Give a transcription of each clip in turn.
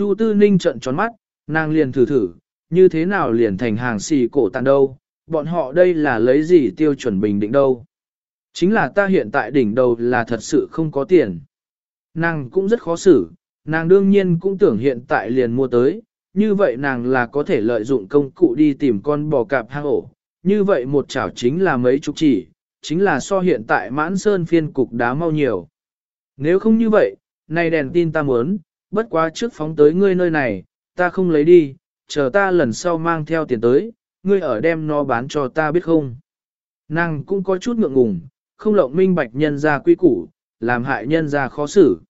Chu Tư Ninh trận tròn mắt, nàng liền thử thử, như thế nào liền thành hàng xì cổ tàn đâu, bọn họ đây là lấy gì tiêu chuẩn bình định đâu. Chính là ta hiện tại đỉnh đầu là thật sự không có tiền. Nàng cũng rất khó xử, nàng đương nhiên cũng tưởng hiện tại liền mua tới, như vậy nàng là có thể lợi dụng công cụ đi tìm con bò cạp hang ổ, như vậy một chảo chính là mấy chục chỉ, chính là so hiện tại mãn sơn phiên cục đá mau nhiều. Nếu không như vậy, này đèn tin ta muốn, bất quá trước phóng tới ngươi nơi này, ta không lấy đi, chờ ta lần sau mang theo tiền tới, ngươi ở đem nó bán cho ta biết không. Nàng cũng có chút ngượng ngùng, không lộng minh bạch nhân ra quy củ, làm hại nhân ra khó xử.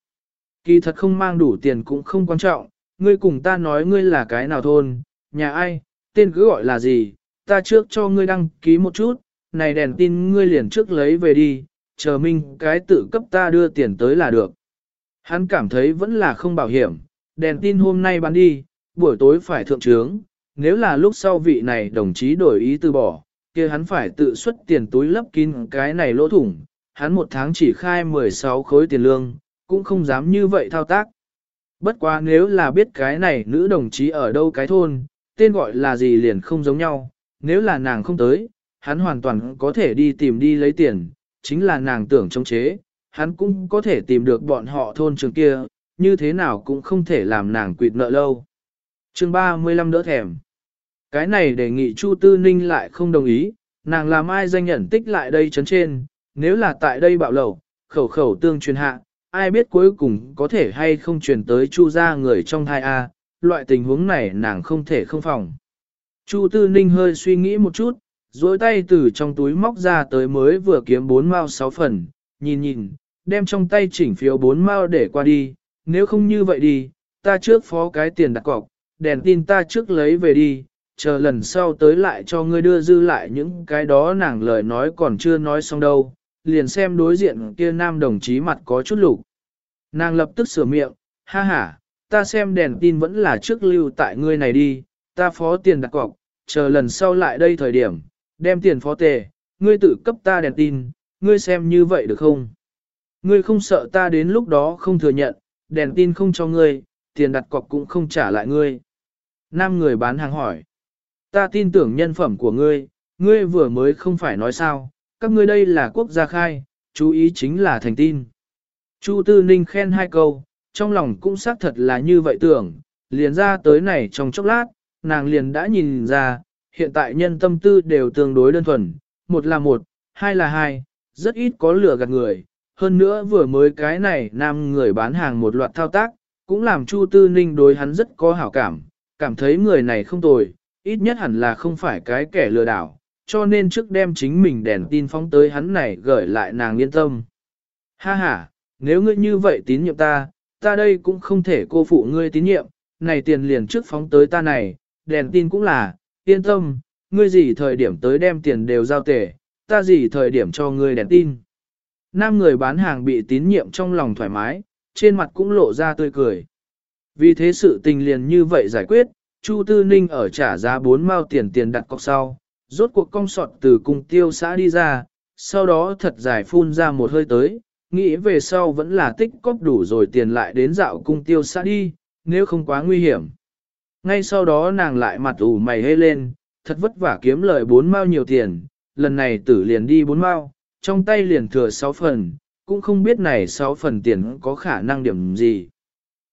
Kỳ thật không mang đủ tiền cũng không quan trọng, ngươi cùng ta nói ngươi là cái nào thôn, nhà ai, tên cứ gọi là gì, ta trước cho ngươi đăng ký một chút, này đèn tin ngươi liền trước lấy về đi, chờ minh cái tự cấp ta đưa tiền tới là được. Hắn cảm thấy vẫn là không bảo hiểm, đèn tin hôm nay bán đi, buổi tối phải thượng trướng, nếu là lúc sau vị này đồng chí đổi ý từ bỏ, kia hắn phải tự xuất tiền túi lấp kín cái này lỗ thủng, hắn một tháng chỉ khai 16 khối tiền lương, cũng không dám như vậy thao tác. Bất quá nếu là biết cái này nữ đồng chí ở đâu cái thôn, tên gọi là gì liền không giống nhau, nếu là nàng không tới, hắn hoàn toàn có thể đi tìm đi lấy tiền, chính là nàng tưởng chống chế, hắn cũng có thể tìm được bọn họ thôn trường kia, như thế nào cũng không thể làm nàng quỵt nợ lâu. chương 35 đỡ thèm. Cái này đề nghị Chu Tư Ninh lại không đồng ý, nàng làm ai danh nhận tích lại đây chấn trên, nếu là tại đây bạo lẩu, khẩu khẩu tương truyền hạ, ai biết cuối cùng có thể hay không truyền tới Chu ra người trong thai A, loại tình huống này nàng không thể không phòng. Chu Tư Ninh hơi suy nghĩ một chút, dối tay từ trong túi móc ra tới mới vừa kiếm bốn mao sáu phần, nhìn nhìn, đem trong tay chỉnh phiếu bốn mao để qua đi, nếu không như vậy đi, ta trước phó cái tiền đặt cọc, đèn tin ta trước lấy về đi, chờ lần sau tới lại cho ngươi đưa dư lại những cái đó nàng lời nói còn chưa nói xong đâu, liền xem đối diện kia nam đồng chí mặt có chút lục. Nàng lập tức sửa miệng, ha ha, ta xem đèn tin vẫn là trước lưu tại ngươi này đi, ta phó tiền đặt cọc, chờ lần sau lại đây thời điểm, đem tiền phó tề, ngươi tự cấp ta đèn tin, ngươi xem như vậy được không? Ngươi không sợ ta đến lúc đó không thừa nhận, đèn tin không cho ngươi, tiền đặt cọc cũng không trả lại ngươi. Nam người bán hàng hỏi. Ta tin tưởng nhân phẩm của ngươi, ngươi vừa mới không phải nói sao, các ngươi đây là quốc gia khai, chú ý chính là thành tin. Chu Tư Ninh khen hai câu, trong lòng cũng xác thật là như vậy tưởng, liền ra tới này trong chốc lát, nàng liền đã nhìn ra, hiện tại nhân tâm tư đều tương đối đơn thuần, một là một, hai là hai, rất ít có lửa gạt người. Hơn nữa vừa mới cái này nam người bán hàng một loạt thao tác, cũng làm Chu Tư Ninh đối hắn rất có hảo cảm, cảm thấy người này không tồi, ít nhất hẳn là không phải cái kẻ lừa đảo, cho nên trước đem chính mình đèn tin phóng tới hắn này gửi lại nàng yên tâm. Ha ha, nếu ngươi như vậy tín nhiệm ta, ta đây cũng không thể cô phụ ngươi tín nhiệm, này tiền liền trước phóng tới ta này, đèn tin cũng là, yên tâm, ngươi gì thời điểm tới đem tiền đều giao tể, ta gì thời điểm cho ngươi đèn tin. Nam người bán hàng bị tín nhiệm trong lòng thoải mái, trên mặt cũng lộ ra tươi cười. Vì thế sự tình liền như vậy giải quyết, Chu Tư Ninh ở trả giá 4 mao tiền tiền đặt cọc sau, rốt cuộc cong sọt từ cùng tiêu xã đi ra, sau đó thật giải phun ra một hơi tới, nghĩ về sau vẫn là tích cóp đủ rồi tiền lại đến dạo cung tiêu xã đi, nếu không quá nguy hiểm. Ngay sau đó nàng lại mặt ủ mày hê lên, thật vất vả kiếm lời 4 mao nhiều tiền, lần này tử liền đi bốn mao, trong tay liền thừa sáu phần, cũng không biết này sáu phần tiền có khả năng điểm gì.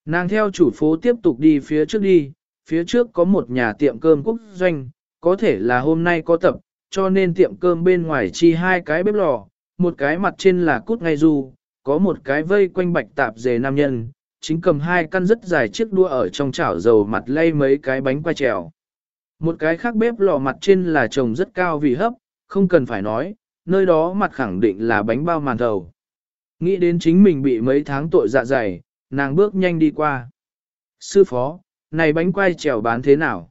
Nàng theo chủ phố tiếp tục đi phía trước đi, phía trước có một nhà tiệm cơm quốc doanh, có thể là hôm nay có tập, cho nên tiệm cơm bên ngoài chi hai cái bếp lò, một cái mặt trên là cút ngay du, có một cái vây quanh bạch tạp dề nam nhân, chính cầm hai căn rất dài chiếc đua ở trong chảo dầu mặt lay mấy cái bánh quay trèo. Một cái khác bếp lò mặt trên là trồng rất cao vì hấp, không cần phải nói, nơi đó mặt khẳng định là bánh bao màn thầu. Nghĩ đến chính mình bị mấy tháng tội dạ dày, nàng bước nhanh đi qua. Sư phó, này bánh quai trèo bán thế nào?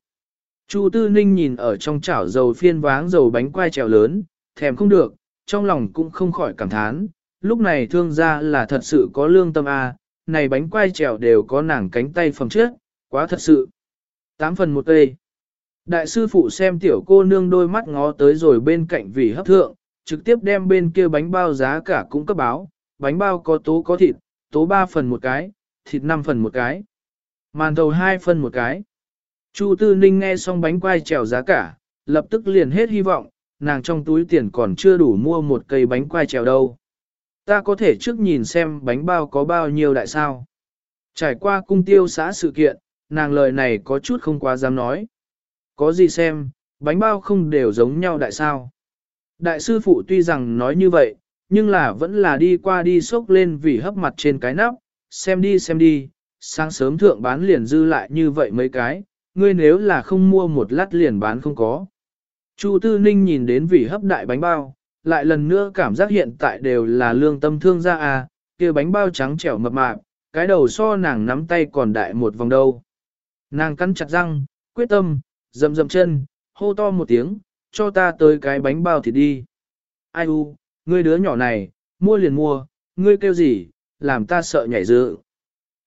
Chu Tư Ninh nhìn ở trong chảo dầu phiên váng dầu bánh quai trèo lớn, thèm không được, trong lòng cũng không khỏi cảm thán, lúc này thương gia là thật sự có lương tâm a, à, này bánh quai trèo đều có nàng cánh tay phẩm trước, quá thật sự. Tám phần một cây. Đại sư phụ xem tiểu cô nương đôi mắt ngó tới rồi bên cạnh vì hấp thượng, trực tiếp đem bên kia bánh bao giá cả cũng cấp báo, bánh bao có tố có thịt, tố ba phần một cái, thịt năm phần một cái. Màn thầu hai phần một cái. Chu Tư Ninh nghe xong bánh quai trèo giá cả, lập tức liền hết hy vọng, nàng trong túi tiền còn chưa đủ mua một cây bánh quai trèo đâu. Ta có thể trước nhìn xem bánh bao có bao nhiêu đại sao. Trải qua cung tiêu xã sự kiện, nàng lời này có chút không quá dám nói. Có gì xem, bánh bao không đều giống nhau đại sao. Đại sư phụ tuy rằng nói như vậy, nhưng là vẫn là đi qua đi sốc lên vì hấp mặt trên cái nắp, xem đi xem đi, sáng sớm thượng bán liền dư lại như vậy mấy cái, ngươi nếu là không mua một lát liền bán không có. Chu Tư Ninh nhìn đến vì hấp đại bánh bao, lại lần nữa cảm giác hiện tại đều là lương tâm thương gia à, kia bánh bao trắng trẻo mập mạp, cái đầu so nàng nắm tay còn đại một vòng đâu. Nàng cắn chặt răng, quyết tâm, dầm dầm chân, hô to một tiếng, cho ta tới cái bánh bao thịt đi. Ai u, ngươi đứa nhỏ này, mua liền mua, ngươi kêu gì, làm ta sợ nhảy dự.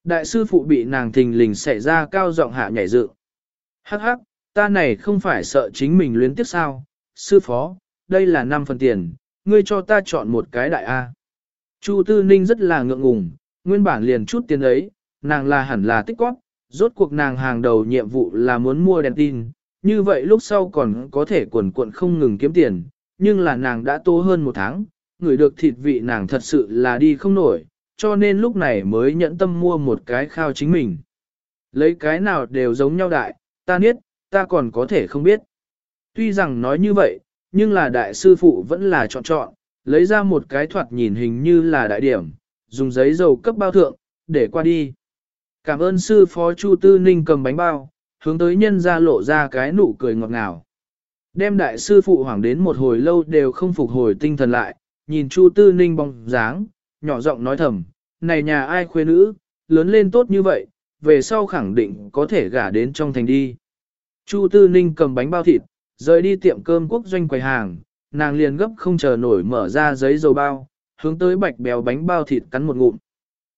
Đại sư phụ bị nàng thình lình xảy ra cao giọng hạ nhảy dự. Hắc hắc, ta này không phải sợ chính mình luyến tiếp sao, sư phó, đây là 5 phần tiền, ngươi cho ta chọn một cái đại A. Chu Tư Ninh rất là ngượng ngùng, nguyên bản liền chút tiền ấy, nàng là hẳn là tích quát, rốt cuộc nàng hàng đầu nhiệm vụ là muốn mua đèn tin, như vậy lúc sau còn có thể quần cuộn không ngừng kiếm tiền, nhưng là nàng đã tô hơn một tháng, người được thịt vị nàng thật sự là đi không nổi, cho nên lúc này mới nhẫn tâm mua một cái khao chính mình. Lấy cái nào đều giống nhau đại, ta biết, ta còn có thể không biết. Tuy rằng nói như vậy, nhưng là đại sư phụ vẫn là chọn chọn, lấy ra một cái thoạt nhìn hình như là đại điểm, dùng giấy dầu cấp bao thượng, để qua đi. Cảm ơn sư phó Chu Tư Ninh cầm bánh bao, hướng tới nhân ra lộ ra cái nụ cười ngọt ngào. Đem đại sư phụ hoảng đến một hồi lâu đều không phục hồi tinh thần lại, nhìn Chu Tư Ninh bóng dáng, nhỏ giọng nói thầm, này nhà ai khuê nữ, lớn lên tốt như vậy, về sau khẳng định có thể gả đến trong thành đi. Chu Tư Ninh cầm bánh bao thịt, rời đi tiệm cơm quốc doanh quầy hàng, nàng liền gấp không chờ nổi mở ra giấy dầu bao, hướng tới bạch béo bánh bao thịt cắn một ngụm.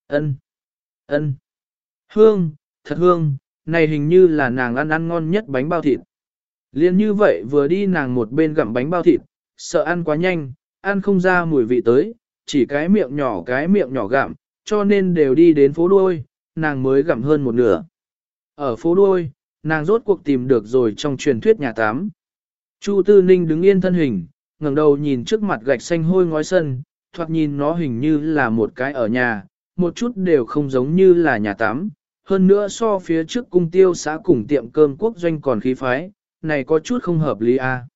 Ân, ân, hương, thật hương, này hình như là nàng ăn ăn ngon nhất bánh bao thịt. Liên như vậy vừa đi nàng một bên gặm bánh bao thịt, sợ ăn quá nhanh, ăn không ra mùi vị tới, chỉ cái miệng nhỏ cái miệng nhỏ gặm, cho nên đều đi đến phố đuôi, nàng mới gặm hơn một nửa. Ở phố đuôi, nàng rốt cuộc tìm được rồi trong truyền thuyết nhà tám. Chu Tư Ninh đứng yên thân hình, ngẩng đầu nhìn trước mặt gạch xanh hôi ngói sân, thoạt nhìn nó hình như là một cái ở nhà, một chút đều không giống như là nhà tắm. Hơn nữa so phía trước cung tiêu xã cùng tiệm cơm quốc doanh còn khí phái, này có chút không hợp lý a. À.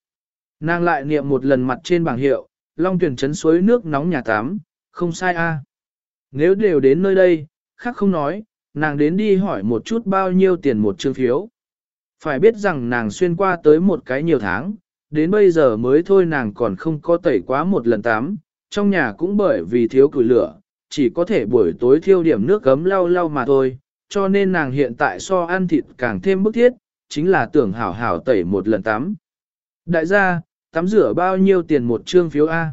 Nàng lại niệm một lần mặt trên bảng hiệu, long tuyển chấn suối nước nóng nhà tắm, không sai a. À. Nếu đều đến nơi đây, khác không nói, nàng đến đi hỏi một chút bao nhiêu tiền một chương phiếu. Phải biết rằng nàng xuyên qua tới một cái nhiều tháng, đến bây giờ mới thôi nàng còn không có tẩy quá một lần tắm, trong nhà cũng bởi vì thiếu củi lửa, chỉ có thể buổi tối thiêu điểm nước gấm lau lau mà thôi, cho nên nàng hiện tại so ăn thịt càng thêm bức thiết, chính là tưởng hảo hảo tẩy một lần tắm. Đại gia, tắm rửa bao nhiêu tiền một trương phiếu A?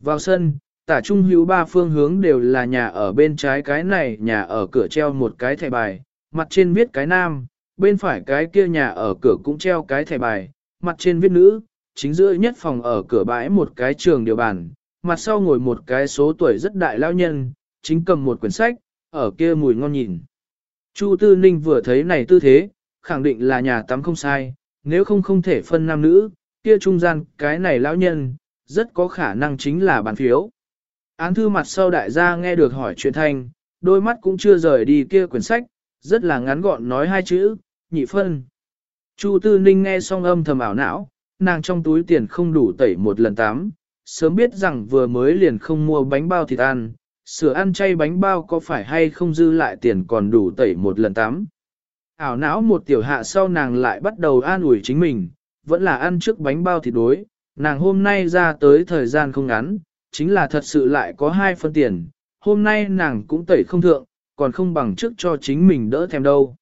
Vào sân, tả trung hữu ba phương hướng đều là nhà ở bên trái cái này, nhà ở cửa treo một cái thẻ bài, mặt trên viết cái nam, bên phải cái kia nhà ở cửa cũng treo cái thẻ bài, mặt trên viết nữ, chính giữa nhất phòng ở cửa bãi một cái trường điều bàn, mặt sau ngồi một cái số tuổi rất đại lao nhân, chính cầm một quyển sách, ở kia mùi ngon nhìn. Chu Tư Ninh vừa thấy này tư thế, khẳng định là nhà tắm không sai, nếu không không thể phân nam nữ, kia trung gian cái này lão nhân, rất có khả năng chính là bàn phiếu. Án thư mặt sau đại gia nghe được hỏi chuyện thanh, đôi mắt cũng chưa rời đi kia quyển sách, rất là ngắn gọn nói hai chữ, nhị phân. Chu Tư Ninh nghe xong âm thầm ảo não, nàng trong túi tiền không đủ tẩy một lần tắm, sớm biết rằng vừa mới liền không mua bánh bao thịt ăn, sửa ăn chay bánh bao có phải hay không dư lại tiền còn đủ tẩy một lần tắm. Ảo não một tiểu hạ sau nàng lại bắt đầu an ủi chính mình, vẫn là ăn trước bánh bao thì đối, nàng hôm nay ra tới thời gian không ngắn, chính là thật sự lại có hai phân tiền, hôm nay nàng cũng tẩy không thượng, còn không bằng trước cho chính mình đỡ thèm đâu.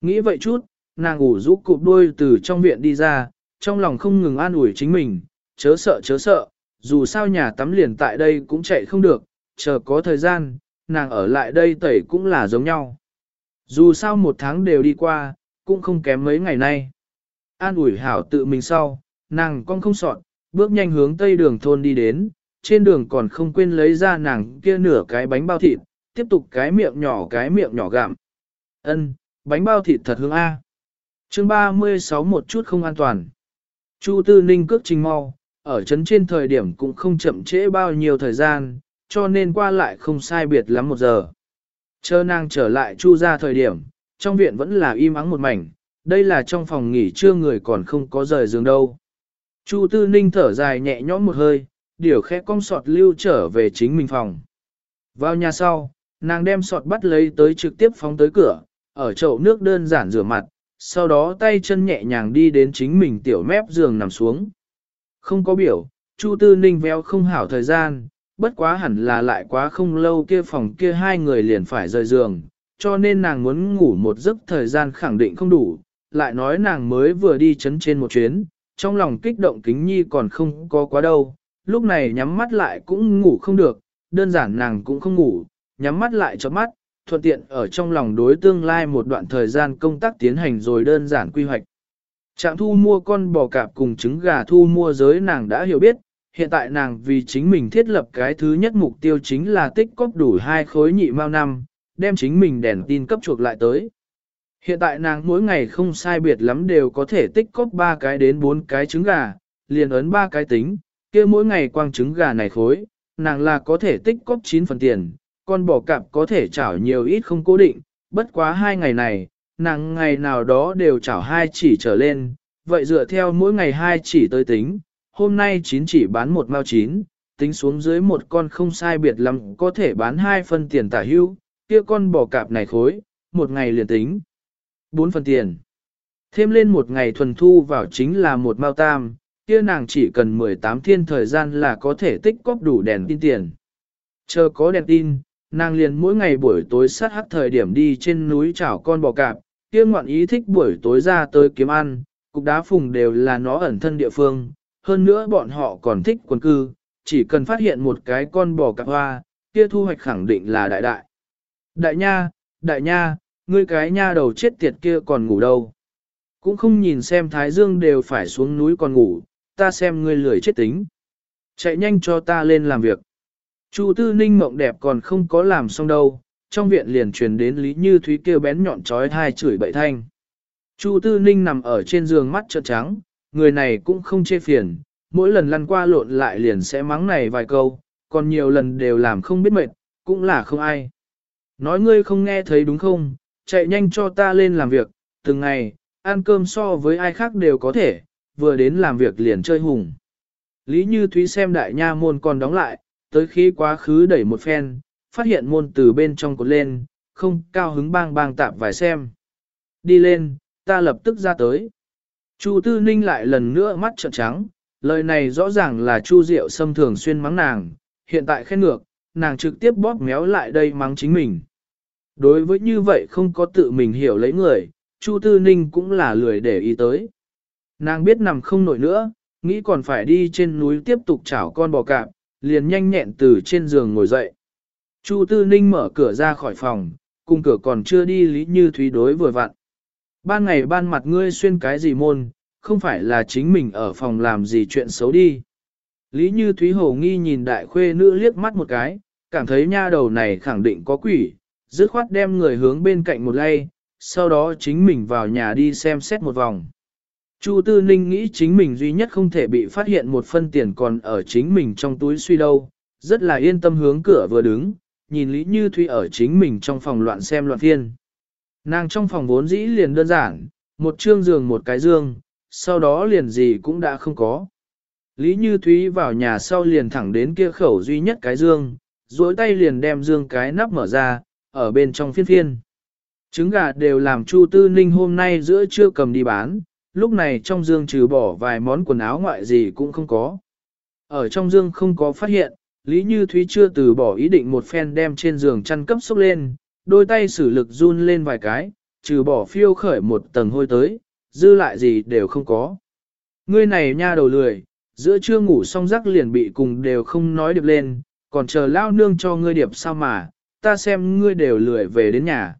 Nghĩ vậy chút, nàng ủ rũ cụp đuôi từ trong viện đi ra, trong lòng không ngừng an ủi chính mình, chớ sợ chớ sợ, dù sao nhà tắm liền tại đây cũng chạy không được, chờ có thời gian, nàng ở lại đây tẩy cũng là giống nhau. Dù sao một tháng đều đi qua, cũng không kém mấy ngày nay. An ủi hảo tự mình sau, nàng con không sọn, bước nhanh hướng tây đường thôn đi đến, trên đường còn không quên lấy ra nàng kia nửa cái bánh bao thịt, tiếp tục cái miệng nhỏ cái miệng nhỏ gặm. Ân, bánh bao thịt thật hương A. chương 36 một chút không an toàn. Chu Tư Ninh cước trình mau, ở chấn trên thời điểm cũng không chậm trễ bao nhiêu thời gian, cho nên qua lại không sai biệt lắm một giờ. Chờ nàng trở lại Chu ra thời điểm, trong viện vẫn là im ắng một mảnh, đây là trong phòng nghỉ trưa người còn không có rời giường đâu. Chu Tư Ninh thở dài nhẹ nhõm một hơi, điều khẽ cong sọt lưu trở về chính mình phòng. Vào nhà sau, nàng đem sọt bắt lấy tới trực tiếp phóng tới cửa, ở chậu nước đơn giản rửa mặt, sau đó tay chân nhẹ nhàng đi đến chính mình tiểu mép giường nằm xuống. Không có biểu, Chu Tư Ninh véo không hảo thời gian, bất quá hẳn là lại quá không lâu kia phòng kia hai người liền phải rời giường, cho nên nàng muốn ngủ một giấc thời gian khẳng định không đủ, lại nói nàng mới vừa đi chấn trên một chuyến, trong lòng kích động kính nhi còn không có quá đâu, lúc này nhắm mắt lại cũng ngủ không được, đơn giản nàng cũng không ngủ, nhắm mắt lại cho mắt, thuận tiện ở trong lòng đối tương lai một đoạn thời gian công tác tiến hành rồi đơn giản quy hoạch. Trạng thu mua con bò cạp cùng trứng gà thu mua giới nàng đã hiểu biết, hiện tại nàng vì chính mình thiết lập cái thứ nhất mục tiêu chính là tích cóp đủ hai khối nhị mao năm, đem chính mình đèn tin cấp chuộc lại tới. Hiện tại nàng mỗi ngày không sai biệt lắm đều có thể tích cóp ba cái đến bốn cái trứng gà, liền ấn ba cái tính, kia mỗi ngày quang trứng gà này khối, nàng là có thể tích cóp 9 phần tiền, con bò cạp có thể chảo nhiều ít không cố định, bất quá hai ngày này, nàng ngày nào đó đều chảo hai chỉ trở lên, vậy dựa theo mỗi ngày hai chỉ tới tính, hôm nay chín chỉ bán một mao chín, tính xuống dưới một con không sai biệt lắm có thể bán hai phân tiền tả hưu, kia con bò cạp này khối, một ngày liền tính. bốn phần tiền. Thêm lên một ngày thuần thu vào chính là một mao tam, kia nàng chỉ cần 18 thiên thời gian là có thể tích cóp đủ đèn tin tiền. Chờ có đèn tin, nàng liền mỗi ngày buổi tối sát hắc thời điểm đi trên núi chảo con bò cạp, kia ngoạn ý thích buổi tối ra tới kiếm ăn, cục đá phùng đều là nó ẩn thân địa phương, hơn nữa bọn họ còn thích quần cư, chỉ cần phát hiện một cái con bò cạp hoa, kia thu hoạch khẳng định là đại đại. Đại nha, đại nha, ngươi cái nha đầu chết tiệt kia còn ngủ đâu. Cũng không nhìn xem Thái Dương đều phải xuống núi còn ngủ, ta xem ngươi lười chết tính. Chạy nhanh cho ta lên làm việc. Chu tư ninh mộng đẹp còn không có làm xong đâu, trong viện liền truyền đến Lý Như Thúy kêu bén nhọn trói thai chửi bậy thanh. Chu tư ninh nằm ở trên giường mắt trợn trắng, người này cũng không chê phiền, mỗi lần lăn qua lộn lại liền sẽ mắng này vài câu, còn nhiều lần đều làm không biết mệt, cũng là không ai. Nói ngươi không nghe thấy đúng không, chạy nhanh cho ta lên làm việc, từng ngày, ăn cơm so với ai khác đều có thể, vừa đến làm việc liền chơi hùng. Lý Như Thúy xem đại nha môn còn đóng lại, tới khi quá khứ đẩy một phen, phát hiện môn từ bên trong cột lên, không cao hứng bang bang tạp vài xem. Đi lên, ta lập tức ra tới. Chu Tư Ninh lại lần nữa mắt trợn trắng, lời này rõ ràng là Chu Diệu Sâm thường xuyên mắng nàng, hiện tại khen ngược, nàng trực tiếp bóp méo lại đây mắng chính mình. Đối với như vậy không có tự mình hiểu lấy người, Chu Tư Ninh cũng là lười để ý tới. Nàng biết nằm không nổi nữa, nghĩ còn phải đi trên núi tiếp tục chảo con bò cạp, liền nhanh nhẹn từ trên giường ngồi dậy. Chu Tư Ninh mở cửa ra khỏi phòng, cùng cửa còn chưa đi lý như thúy đối vừa vặn. Ban ngày ban mặt ngươi xuyên cái gì môn, không phải là chính mình ở phòng làm gì chuyện xấu đi. Lý Như Thúy Hồ nghi nhìn đại khuê nữ liếc mắt một cái, cảm thấy nha đầu này khẳng định có quỷ, dứt khoát đem người hướng bên cạnh một lay, sau đó chính mình vào nhà đi xem xét một vòng. Chu Tư Ninh nghĩ chính mình duy nhất không thể bị phát hiện một phân tiền còn ở chính mình trong túi suy đâu, rất là yên tâm hướng cửa vừa đứng, nhìn Lý Như Thúy ở chính mình trong phòng loạn xem loạn phiên. Nàng trong phòng vốn dĩ liền đơn giản, một trương giường một cái giường sau đó liền gì cũng đã không có. Lý Như Thúy vào nhà sau liền thẳng đến kia khẩu duy nhất cái dương, duỗi tay liền đem dương cái nắp mở ra, ở bên trong phiên phiên. Trứng gà đều làm Chu Tư Ninh hôm nay giữa trưa cầm đi bán, lúc này trong dương trừ bỏ vài món quần áo ngoại gì cũng không có. Ở trong dương không có phát hiện, Lý Như Thúy chưa từ bỏ ý định một phen đem trên giường chăn cấp xúc lên, đôi tay sử lực run lên vài cái, trừ bỏ phiêu khởi một tầng hôi tới, dư lại gì đều không có. Ngươi này nha đầu lười, giữa trưa ngủ xong giấc liền bị cùng đều không nói được lên, còn chờ lao nương cho ngươi điệp sao mà, ta xem ngươi đều lười về đến nhà.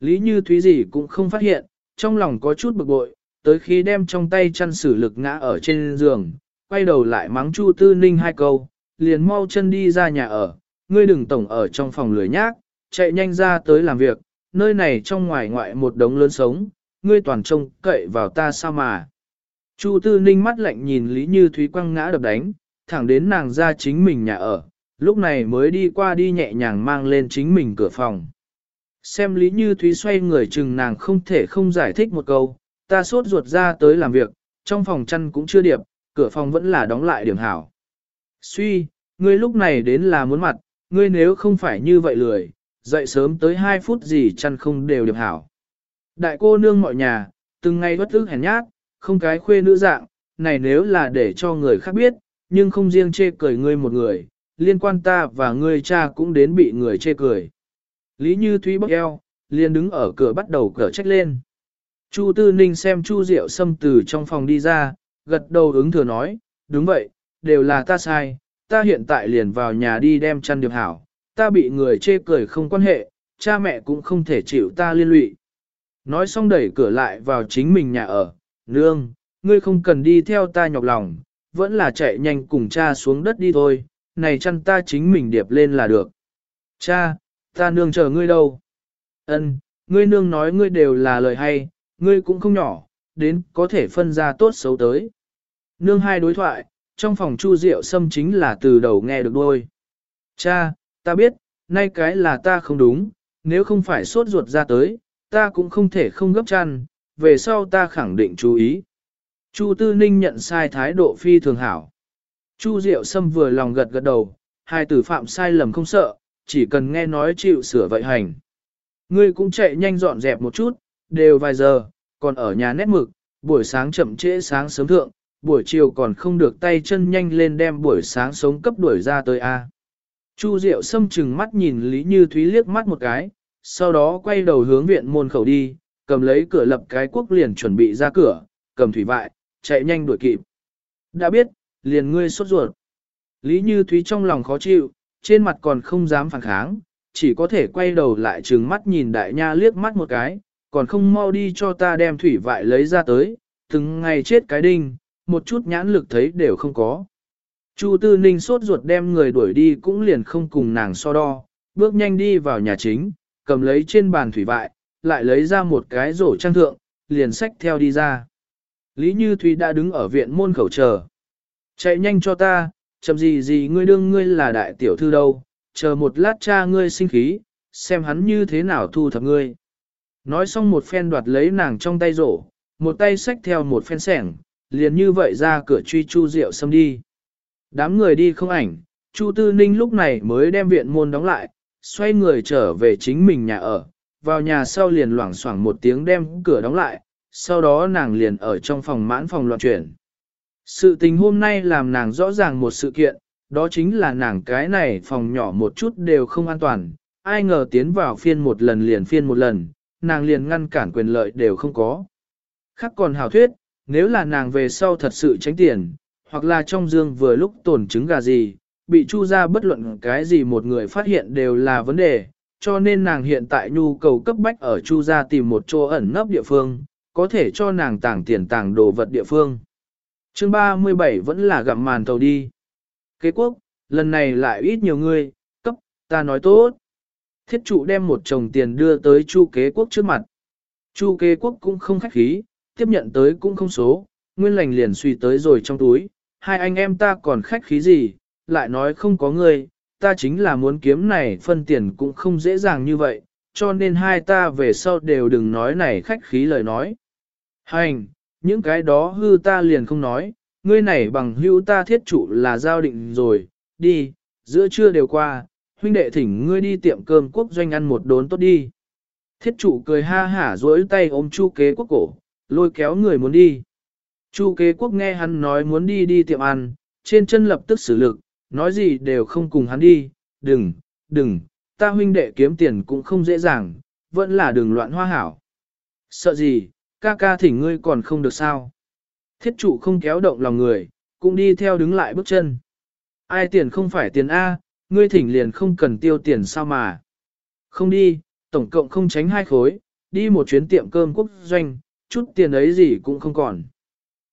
Lý Như Thúy gì cũng không phát hiện, trong lòng có chút bực bội, tới khi đem trong tay chăn sử lực ngã ở trên giường, quay đầu lại mắng Chu Tư Ninh hai câu, liền mau chân đi ra nhà ở, ngươi đừng tổng ở trong phòng lười nhác, chạy nhanh ra tới làm việc, nơi này trong ngoài ngoại một đống lớn sống, ngươi toàn trông cậy vào ta sao mà. Chu Tư Ninh mắt lạnh nhìn Lý Như Thúy quăng ngã đập đánh, thẳng đến nàng ra chính mình nhà ở, lúc này mới đi qua đi nhẹ nhàng mang lên chính mình cửa phòng. Xem Lý Như Thúy xoay người chừng nàng không thể không giải thích một câu, ta sốt ruột ra tới làm việc, trong phòng chăn cũng chưa điệp, cửa phòng vẫn là đóng lại điểm hảo. Suy, ngươi lúc này đến là muốn mặt, ngươi nếu không phải như vậy lười, dậy sớm tới 2 phút gì chăn không đều điệp hảo. Đại cô nương mọi nhà, từng ngày bất ức hèn nhát, không cái khuê nữ dạng, này nếu là để cho người khác biết, nhưng không riêng chê cười ngươi một người, liên quan ta và ngươi cha cũng đến bị người chê cười. Lý Như Thúy bóc eo, liền đứng ở cửa bắt đầu cở trách lên. Chu Tư Ninh xem Chu Diệu Sâm từ trong phòng đi ra, gật đầu ứng thừa nói, đúng vậy, đều là ta sai, ta hiện tại liền vào nhà đi đem chăn điệp hảo, ta bị người chê cười không quan hệ, cha mẹ cũng không thể chịu ta liên lụy. Nói xong đẩy cửa lại vào chính mình nhà ở, nương, ngươi không cần đi theo ta nhọc lòng, vẫn là chạy nhanh cùng cha xuống đất đi thôi, này chăn ta chính mình điệp lên là được. Cha, ta nương chờ ngươi đâu? Ân, ngươi nương nói ngươi đều là lời hay, ngươi cũng không nhỏ, đến có thể phân ra tốt xấu tới. Nương hai đối thoại, trong phòng Chu Diệu Sâm chính là từ đầu nghe được đôi. Cha, ta biết, nay cái là ta không đúng, nếu không phải sốt ruột ra tới, ta cũng không thể không gấp chăn, về sau ta khẳng định chú ý. Chu Tư Ninh nhận sai thái độ phi thường hảo. Chu Diệu Sâm vừa lòng gật gật đầu, hai tử phạm sai lầm không sợ, chỉ cần nghe nói chịu sửa vậy hành. Ngươi cũng chạy nhanh dọn dẹp một chút, đều vài giờ, còn ở nhà nét mực, buổi sáng chậm trễ sáng sớm thượng, buổi chiều còn không được tay chân nhanh lên đem buổi sáng sống cấp đuổi ra tới A. Chu Diệu Sâm chừng mắt nhìn Lý Như Thúy liếc mắt một cái, sau đó quay đầu hướng viện môn khẩu đi, cầm lấy cửa lập cái quốc liền chuẩn bị ra cửa, cầm thủy vại, chạy nhanh đuổi kịp. Đã biết, liền ngươi sốt ruột. Lý Như Thúy trong lòng khó chịu, trên mặt còn không dám phản kháng, chỉ có thể quay đầu lại trừng mắt nhìn đại nha liếc mắt một cái, còn không mau đi cho ta đem thủy vại lấy ra tới, từng ngày chết cái đinh, một chút nhãn lực thấy đều không có. Chu Tư Ninh sốt ruột đem người đuổi đi cũng liền không cùng nàng so đo, bước nhanh đi vào nhà chính, cầm lấy trên bàn thủy vại, lại lấy ra một cái rổ trang thượng, liền xách theo đi ra. Lý Như Thúy đã đứng ở viện môn khẩu chờ. Chạy nhanh cho ta, chậm gì gì ngươi đương ngươi là đại tiểu thư đâu, chờ một lát cha ngươi sinh khí, xem hắn như thế nào thu thập ngươi. Nói xong một phen đoạt lấy nàng trong tay rổ, một tay xách theo một phen sẻng, liền như vậy ra cửa truy Chu Diệu xâm đi. Đám người đi không ảnh, Chu Tư Ninh lúc này mới đem viện môn đóng lại, xoay người trở về chính mình nhà ở, vào nhà sau liền loảng xoảng một tiếng đem cửa đóng lại, sau đó nàng liền ở trong phòng mãn phòng loạn chuyển. Sự tình hôm nay làm nàng rõ ràng một sự kiện, đó chính là nàng cái này phòng nhỏ một chút đều không an toàn, ai ngờ tiến vào phiên một lần liền phiên một lần, nàng liền ngăn cản quyền lợi đều không có. Khác còn hào thuyết, nếu là nàng về sau thật sự tránh tiền, hoặc là trong dương vừa lúc tổn trứng gà gì, bị chu ra bất luận cái gì một người phát hiện đều là vấn đề, cho nên nàng hiện tại nhu cầu cấp bách ở chu ra tìm một chỗ ẩn nấp địa phương, có thể cho nàng tàng tiền tàng đồ vật địa phương. Chương 37 vẫn là gặm màn tàu đi. Kế quốc, lần này lại ít nhiều người, cấp, ta nói tốt. Thiết trụ đem một chồng tiền đưa tới chu kế quốc trước mặt. Chu kế quốc cũng không khách khí, tiếp nhận tới cũng không số, nguyên lành liền suy tới rồi trong túi. Hai anh em ta còn khách khí gì, lại nói không có người, ta chính là muốn kiếm này phân tiền cũng không dễ dàng như vậy, cho nên hai ta về sau đều đừng nói này khách khí lời nói. Hành, những cái đó hư ta liền không nói, ngươi này bằng hữu ta thiết trụ là giao định rồi, đi, giữa trưa đều qua, huynh đệ thỉnh ngươi đi tiệm cơm quốc doanh ăn một đốn tốt đi. Thiết trụ cười ha hả duỗi tay ôm chu kế quốc cổ, lôi kéo người muốn đi. Chu kế quốc nghe hắn nói muốn đi đi tiệm ăn, trên chân lập tức xử lực, nói gì đều không cùng hắn đi, đừng, đừng, ta huynh đệ kiếm tiền cũng không dễ dàng, vẫn là đừng loạn hoa hảo. Sợ gì, ca ca thỉnh ngươi còn không được sao. Thiết trụ không kéo động lòng người, cũng đi theo đứng lại bước chân. Ai tiền không phải tiền A, ngươi thỉnh liền không cần tiêu tiền sao mà. Không đi, tổng cộng không tránh hai khối, đi một chuyến tiệm cơm quốc doanh, chút tiền ấy gì cũng không còn.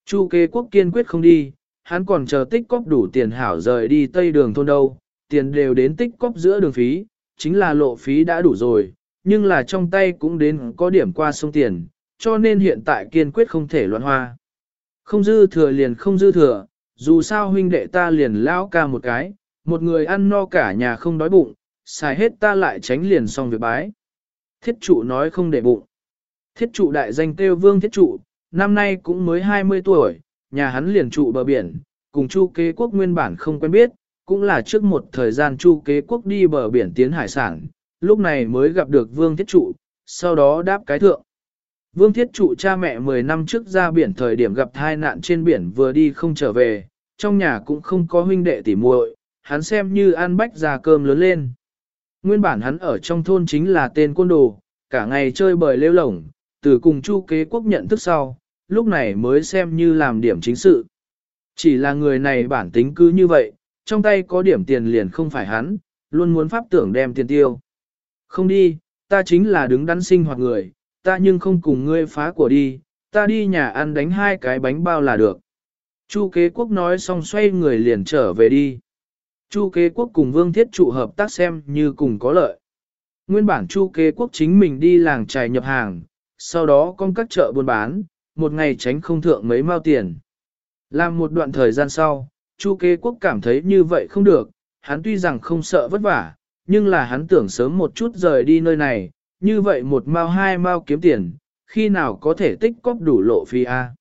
Chu kế quốc kiên quyết không đi, hắn còn chờ tích cóp đủ tiền hảo rời đi tây đường thôn đâu, tiền đều đến tích cóp giữa đường phí, chính là lộ phí đã đủ rồi, nhưng là trong tay cũng đến có điểm qua sông tiền, cho nên hiện tại kiên quyết không thể loạn hoa. Không dư thừa liền không dư thừa, dù sao huynh đệ ta liền lao ca một cái, một người ăn no cả nhà không đói bụng, xài hết ta lại tránh liền xong việc bái. Thiết trụ nói không để bụng. Thiết trụ đại danh kêu vương thiết trụ, năm nay cũng mới 20 tuổi, nhà hắn liền trụ bờ biển, cùng chu kế quốc nguyên bản không quen biết, cũng là trước một thời gian chu kế quốc đi bờ biển tiến hải sản, lúc này mới gặp được vương thiết trụ, sau đó đáp cái thượng. Vương thiết trụ cha mẹ 10 năm trước ra biển thời điểm gặp tai nạn trên biển vừa đi không trở về, trong nhà cũng không có huynh đệ tỉ muội, hắn xem như ăn bách ra cơm lớn lên. Nguyên bản hắn ở trong thôn chính là tên côn đồ, cả ngày chơi bời lêu lổng, từ cùng chu kế quốc nhận thức sau, lúc này mới xem như làm điểm chính sự. Chỉ là người này bản tính cứ như vậy, trong tay có điểm tiền liền không phải hắn, luôn muốn pháp tưởng đem tiền tiêu. Không đi, ta chính là đứng đắn sinh hoạt người, ta nhưng không cùng ngươi phá của đi, ta đi nhà ăn đánh hai cái bánh bao là được. Chu kế quốc nói xong xoay người liền trở về đi. Chu kế quốc cùng vương thiết trụ hợp tác xem như cùng có lợi. Nguyên bản chu kế quốc chính mình đi làng trài nhập hàng, sau đó con các chợ buôn bán, một ngày tránh không thượng mấy mao tiền. Làm một đoạn thời gian sau, chu kế quốc cảm thấy như vậy không được, hắn tuy rằng không sợ vất vả, nhưng là hắn tưởng sớm một chút rời đi nơi này, như vậy một mao hai mao kiếm tiền, khi nào có thể tích cóp đủ lộ phi A.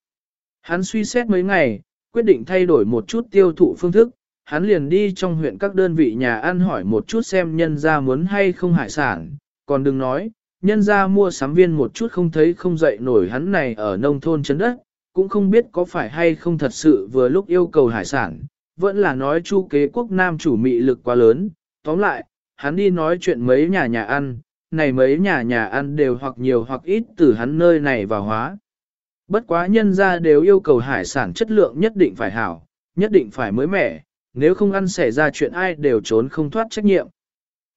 Hắn suy xét mấy ngày, quyết định thay đổi một chút tiêu thụ phương thức, hắn liền đi trong huyện các đơn vị nhà ăn hỏi một chút xem nhân ra muốn hay không hải sản, còn đừng nói, nhân ra mua sắm viên một chút không thấy không dậy nổi hắn này ở nông thôn chấn đất, cũng không biết có phải hay không thật sự vừa lúc yêu cầu hải sản, vẫn là nói chu kế quốc nam chủ mị lực quá lớn, tóm lại, hắn đi nói chuyện mấy nhà nhà ăn, này mấy nhà nhà ăn đều hoặc nhiều hoặc ít từ hắn nơi này vào hóa. Bất quá nhân ra đều yêu cầu hải sản chất lượng nhất định phải hảo, nhất định phải mới mẻ, nếu không ăn xảy ra chuyện ai đều trốn không thoát trách nhiệm.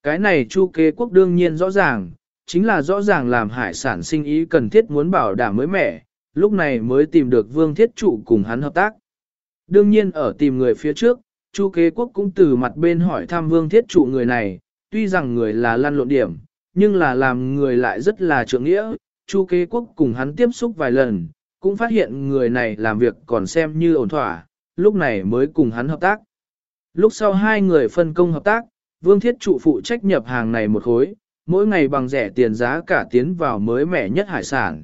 Cái này chu kế quốc đương nhiên rõ ràng, chính là rõ ràng làm hải sản sinh ý cần thiết muốn bảo đảm mới mẻ, lúc này mới tìm được vương thiết trụ cùng hắn hợp tác. Đương nhiên ở tìm người phía trước, chu kế quốc cũng từ mặt bên hỏi thăm vương thiết trụ người này, tuy rằng người là lăn lộn điểm, nhưng là làm người lại rất là trượng nghĩa, chu kế quốc cùng hắn tiếp xúc vài lần, cũng phát hiện người này làm việc còn xem như ổn thỏa, lúc này mới cùng hắn hợp tác. Lúc sau hai người phân công hợp tác, Vương Thiết trụ phụ trách nhập hàng này một khối, mỗi ngày bằng rẻ tiền giá cả tiến vào mới mẻ nhất hải sản.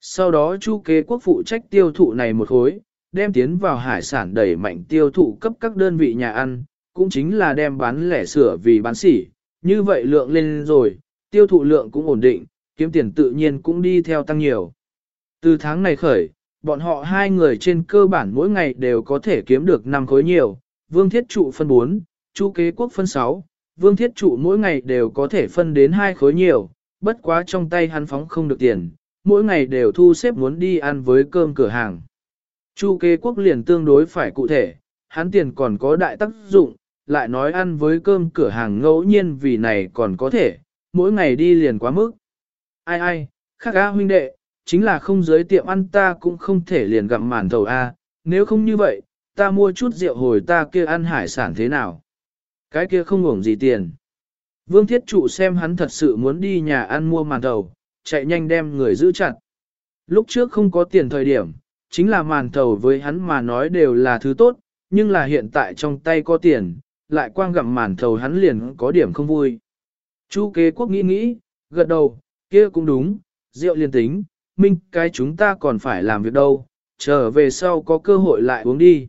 Sau đó Chu kế quốc phụ trách tiêu thụ này một khối, đem tiến vào hải sản đẩy mạnh tiêu thụ cấp các đơn vị nhà ăn, cũng chính là đem bán lẻ sửa vì bán sỉ, như vậy lượng lên rồi, tiêu thụ lượng cũng ổn định, kiếm tiền tự nhiên cũng đi theo tăng nhiều. Từ tháng này khởi, bọn họ hai người trên cơ bản mỗi ngày đều có thể kiếm được 5 khối nhiều, Vương Thiết Trụ phân 4, Chu Kế Quốc phân 6, Vương Thiết Trụ mỗi ngày đều có thể phân đến hai khối nhiều, bất quá trong tay hắn phóng không được tiền, mỗi ngày đều thu xếp muốn đi ăn với cơm cửa hàng. Chu Kế Quốc liền tương đối phải cụ thể, hắn tiền còn có đại tác dụng, lại nói ăn với cơm cửa hàng ngẫu nhiên vì này còn có thể, mỗi ngày đi liền quá mức. Ai ai, khác A huynh đệ, chính là không giới tiệm ăn ta cũng không thể liền gặm màn thầu A, nếu không như vậy, ta mua chút rượu hồi ta kia ăn hải sản thế nào. Cái kia không ngủng gì tiền. Vương thiết trụ xem hắn thật sự muốn đi nhà ăn mua màn thầu, chạy nhanh đem người giữ chặt. Lúc trước không có tiền thời điểm, chính là màn thầu với hắn mà nói đều là thứ tốt, nhưng là hiện tại trong tay có tiền, lại quang gặm màn thầu hắn liền có điểm không vui. Chu kế quốc nghĩ nghĩ, gật đầu, kia cũng đúng, rượu liền tính, minh cái chúng ta còn phải làm việc đâu, trở về sau có cơ hội lại uống đi.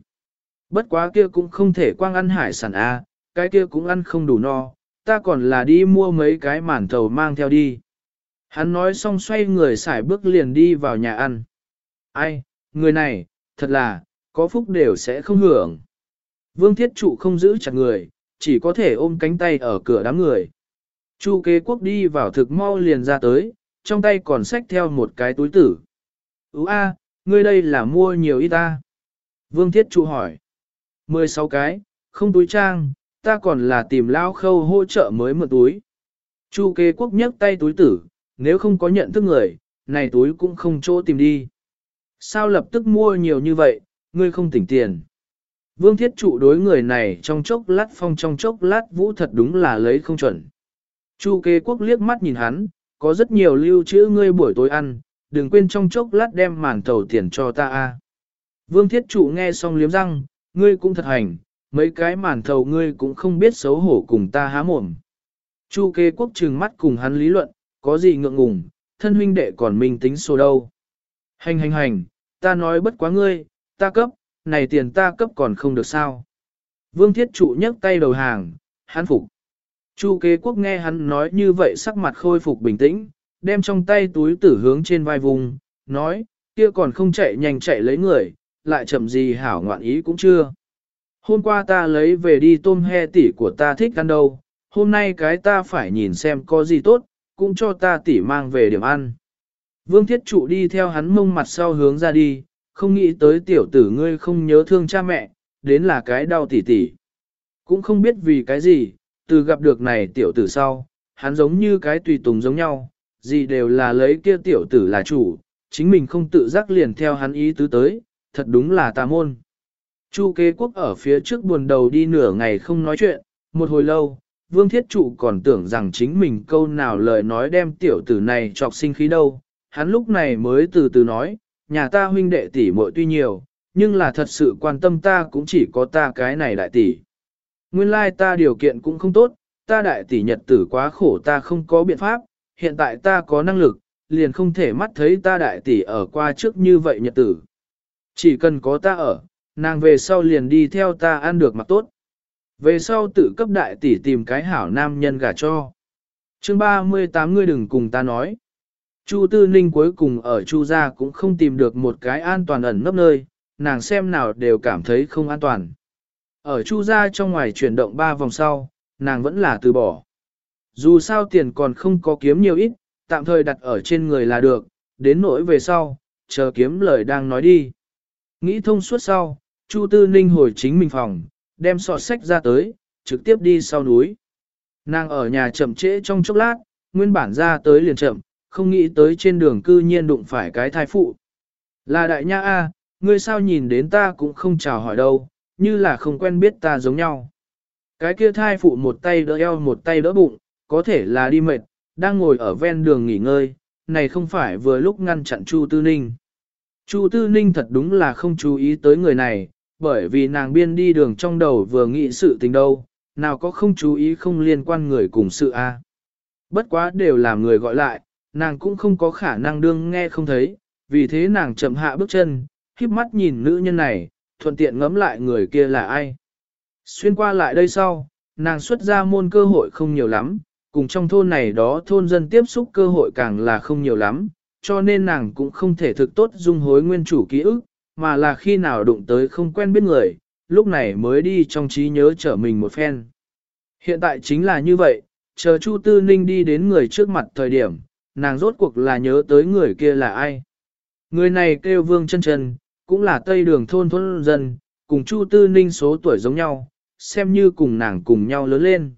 Bất quá kia cũng không thể quang ăn hải sản a, à, cái kia cũng ăn không đủ no, ta còn là đi mua mấy cái màn thầu mang theo đi. Hắn nói xong xoay người xài bước liền đi vào nhà ăn. Ai, người này, thật là, có phúc đều sẽ không hưởng. Vương thiết trụ không giữ chặt người, chỉ có thể ôm cánh tay ở cửa đám người. Chu kế quốc đi vào thực mau liền ra tới, trong tay còn xách theo một cái túi tử. Ú a, ngươi đây là mua nhiều ít ta. Vương thiết trụ hỏi. 16 cái, không túi trang, ta còn là tìm lao khâu hỗ trợ mới mượn túi. Chu kế quốc nhấc tay túi tử, nếu không có nhận thức người, này túi cũng không chỗ tìm đi. Sao lập tức mua nhiều như vậy, ngươi không tỉnh tiền. Vương thiết trụ đối người này trong chốc lát phong trong chốc lát vũ thật đúng là lấy không chuẩn. Chu kế quốc liếc mắt nhìn hắn, có rất nhiều lưu trữ ngươi buổi tối ăn, đừng quên trong chốc lát đem màn thầu tiền cho ta a. Vương thiết trụ nghe xong liếm răng, ngươi cũng thật hành, mấy cái màn thầu ngươi cũng không biết xấu hổ cùng ta há mồm. Chu kế quốc trừng mắt cùng hắn lý luận, có gì ngượng ngùng, thân huynh đệ còn mình tính số đâu. Hành hành hành, ta nói bất quá ngươi, ta cấp, này tiền ta cấp còn không được sao. Vương thiết trụ nhấc tay đầu hàng, hắn phục. Chu kế quốc nghe hắn nói như vậy sắc mặt khôi phục bình tĩnh, đem trong tay túi tử hướng trên vai vùng, nói, kia còn không chạy nhanh chạy lấy người, lại chậm gì hảo ngoạn ý cũng chưa. Hôm qua ta lấy về đi tôm he tỉ của ta thích ăn đâu, hôm nay cái ta phải nhìn xem có gì tốt, cũng cho ta tỉ mang về điểm ăn. Vương thiết trụ đi theo hắn mông mặt sau hướng ra đi, không nghĩ tới tiểu tử ngươi không nhớ thương cha mẹ, đến là cái đau tỉ tỉ. Cũng không biết vì cái gì, từ gặp được này tiểu tử sau, hắn giống như cái tùy tùng giống nhau, gì đều là lấy kia tiểu tử là chủ, chính mình không tự giác liền theo hắn ý tứ tới, thật đúng là tà môn. Chu kế quốc ở phía trước buồn đầu đi nửa ngày không nói chuyện, một hồi lâu, vương thiết trụ còn tưởng rằng chính mình câu nào lời nói đem tiểu tử này trọc sinh khí đâu, hắn lúc này mới từ từ nói, nhà ta huynh đệ tỷ muội tuy nhiều, nhưng là thật sự quan tâm ta cũng chỉ có ta cái này đại tỷ. Nguyên lai ta điều kiện cũng không tốt, ta đại tỷ nhật tử quá khổ ta không có biện pháp, hiện tại ta có năng lực, liền không thể mắt thấy ta đại tỷ ở qua trước như vậy nhật tử. Chỉ cần có ta ở, nàng về sau liền đi theo ta ăn được mặc tốt. Về sau tự cấp đại tỷ tìm cái hảo nam nhân gả cho. chương 38 ngươi đừng cùng ta nói. Chu Tư Ninh cuối cùng ở Chu gia cũng không tìm được một cái an toàn ẩn nấp nơi, nàng xem nào đều cảm thấy không an toàn. Ở Chu gia trong ngoài chuyển động ba vòng sau, nàng vẫn là từ bỏ. Dù sao tiền còn không có kiếm nhiều ít, tạm thời đặt ở trên người là được, đến nỗi về sau, chờ kiếm lời đang nói đi. Nghĩ thông suốt sau, Chu Tư Ninh hồi chính mình phòng, đem sọt sách ra tới, trực tiếp đi sau núi. Nàng ở nhà chậm trễ trong chốc lát, nguyên bản ra tới liền chậm, không nghĩ tới trên đường cư nhiên đụng phải cái thai phụ. Là đại nha A, ngươi sao nhìn đến ta cũng không chào hỏi đâu, như là không quen biết ta giống nhau. Cái kia thai phụ một tay đỡ eo một tay đỡ bụng, có thể là đi mệt, đang ngồi ở ven đường nghỉ ngơi, này không phải vừa lúc ngăn chặn Chu Tư Ninh. Chu Tư Ninh thật đúng là không chú ý tới người này, bởi vì nàng biên đi đường trong đầu vừa nghĩ sự tình đâu, nào có không chú ý không liên quan người cùng sự a. Bất quá đều làm người gọi lại, nàng cũng không có khả năng đương nghe không thấy, vì thế nàng chậm hạ bước chân, híp mắt nhìn nữ nhân này, thuận tiện ngẫm lại người kia là ai. Xuyên qua lại đây sau, nàng xuất ra môn cơ hội không nhiều lắm, cùng trong thôn này đó thôn dân tiếp xúc cơ hội càng là không nhiều lắm, cho nên nàng cũng không thể thực tốt dung hối nguyên chủ ký ức, mà là khi nào đụng tới không quen biết người, lúc này mới đi trong trí nhớ trở mình một phen. Hiện tại chính là như vậy, chờ Chu Tư Ninh đi đến người trước mặt thời điểm, nàng rốt cuộc là nhớ tới người kia là ai. Người này kêu Vương chân Trần, cũng là Tây Đường thôn thôn dân, cùng Chu Tư Ninh số tuổi giống nhau, xem như cùng nàng cùng nhau lớn lên.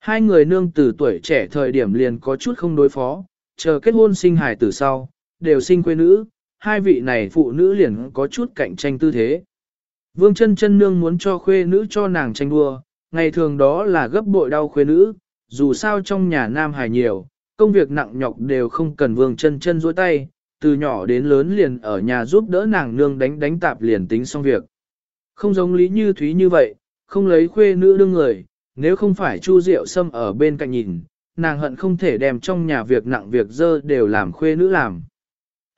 Hai người nương từ tuổi trẻ thời điểm liền có chút không đối phó, chờ kết hôn sinh hài từ sau, đều sinh quê nữ, hai vị này phụ nữ liền có chút cạnh tranh tư thế. Vương chân chân nương muốn cho khuê nữ cho nàng tranh đua, ngày thường đó là gấp bội đau khuê nữ, dù sao trong nhà nam hài nhiều, công việc nặng nhọc đều không cần vương chân chân dối tay, từ nhỏ đến lớn liền ở nhà giúp đỡ nàng nương đánh đánh tạp liền tính xong việc. Không giống lý như thúy như vậy, không lấy khuê nữ đương người, nếu không phải chu diệu sâm ở bên cạnh nhìn, nàng hận không thể đem trong nhà việc nặng việc dơ đều làm khuê nữ làm.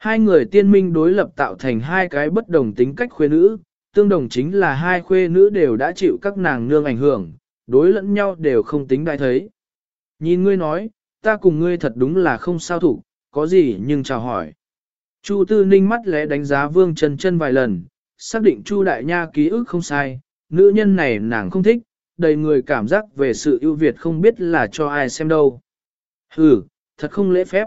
Hai người tiên minh đối lập tạo thành hai cái bất đồng tính cách khuê nữ, tương đồng chính là hai khuê nữ đều đã chịu các nàng nương ảnh hưởng, đối lẫn nhau đều không tính đại thấy. Nhìn ngươi nói, ta cùng ngươi thật đúng là không sao thủ, có gì nhưng chào hỏi. Chu tư ninh mắt lẽ đánh giá vương chân chân vài lần, xác định Chu đại nha ký ức không sai, nữ nhân này nàng không thích, đầy người cảm giác về sự ưu việt không biết là cho ai xem đâu. Hừ, thật không lễ phép.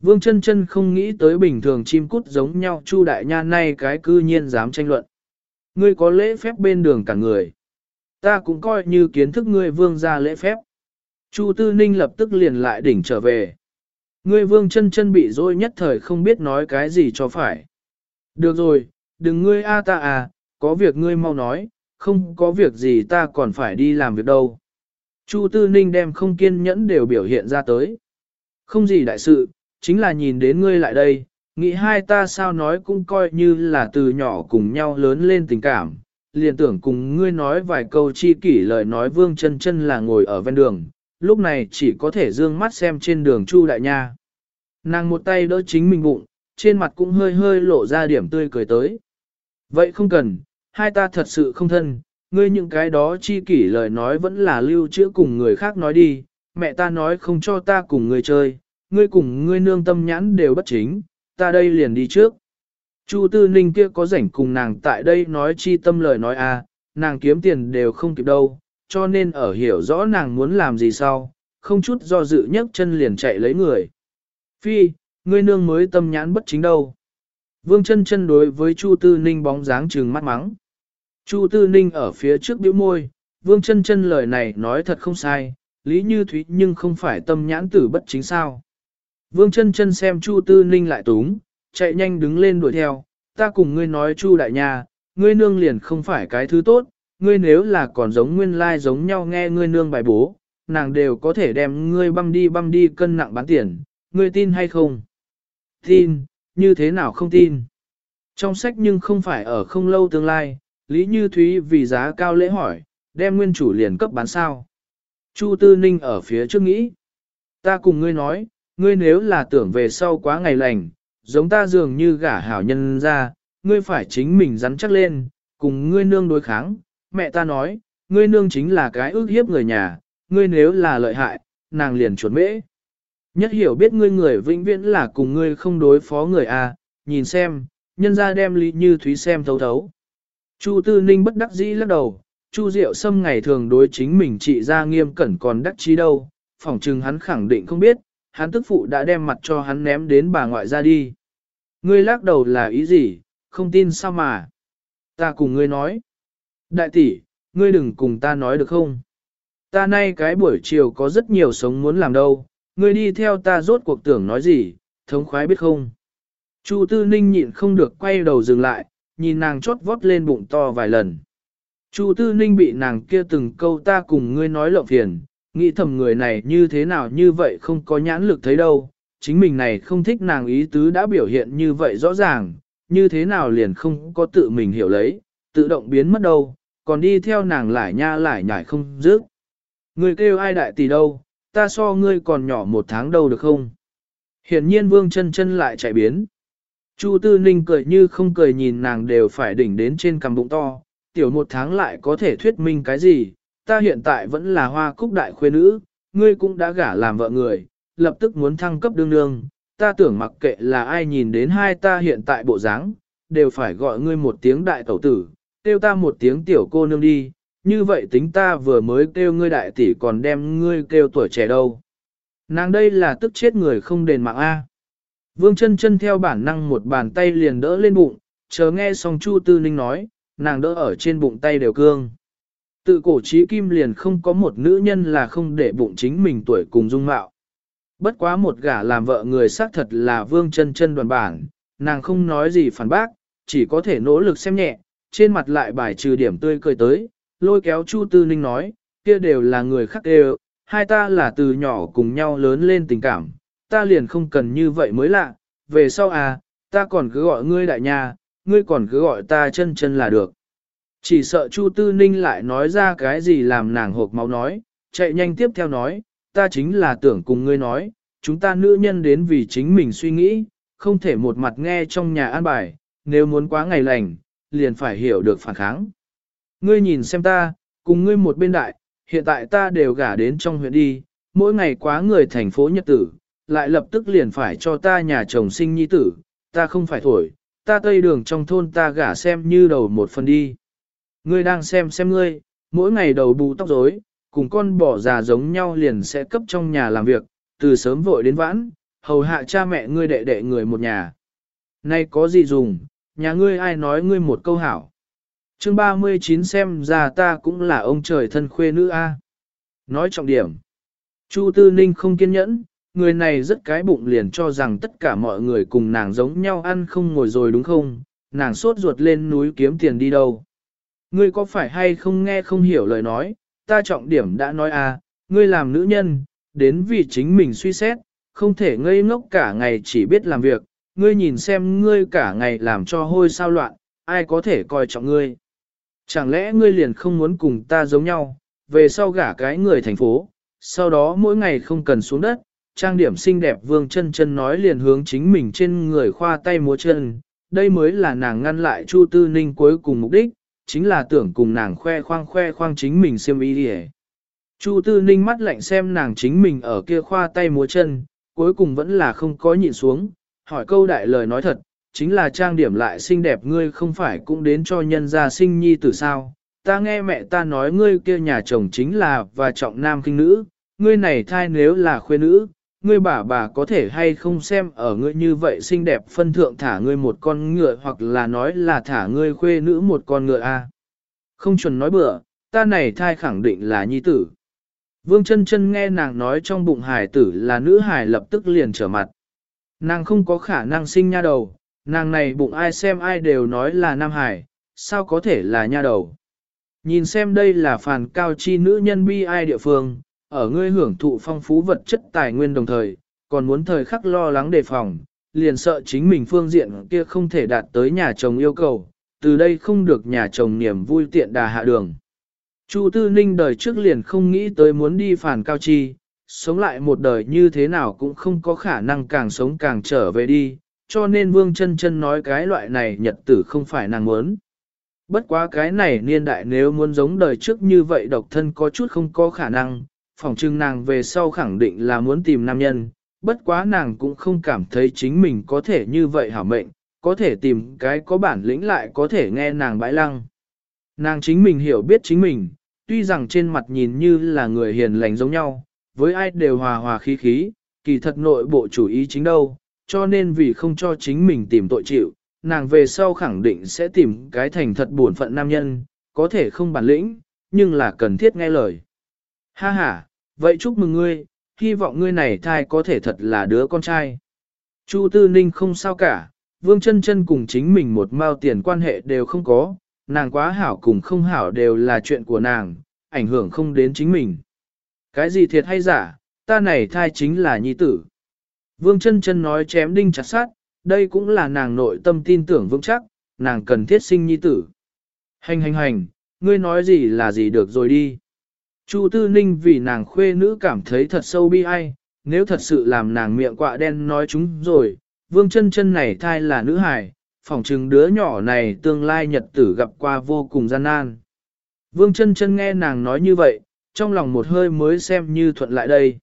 Vương chân chân không nghĩ tới bình thường chim cút giống nhau Chu đại nha nay cái cư nhiên dám tranh luận. Ngươi có lễ phép bên đường cả người. Ta cũng coi như kiến thức ngươi vương ra lễ phép. Chu Tư Ninh lập tức liền lại đỉnh trở về. Ngươi vương chân chân bị dối nhất thời không biết nói cái gì cho phải. Được rồi, đừng ngươi a ta à, có việc ngươi mau nói, không có việc gì ta còn phải đi làm việc đâu. Chu Tư Ninh đem không kiên nhẫn đều biểu hiện ra tới. Không gì đại sự, chính là nhìn đến ngươi lại đây, nghĩ hai ta sao nói cũng coi như là từ nhỏ cùng nhau lớn lên tình cảm, liền tưởng cùng ngươi nói vài câu chi kỷ lời nói vương chân chân là ngồi ở ven đường, lúc này chỉ có thể dương mắt xem trên đường Chu Đại Nha. Nàng một tay đỡ chính mình bụng, trên mặt cũng hơi hơi lộ ra điểm tươi cười tới. Vậy không cần, hai ta thật sự không thân, ngươi những cái đó chi kỷ lời nói vẫn là lưu trữ cùng người khác nói đi, mẹ ta nói không cho ta cùng ngươi chơi, ngươi cùng ngươi nương tâm nhãn đều bất chính, ta đây liền đi trước. Chu Tư Ninh kia có rảnh cùng nàng tại đây nói chi tâm lời nói a, à, nàng kiếm tiền đều không kịp đâu, cho nên ở hiểu rõ nàng muốn làm gì sau, không chút do dự nhấc chân liền chạy lấy người. Phi, ngươi nương mới tâm nhãn bất chính đâu. Vương chân chân đối với Chu Tư Ninh bóng dáng trừng mắt mắng. Chu Tư Ninh ở phía trước bĩu môi, Vương chân chân lời này nói thật không sai, lý như thúy nhưng không phải tâm nhãn tử bất chính sao. Vương chân chân xem Chu Tư Ninh lại túng, chạy nhanh đứng lên đuổi theo, ta cùng ngươi nói Chu đại nha ngươi nương liền không phải cái thứ tốt, ngươi nếu là còn giống nguyên lai giống nhau nghe ngươi nương bài bố, nàng đều có thể đem ngươi băm đi băm đi cân nặng bán tiền, ngươi tin hay không? Tin, như thế nào không tin? Trong sách nhưng không phải ở không lâu tương lai, Lý Như Thúy vì giá cao lễ hỏi, đem nguyên chủ liền cấp bán sao. Chu Tư Ninh ở phía trước nghĩ. Ta cùng ngươi nói, ngươi nếu là tưởng về sau quá ngày lành, giống ta dường như gả hảo nhân ra, ngươi phải chính mình rắn chắc lên, cùng ngươi nương đối kháng. Mẹ ta nói, ngươi nương chính là cái ước hiếp người nhà, ngươi nếu là lợi hại, nàng liền chuột mễ. Nhất hiểu biết ngươi người vĩnh viễn là cùng ngươi không đối phó người a, nhìn xem, nhân ra đem lý như thúy xem thấu thấu. Chu Tư Ninh bất đắc dĩ lắc đầu, Chu Diệu Sâm ngày thường đối chính mình trị ra nghiêm cẩn còn đắc chí đâu, phỏng chừng hắn khẳng định không biết, hắn tức phụ đã đem mặt cho hắn ném đến bà ngoại ra đi. Ngươi lắc đầu là ý gì, không tin sao mà. Ta cùng ngươi nói. Đại tỷ, ngươi đừng cùng ta nói được không? Ta nay cái buổi chiều có rất nhiều sống muốn làm đâu, ngươi đi theo ta rốt cuộc tưởng nói gì, thống khoái biết không? Chu Tư Ninh nhịn không được quay đầu dừng lại, nhìn nàng chót vót lên bụng to vài lần. Chu Tư Ninh bị nàng kia từng câu ta cùng ngươi nói lộng phiền, nghĩ thầm người này như thế nào như vậy không có nhãn lực thấy đâu, chính mình này không thích nàng ý tứ đã biểu hiện như vậy rõ ràng, như thế nào liền không có tự mình hiểu lấy, tự động biến mất đâu, còn đi theo nàng lại nha lại nhảy không dứt. người kêu ai đại tỷ đâu, ta so ngươi còn nhỏ một tháng đâu được không? Hiển nhiên vương chân chân lại chạy biến. Chu Tư Ninh cười như không cười nhìn nàng đều phải đỉnh đến trên cằm bụng to, tiểu một tháng lại có thể thuyết minh cái gì, ta hiện tại vẫn là hoa cúc đại khuê nữ, ngươi cũng đã gả làm vợ người, lập tức muốn thăng cấp đương đương. ta tưởng mặc kệ là ai nhìn đến hai ta hiện tại bộ dáng, đều phải gọi ngươi một tiếng đại tẩu tử, kêu ta một tiếng tiểu cô nương đi, như vậy tính ta vừa mới kêu ngươi đại tỷ còn đem ngươi kêu tuổi trẻ đâu. Nàng đây là tức chết người không đền mạng A. Vương chân chân theo bản năng một bàn tay liền đỡ lên bụng, chờ nghe xong Chu Tư Ninh nói, nàng đỡ ở trên bụng tay đều cương. Tự cổ trí kim liền không có một nữ nhân là không để bụng chính mình tuổi cùng dung mạo. Bất quá một gả làm vợ người xác thật là vương chân chân đoàn bản, nàng không nói gì phản bác, chỉ có thể nỗ lực xem nhẹ, trên mặt lại bài trừ điểm tươi cười tới, lôi kéo Chu Tư Ninh nói, kia đều là người khác đều, hai ta là từ nhỏ cùng nhau lớn lên tình cảm, ta liền không cần như vậy mới lạ, về sau à, ta còn cứ gọi ngươi đại nha, ngươi còn cứ gọi ta chân chân là được. Chỉ sợ Chu Tư Ninh lại nói ra cái gì làm nàng hộp máu nói, chạy nhanh tiếp theo nói, ta chính là tưởng cùng ngươi nói, chúng ta nữ nhân đến vì chính mình suy nghĩ, không thể một mặt nghe trong nhà an bài, nếu muốn quá ngày lành, liền phải hiểu được phản kháng. Ngươi nhìn xem ta, cùng ngươi một bên đại, hiện tại ta đều gả đến trong huyện đi, mỗi ngày quá người thành phố nhật tử, lại lập tức liền phải cho ta nhà chồng sinh nhi tử, ta không phải thổi, ta tây đường trong thôn ta gả xem như đầu một phần đi. Ngươi đang xem xem ngươi, mỗi ngày đầu bù tóc rối, cùng con bỏ già giống nhau liền sẽ cấp trong nhà làm việc, từ sớm vội đến vãn, hầu hạ cha mẹ ngươi đệ đệ người một nhà. Nay có gì dùng, nhà ngươi ai nói ngươi một câu hảo. Chương 39 xem ra ta cũng là ông trời thân khuê nữ A. Nói trọng điểm. Chu Tư Ninh không kiên nhẫn, người này rất cái bụng liền cho rằng tất cả mọi người cùng nàng giống nhau ăn không ngồi rồi đúng không, nàng sốt ruột lên núi kiếm tiền đi đâu. Ngươi có phải hay không nghe không hiểu lời nói, ta trọng điểm đã nói à? ngươi làm nữ nhân, đến vì chính mình suy xét, không thể ngây ngốc cả ngày chỉ biết làm việc, ngươi nhìn xem ngươi cả ngày làm cho hôi sao loạn, ai có thể coi trọng ngươi. Chẳng lẽ ngươi liền không muốn cùng ta giống nhau, về sau gả cái người thành phố, sau đó mỗi ngày không cần xuống đất, trang điểm xinh đẹp vương chân chân nói liền hướng chính mình trên người khoa tay múa chân, đây mới là nàng ngăn lại Chu Tư Ninh cuối cùng mục đích, chính là tưởng cùng nàng khoe khoang khoe khoang chính mình xem ý đi Chu Tư Ninh mắt lạnh xem nàng chính mình ở kia khoa tay múa chân, cuối cùng vẫn là không có nhịn xuống, hỏi câu đại lời nói thật, chính là trang điểm lại xinh đẹp ngươi không phải cũng đến cho nhân gia sinh nhi tử sao. Ta nghe mẹ ta nói ngươi kia nhà chồng chính là và trọng nam kinh nữ, ngươi này thai nếu là khuê nữ, ngươi bà bà có thể hay không xem ở ngươi như vậy xinh đẹp phân thượng thả ngươi một con ngựa hoặc là nói là thả ngươi khuê nữ một con ngựa a. Không chuẩn nói bừa, ta này thai khẳng định là nhi tử. Vương chân chân nghe nàng nói trong bụng hài tử là nữ hài lập tức liền trở mặt. Nàng không có khả năng sinh nha đầu, nàng này bụng ai xem ai đều nói là nam hài, sao có thể là nha đầu. Nhìn xem đây là phàn cao chi nữ nhân bi ai địa phương, ở ngươi hưởng thụ phong phú vật chất tài nguyên đồng thời, còn muốn thời khắc lo lắng đề phòng, liền sợ chính mình phương diện kia không thể đạt tới nhà chồng yêu cầu, từ đây không được nhà chồng niềm vui tiện đà hạ đường. Chu Tư Ninh đời trước liền không nghĩ tới muốn đi phản cao chi, sống lại một đời như thế nào cũng không có khả năng càng sống càng trở về đi, cho nên Vương chân chân nói cái loại này nhật tử không phải nàng muốn. Bất quá cái này niên đại nếu muốn giống đời trước như vậy độc thân có chút không có khả năng, phỏng chừng nàng về sau khẳng định là muốn tìm nam nhân, bất quá nàng cũng không cảm thấy chính mình có thể như vậy hảo mệnh, có thể tìm cái có bản lĩnh lại có thể nghe nàng bãi lăng. Nàng chính mình hiểu biết chính mình, tuy rằng trên mặt nhìn như là người hiền lành giống nhau, với ai đều hòa hòa khí khí, kỳ thật nội bộ chủ ý chính đâu, cho nên vì không cho chính mình tìm tội chịu, nàng về sau khẳng định sẽ tìm cái thành thật buồn phận nam nhân, có thể không bản lĩnh, nhưng là cần thiết nghe lời. Ha ha, vậy chúc mừng ngươi, hy vọng ngươi này thai có thể thật là đứa con trai. Chu Tư Ninh không sao cả, Vương chân chân cùng chính mình một mao tiền quan hệ đều không có, nàng quá hảo cùng không hảo đều là chuyện của nàng, ảnh hưởng không đến chính mình. Cái gì thiệt hay giả, ta này thai chính là nhi tử. Vương chân chân nói chém đinh chặt sát, đây cũng là nàng nội tâm tin tưởng vững chắc, nàng cần thiết sinh nhi tử. Hành hành hành, ngươi nói gì là gì được rồi đi. Chu Tư Ninh vì nàng khuê nữ cảm thấy thật sâu bi ai, nếu thật sự làm nàng miệng quạ đen nói chúng rồi, vương chân chân này thai là nữ hài, phỏng chừng đứa nhỏ này tương lai nhật tử gặp qua vô cùng gian nan. Vương chân chân nghe nàng nói như vậy, trong lòng một hơi mới xem như thuận lại đây.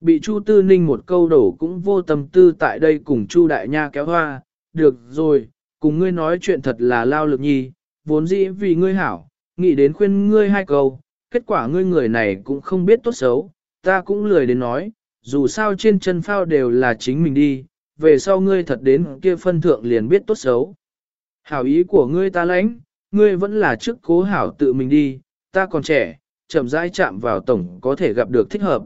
Bị Chu Tư Ninh một câu đổ cũng vô tâm tư tại đây cùng Chu Đại Nha kéo hoa, được rồi, cùng ngươi nói chuyện thật là lao lực nhi, vốn dĩ vì ngươi hảo, nghĩ đến khuyên ngươi hai câu, kết quả ngươi người này cũng không biết tốt xấu, ta cũng lười đến nói, dù sao trên chân phao đều là chính mình đi, về sau ngươi thật đến kia phân thượng liền biết tốt xấu. Hảo ý của ngươi ta lãnh, ngươi vẫn là trước cố hảo tự mình đi, ta còn trẻ, chậm rãi chạm vào tổng có thể gặp được thích hợp.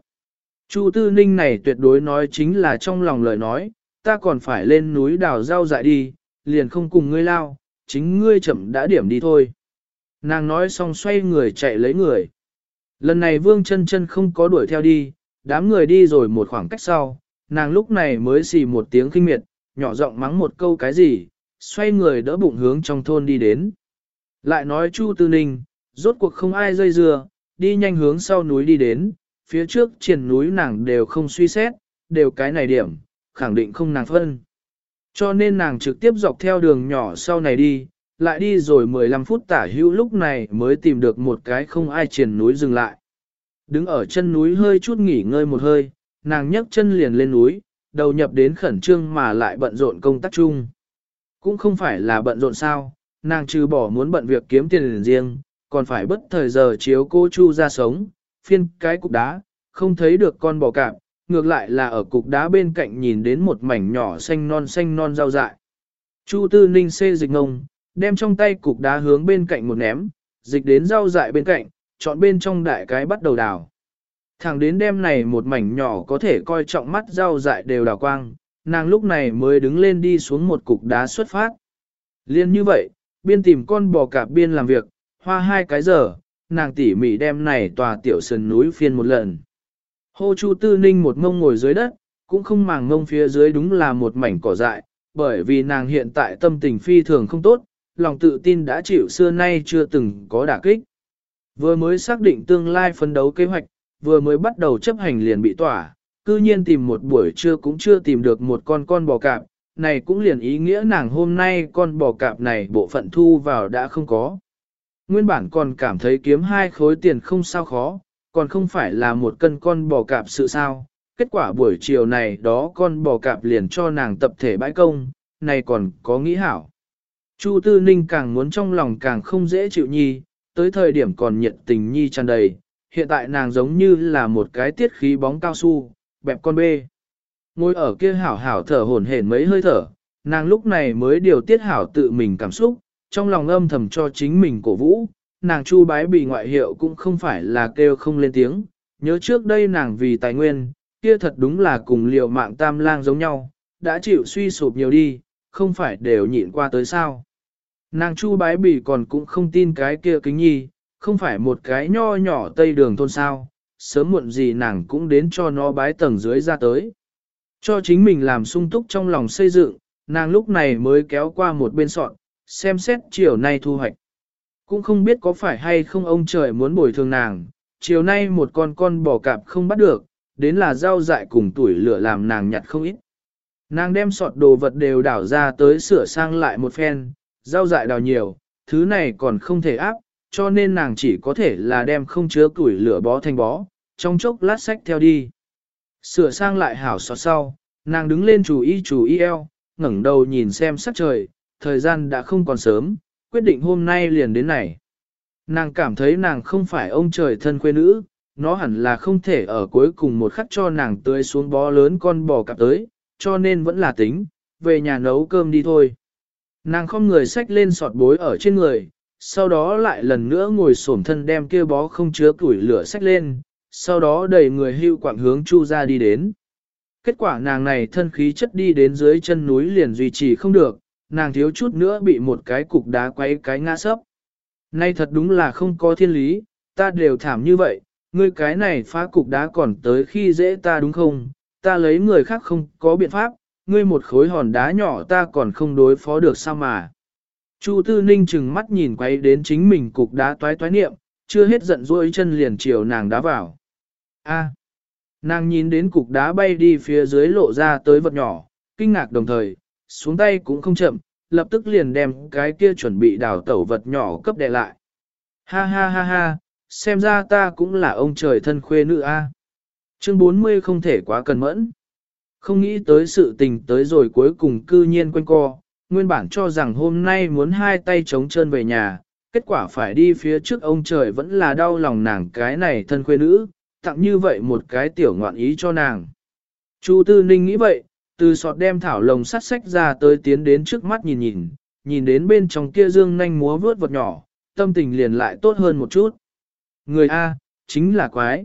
Chu Tư Ninh này tuyệt đối nói chính là trong lòng lời nói, ta còn phải lên núi đào rau dại đi, liền không cùng ngươi lao, chính ngươi chậm đã điểm đi thôi. Nàng nói xong xoay người chạy lấy người. Lần này Vương chân chân không có đuổi theo đi, đám người đi rồi một khoảng cách sau, nàng lúc này mới xì một tiếng kinh miệt, nhỏ giọng mắng một câu cái gì, xoay người đỡ bụng hướng trong thôn đi đến. Lại nói Chu Tư Ninh, rốt cuộc không ai dây dưa, đi nhanh hướng sau núi đi đến, phía trước triển núi nàng đều không suy xét, đều cái này điểm, khẳng định không nàng phân. Cho nên nàng trực tiếp dọc theo đường nhỏ sau này đi, lại đi rồi 15 phút tả hữu lúc này mới tìm được một cái không ai triển núi dừng lại. Đứng ở chân núi hơi chút nghỉ ngơi một hơi, nàng nhấc chân liền lên núi, đầu nhập đến khẩn trương mà lại bận rộn công tác chung. Cũng không phải là bận rộn sao, nàng trừ bỏ muốn bận việc kiếm tiền riêng, còn phải bất thời giờ chiếu cô chu ra sống, phiên cái cục đá, không thấy được con bò cạp, ngược lại là ở cục đá bên cạnh nhìn đến một mảnh nhỏ xanh non xanh non rau dại. Chu tư ninh xê dịch ngông, đem trong tay cục đá hướng bên cạnh một ném, dịch đến rau dại bên cạnh, chọn bên trong đại cái bắt đầu đào. Thẳng đến đêm này một mảnh nhỏ có thể coi trọng mắt rau dại đều đào quang, nàng lúc này mới đứng lên đi xuống một cục đá xuất phát. Liên như vậy, biên tìm con bò cạp biên làm việc, hoa hai cái giờ, nàng tỉ mỉ đem này tòa tiểu sườn núi phiên một lần. Hô Chu Tư Ninh một ngông ngồi dưới đất, cũng không màng ngông phía dưới đúng là một mảnh cỏ dại, bởi vì nàng hiện tại tâm tình phi thường không tốt, lòng tự tin đã chịu xưa nay chưa từng có đả kích. Vừa mới xác định tương lai phấn đấu kế hoạch, vừa mới bắt đầu chấp hành liền bị tỏa, cư nhiên tìm một buổi trưa cũng chưa tìm được một con con bò cạp, này cũng liền ý nghĩa nàng hôm nay con bò cạp này bộ phận thu vào đã không có. Nguyên bản còn cảm thấy kiếm hai khối tiền không sao khó, còn không phải là một cân con bò cạp sự sao. Kết quả buổi chiều này đó con bò cạp liền cho nàng tập thể bãi công, này còn có nghĩ hảo. Chu Tư Ninh càng muốn trong lòng càng không dễ chịu nhi, tới thời điểm còn nhiệt tình nhi tràn đầy, hiện tại nàng giống như là một cái tiết khí bóng cao su, bẹp con bê. Ngồi ở kia hảo hảo thở hổn hển mấy hơi thở, nàng lúc này mới điều tiết hảo tự mình cảm xúc, trong lòng âm thầm cho chính mình cổ vũ, nàng chu bái bị ngoại hiệu cũng không phải là kêu không lên tiếng, nhớ trước đây nàng vì tài nguyên, kia thật đúng là cùng liệu mạng tam lang giống nhau, đã chịu suy sụp nhiều đi, không phải đều nhịn qua tới sao. Nàng chu bái bỉ còn cũng không tin cái kia kính nhi, không phải một cái nho nhỏ tây đường thôn sao, sớm muộn gì nàng cũng đến cho nó bái tầng dưới ra tới. Cho chính mình làm sung túc trong lòng xây dựng, nàng lúc này mới kéo qua một bên sọn, xem xét chiều nay thu hoạch. Cũng không biết có phải hay không ông trời muốn bồi thường nàng, chiều nay một con con bò cạp không bắt được, đến là rau dại cùng tuổi lửa làm nàng nhặt không ít. Nàng đem sọt đồ vật đều đảo ra tới sửa sang lại một phen, rau dại đào nhiều, thứ này còn không thể áp, cho nên nàng chỉ có thể là đem không chứa củi lửa bó thành bó, trong chốc lát sách theo đi. Sửa sang lại hảo sọt sau, nàng đứng lên chú ý chú ý eo, ngẩng đầu nhìn xem sắc trời, thời gian đã không còn sớm, quyết định hôm nay liền đến này. Nàng cảm thấy nàng không phải ông trời thân quê nữ, nó hẳn là không thể ở cuối cùng một khắc cho nàng tươi xuống bó lớn con bò cặp tới, cho nên vẫn là tính, về nhà nấu cơm đi thôi. Nàng không người xách lên sọt bối ở trên người, sau đó lại lần nữa ngồi xổm thân đem kia bó không chứa củi lửa xách lên, sau đó đẩy người hưu quảng hướng chu ra đi đến. Kết quả nàng này thân khí chất đi đến dưới chân núi liền duy trì không được, nàng thiếu chút nữa bị một cái cục đá quấy cái ngã sấp. Nay thật đúng là không có thiên lý, ta đều thảm như vậy, ngươi cái này phá cục đá còn tới khi dễ ta đúng không, ta lấy người khác không có biện pháp, ngươi một khối hòn đá nhỏ ta còn không đối phó được sao mà. Chu Tư Ninh chừng mắt nhìn quay đến chính mình cục đá toái toái niệm, chưa hết giận dỗi chân liền chiều nàng đá vào. A. nàng nhìn đến cục đá bay đi phía dưới lộ ra tới vật nhỏ, kinh ngạc đồng thời, xuống tay cũng không chậm, lập tức liền đem cái kia chuẩn bị đào tẩu vật nhỏ cấp đè lại. Ha ha ha ha, xem ra ta cũng là ông trời thân khuê nữ a. Chương 40 không thể quá cần mẫn. Không nghĩ tới sự tình tới rồi cuối cùng cư nhiên quanh co, nguyên bản cho rằng hôm nay muốn hai tay chống chân về nhà, kết quả phải đi phía trước ông trời vẫn là đau lòng nàng cái này thân khuê nữ, tặng như vậy một cái tiểu ngoạn ý cho nàng. Chu Tư Ninh nghĩ vậy, từ sọt đem thảo lồng sắt sách ra tới tiến đến trước mắt nhìn nhìn, nhìn đến bên trong kia dương nhanh múa vướt vật nhỏ, tâm tình liền lại tốt hơn một chút. Người A, chính là quái.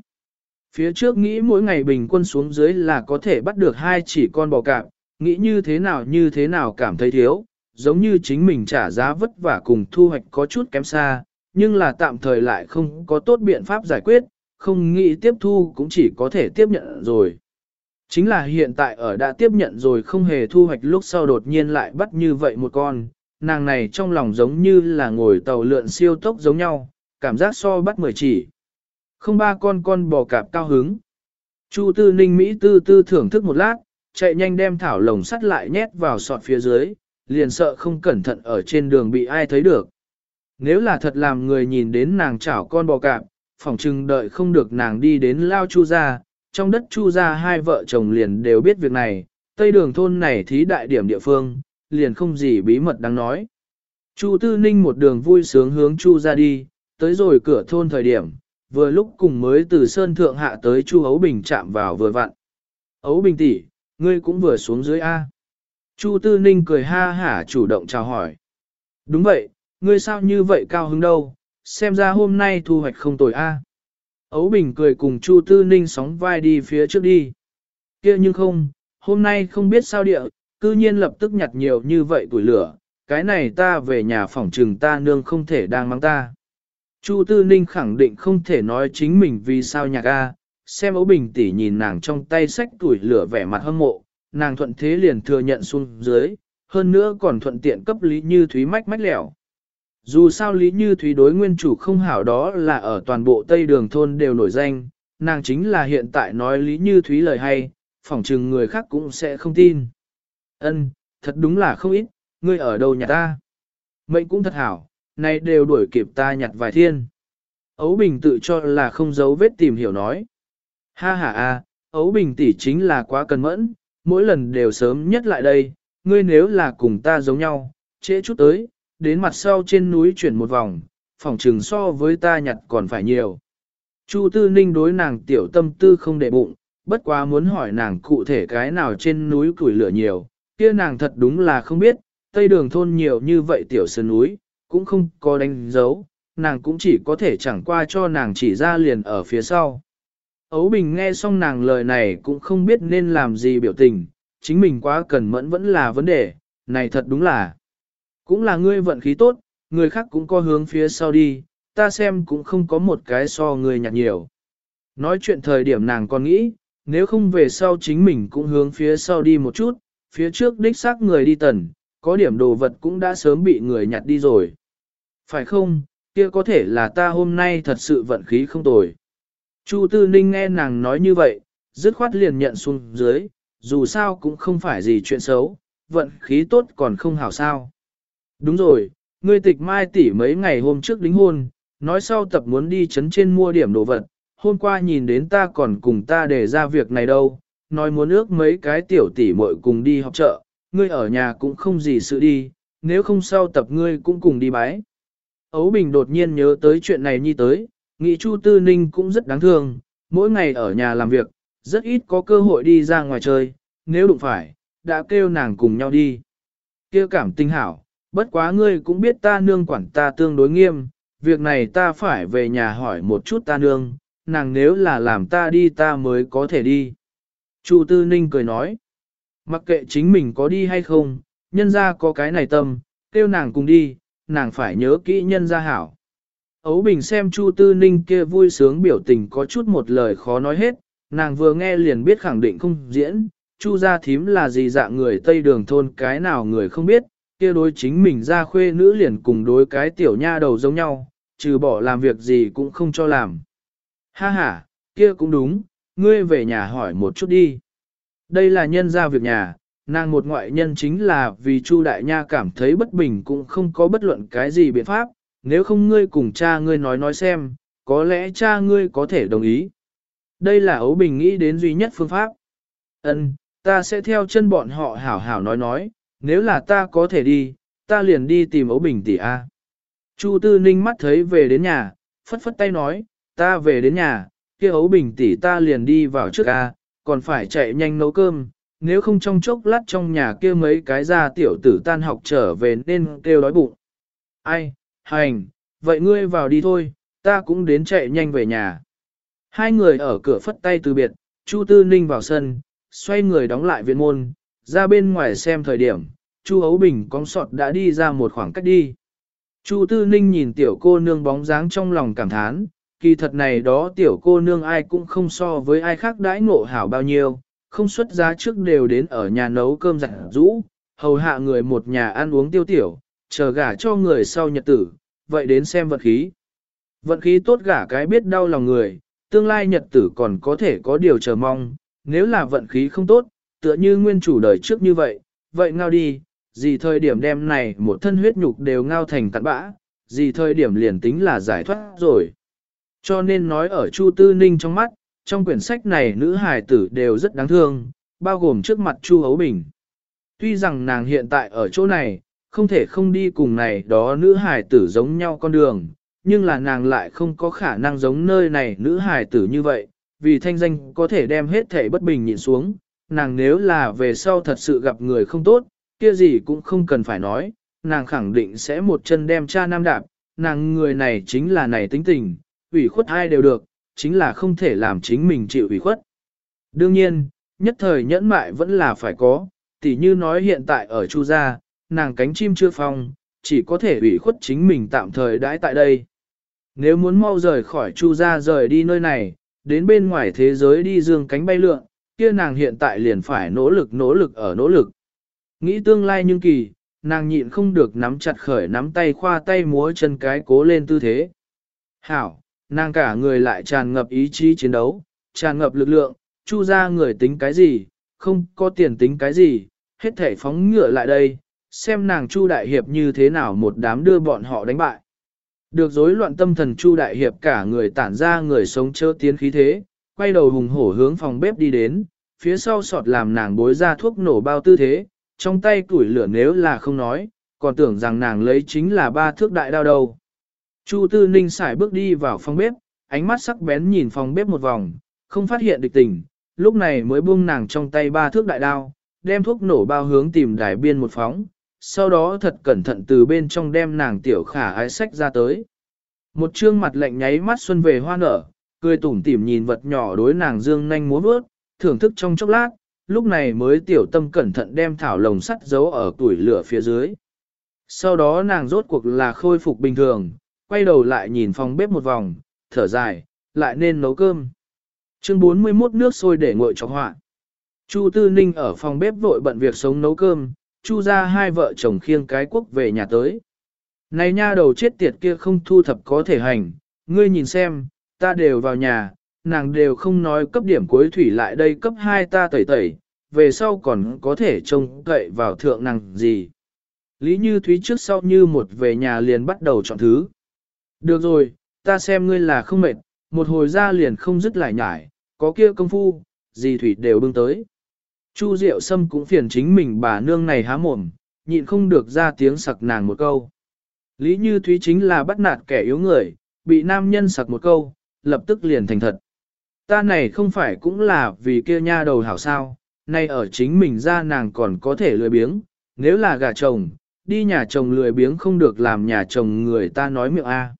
Phía trước nghĩ mỗi ngày bình quân xuống dưới là có thể bắt được hai chỉ con bò cạp, nghĩ như thế nào như thế nào cảm thấy thiếu, giống như chính mình trả giá vất vả cùng thu hoạch có chút kém xa, nhưng là tạm thời lại không có tốt biện pháp giải quyết, không nghĩ tiếp thu cũng chỉ có thể tiếp nhận rồi. Chính là hiện tại ở đã tiếp nhận rồi không hề thu hoạch lúc sau đột nhiên lại bắt như vậy một con, nàng này trong lòng giống như là ngồi tàu lượn siêu tốc giống nhau, cảm giác so bắt mười chỉ. Không ba con con bò cạp cao hứng. Chu tư ninh Mỹ tư tư thưởng thức một lát, chạy nhanh đem thảo lồng sắt lại nhét vào sọt phía dưới, liền sợ không cẩn thận ở trên đường bị ai thấy được. Nếu là thật làm người nhìn đến nàng chảo con bò cạp, phỏng chừng đợi không được nàng đi đến lao chu ra, trong đất chu ra hai vợ chồng liền đều biết việc này, tây đường thôn này thí đại điểm địa phương, liền không gì bí mật đáng nói. Chu Tư Ninh một đường vui sướng hướng Chu ra đi, tới rồi cửa thôn thời điểm, vừa lúc cùng mới từ Sơn Thượng hạ tới Chu Ấu Bình chạm vào vừa vặn. Ấu Bình tỷ, ngươi cũng vừa xuống dưới A. Chu Tư Ninh cười ha hả chủ động chào hỏi. Đúng vậy, ngươi sao như vậy cao hứng đâu, xem ra hôm nay thu hoạch không tồi A. Ấu Bình cười cùng Chu Tư Ninh sóng vai đi phía trước đi. kia nhưng không, hôm nay không biết sao địa, cư nhiên lập tức nhặt nhiều như vậy tuổi lửa, cái này ta về nhà phòng trừng ta nương không thể đang mang ta. Chu Tư Ninh khẳng định không thể nói chính mình vì sao nhạc A, xem ấu bình tỉ nhìn nàng trong tay sách tuổi lửa vẻ mặt hâm mộ, nàng thuận thế liền thừa nhận xuống dưới, hơn nữa còn thuận tiện cấp Lý Như Thúy mách mách lẻo. Dù sao Lý Như Thúy đối nguyên chủ không hảo đó là ở toàn bộ Tây Đường Thôn đều nổi danh, nàng chính là hiện tại nói Lý Như Thúy lời hay, phỏng chừng người khác cũng sẽ không tin. Ân, thật đúng là không ít, ngươi ở đâu nhà ta? Mệnh cũng thật hảo, nay đều đuổi kịp ta nhặt vài thiên. Ấu Bình tự cho là không giấu vết tìm hiểu nói. Ha ha a, Ấu Bình tỷ chính là quá cần mẫn, mỗi lần đều sớm nhất lại đây, ngươi nếu là cùng ta giống nhau, trễ chút tới, đến mặt sau trên núi chuyển một vòng, phòng trừng so với ta nhặt còn phải nhiều. Chu Tư Ninh đối nàng tiểu tâm tư không để bụng, bất quá muốn hỏi nàng cụ thể cái nào trên núi củi lửa nhiều, kia nàng thật đúng là không biết, tây đường thôn nhiều như vậy tiểu sơn núi, cũng không có đánh dấu, nàng cũng chỉ có thể chẳng qua cho nàng chỉ ra liền ở phía sau. Ấu Bình nghe xong nàng lời này cũng không biết nên làm gì biểu tình, chính mình quá cần mẫn vẫn là vấn đề, này thật đúng là. Cũng là ngươi vận khí tốt, người khác cũng có hướng phía sau đi, ta xem cũng không có một cái so người nhạt nhiều. Nói chuyện thời điểm nàng còn nghĩ, nếu không về sau chính mình cũng hướng phía sau đi một chút, phía trước đích xác người đi tần, có điểm đồ vật cũng đã sớm bị người nhặt đi rồi. Phải không, kia có thể là ta hôm nay thật sự vận khí không tồi. Chu Tư Ninh nghe nàng nói như vậy, dứt khoát liền nhận xuống dưới, dù sao cũng không phải gì chuyện xấu, vận khí tốt còn không hảo sao. Đúng rồi, ngươi tịch mai tỷ mấy ngày hôm trước đính hôn, nói sau tập muốn đi chấn trên mua điểm đồ vật, hôm qua nhìn đến ta còn cùng ta để ra việc này đâu, nói muốn ước mấy cái tiểu tỷ muội cùng đi học chợ, ngươi ở nhà cũng không gì sự đi, nếu không sau tập ngươi cũng cùng đi bái. Ấu Bình đột nhiên nhớ tới chuyện này nhi tới, nghĩ Chu Tư Ninh cũng rất đáng thương, mỗi ngày ở nhà làm việc, rất ít có cơ hội đi ra ngoài chơi, nếu đụng phải, đã kêu nàng cùng nhau đi. Kêu cảm tinh hảo, bất quá ngươi cũng biết ta nương quản ta tương đối nghiêm, việc này ta phải về nhà hỏi một chút ta nương, nàng nếu là làm ta đi ta mới có thể đi. Chu Tư Ninh cười nói, mặc kệ chính mình có đi hay không, nhân ra có cái này tâm, kêu nàng cùng đi, nàng phải nhớ kỹ nhân gia hảo. Ấu Bình xem Chu Tư Ninh kia vui sướng biểu tình có chút một lời khó nói hết, nàng vừa nghe liền biết khẳng định không diễn, Chu gia thím là gì dạng người Tây Đường thôn cái nào người không biết, kia đối chính mình ra khuê nữ liền cùng đối cái tiểu nha đầu giống nhau, trừ bỏ làm việc gì cũng không cho làm. Ha ha, kia cũng đúng, ngươi về nhà hỏi một chút đi. Đây là nhân gia việc nhà, nàng một ngoại nhân chính là vì Chu đại nha cảm thấy bất bình cũng không có bất luận cái gì biện pháp, nếu không ngươi cùng cha ngươi nói nói xem, có lẽ cha ngươi có thể đồng ý. Đây là ấu bình nghĩ đến duy nhất phương pháp. Ân, ta sẽ theo chân bọn họ hảo hảo nói nói, nếu là ta có thể đi, ta liền đi tìm ấu bình tỷ A. Chu Tư Ninh mắt thấy về đến nhà, phất phất tay nói, ta về đến nhà, kia ấu bình tỷ ta liền đi vào trước A, còn phải chạy nhanh nấu cơm, nếu không trong chốc lát trong nhà kia mấy cái gia tiểu tử tan học trở về nên kêu đói bụng. Ai, hành, vậy ngươi vào đi thôi, ta cũng đến chạy nhanh về nhà. Hai người ở cửa phất tay từ biệt, Chu Tư Ninh vào sân, xoay người đóng lại viện môn, ra bên ngoài xem thời điểm, Chu Ấu Bình con sọt đã đi ra một khoảng cách đi. Chu Tư Ninh nhìn tiểu cô nương bóng dáng trong lòng cảm thán, kỳ thật này đó tiểu cô nương ai cũng không so với ai khác đãi ngộ hảo bao nhiêu, không xuất giá trước đều đến ở nhà nấu cơm giặt rũ, hầu hạ người một nhà ăn uống tiêu tiểu, chờ gả cho người sau nhật tử, vậy đến xem vận khí. Vận khí tốt gả cái biết đau lòng người, tương lai nhật tử còn có thể có điều chờ mong, nếu là vận khí không tốt, tựa như nguyên chủ đời trước như vậy, vậy ngao đi, gì thời điểm đem này một thân huyết nhục đều ngao thành tận bã, gì thời điểm liền tính là giải thoát rồi. Cho nên nói ở Chu Tư Ninh trong mắt, trong quyển sách này nữ hài tử đều rất đáng thương, bao gồm trước mặt Chu Hấu Bình. Tuy rằng nàng hiện tại ở chỗ này, không thể không đi cùng này đó nữ hài tử giống nhau con đường, nhưng là nàng lại không có khả năng giống nơi này nữ hài tử như vậy, vì thanh danh có thể đem hết thể bất bình nhịn xuống, nàng nếu là về sau thật sự gặp người không tốt, kia gì cũng không cần phải nói, nàng khẳng định sẽ một chân đem cha nam đạp, nàng người này chính là này tính tình, ủy khuất ai đều được, chính là không thể làm chính mình chịu ủy khuất. Đương nhiên, nhất thời nhẫn mại vẫn là phải có, tỉ như nói hiện tại ở Chu gia, nàng cánh chim chưa phong, chỉ có thể ủy khuất chính mình tạm thời đãi tại đây. nếu muốn mau rời khỏi Chu gia rời đi nơi này, đến bên ngoài thế giới đi dương cánh bay lượn, kia nàng hiện tại liền phải nỗ lực nỗ lực ở nỗ lực. Nghĩ tương lai nhưng kỳ, nàng nhịn không được nắm chặt khởi nắm tay khoa tay múa chân cái cố lên tư thế. Hảo, nàng cả người lại tràn ngập ý chí chiến đấu, tràn ngập lực lượng, chu ra người tính cái gì, không có tiền tính cái gì, hết thể phóng ngựa lại đây, xem nàng chu đại hiệp như thế nào một đám đưa bọn họ đánh bại. Được rối loạn tâm thần chu đại hiệp cả người tản ra người sống chớ tiến khí thế, quay đầu hùng hổ hướng phòng bếp đi đến, phía sau sọt làm nàng bối ra thuốc nổ bao tư thế, trong tay củi lửa nếu là không nói, còn tưởng rằng nàng lấy chính là ba thước đại đao đầu. Chu Tư Ninh xài bước đi vào phòng bếp, ánh mắt sắc bén nhìn phòng bếp một vòng, không phát hiện địch tình, lúc này mới buông nàng trong tay ba thước đại đao, đem thuốc nổ bao hướng tìm đài biên một phóng, sau đó thật cẩn thận từ bên trong đem nàng tiểu khả ái sách ra tới. Một trương mặt lạnh nháy mắt xuân về hoa nở, cười tủm tỉm nhìn vật nhỏ đối nàng dương nhanh múa vớt, thưởng thức trong chốc lát, lúc này mới tiểu tâm cẩn thận đem thảo lồng sắt giấu ở tuổi lửa phía dưới. Sau đó nàng rốt cuộc là khôi phục bình thường, quay đầu lại nhìn phòng bếp một vòng, thở dài, lại nên nấu cơm. Chương 41 nước sôi để nguội cho họa. Chu Tư Ninh ở phòng bếp vội bận việc sống nấu cơm, Chu ra hai vợ chồng khiêng cái quốc về nhà tới. Này nha đầu chết tiệt kia không thu thập có thể hành, ngươi nhìn xem, ta đều vào nhà, nàng đều không nói cấp điểm cuối thủy lại đây cấp hai ta tẩy tẩy, về sau còn có thể trông cậy vào thượng nàng gì. Lý Như Thúy trước sau như một về nhà liền bắt đầu chọn thứ. Được rồi, ta xem ngươi là không mệt, một hồi ra liền không dứt lại nhải, có kia công phu, gì thủy đều bưng tới. Chu Diệu Sâm cũng phiền chính mình bà nương này há mồm, nhịn không được ra tiếng sặc nàng một câu. Lý Như Thúy chính là bắt nạt kẻ yếu người, bị nam nhân sặc một câu, lập tức liền thành thật. Ta này không phải cũng là vì kia nha đầu hảo sao, nay ở chính mình ra nàng còn có thể lười biếng, nếu là gà chồng, đi nhà chồng lười biếng không được làm nhà chồng người ta nói miệng A.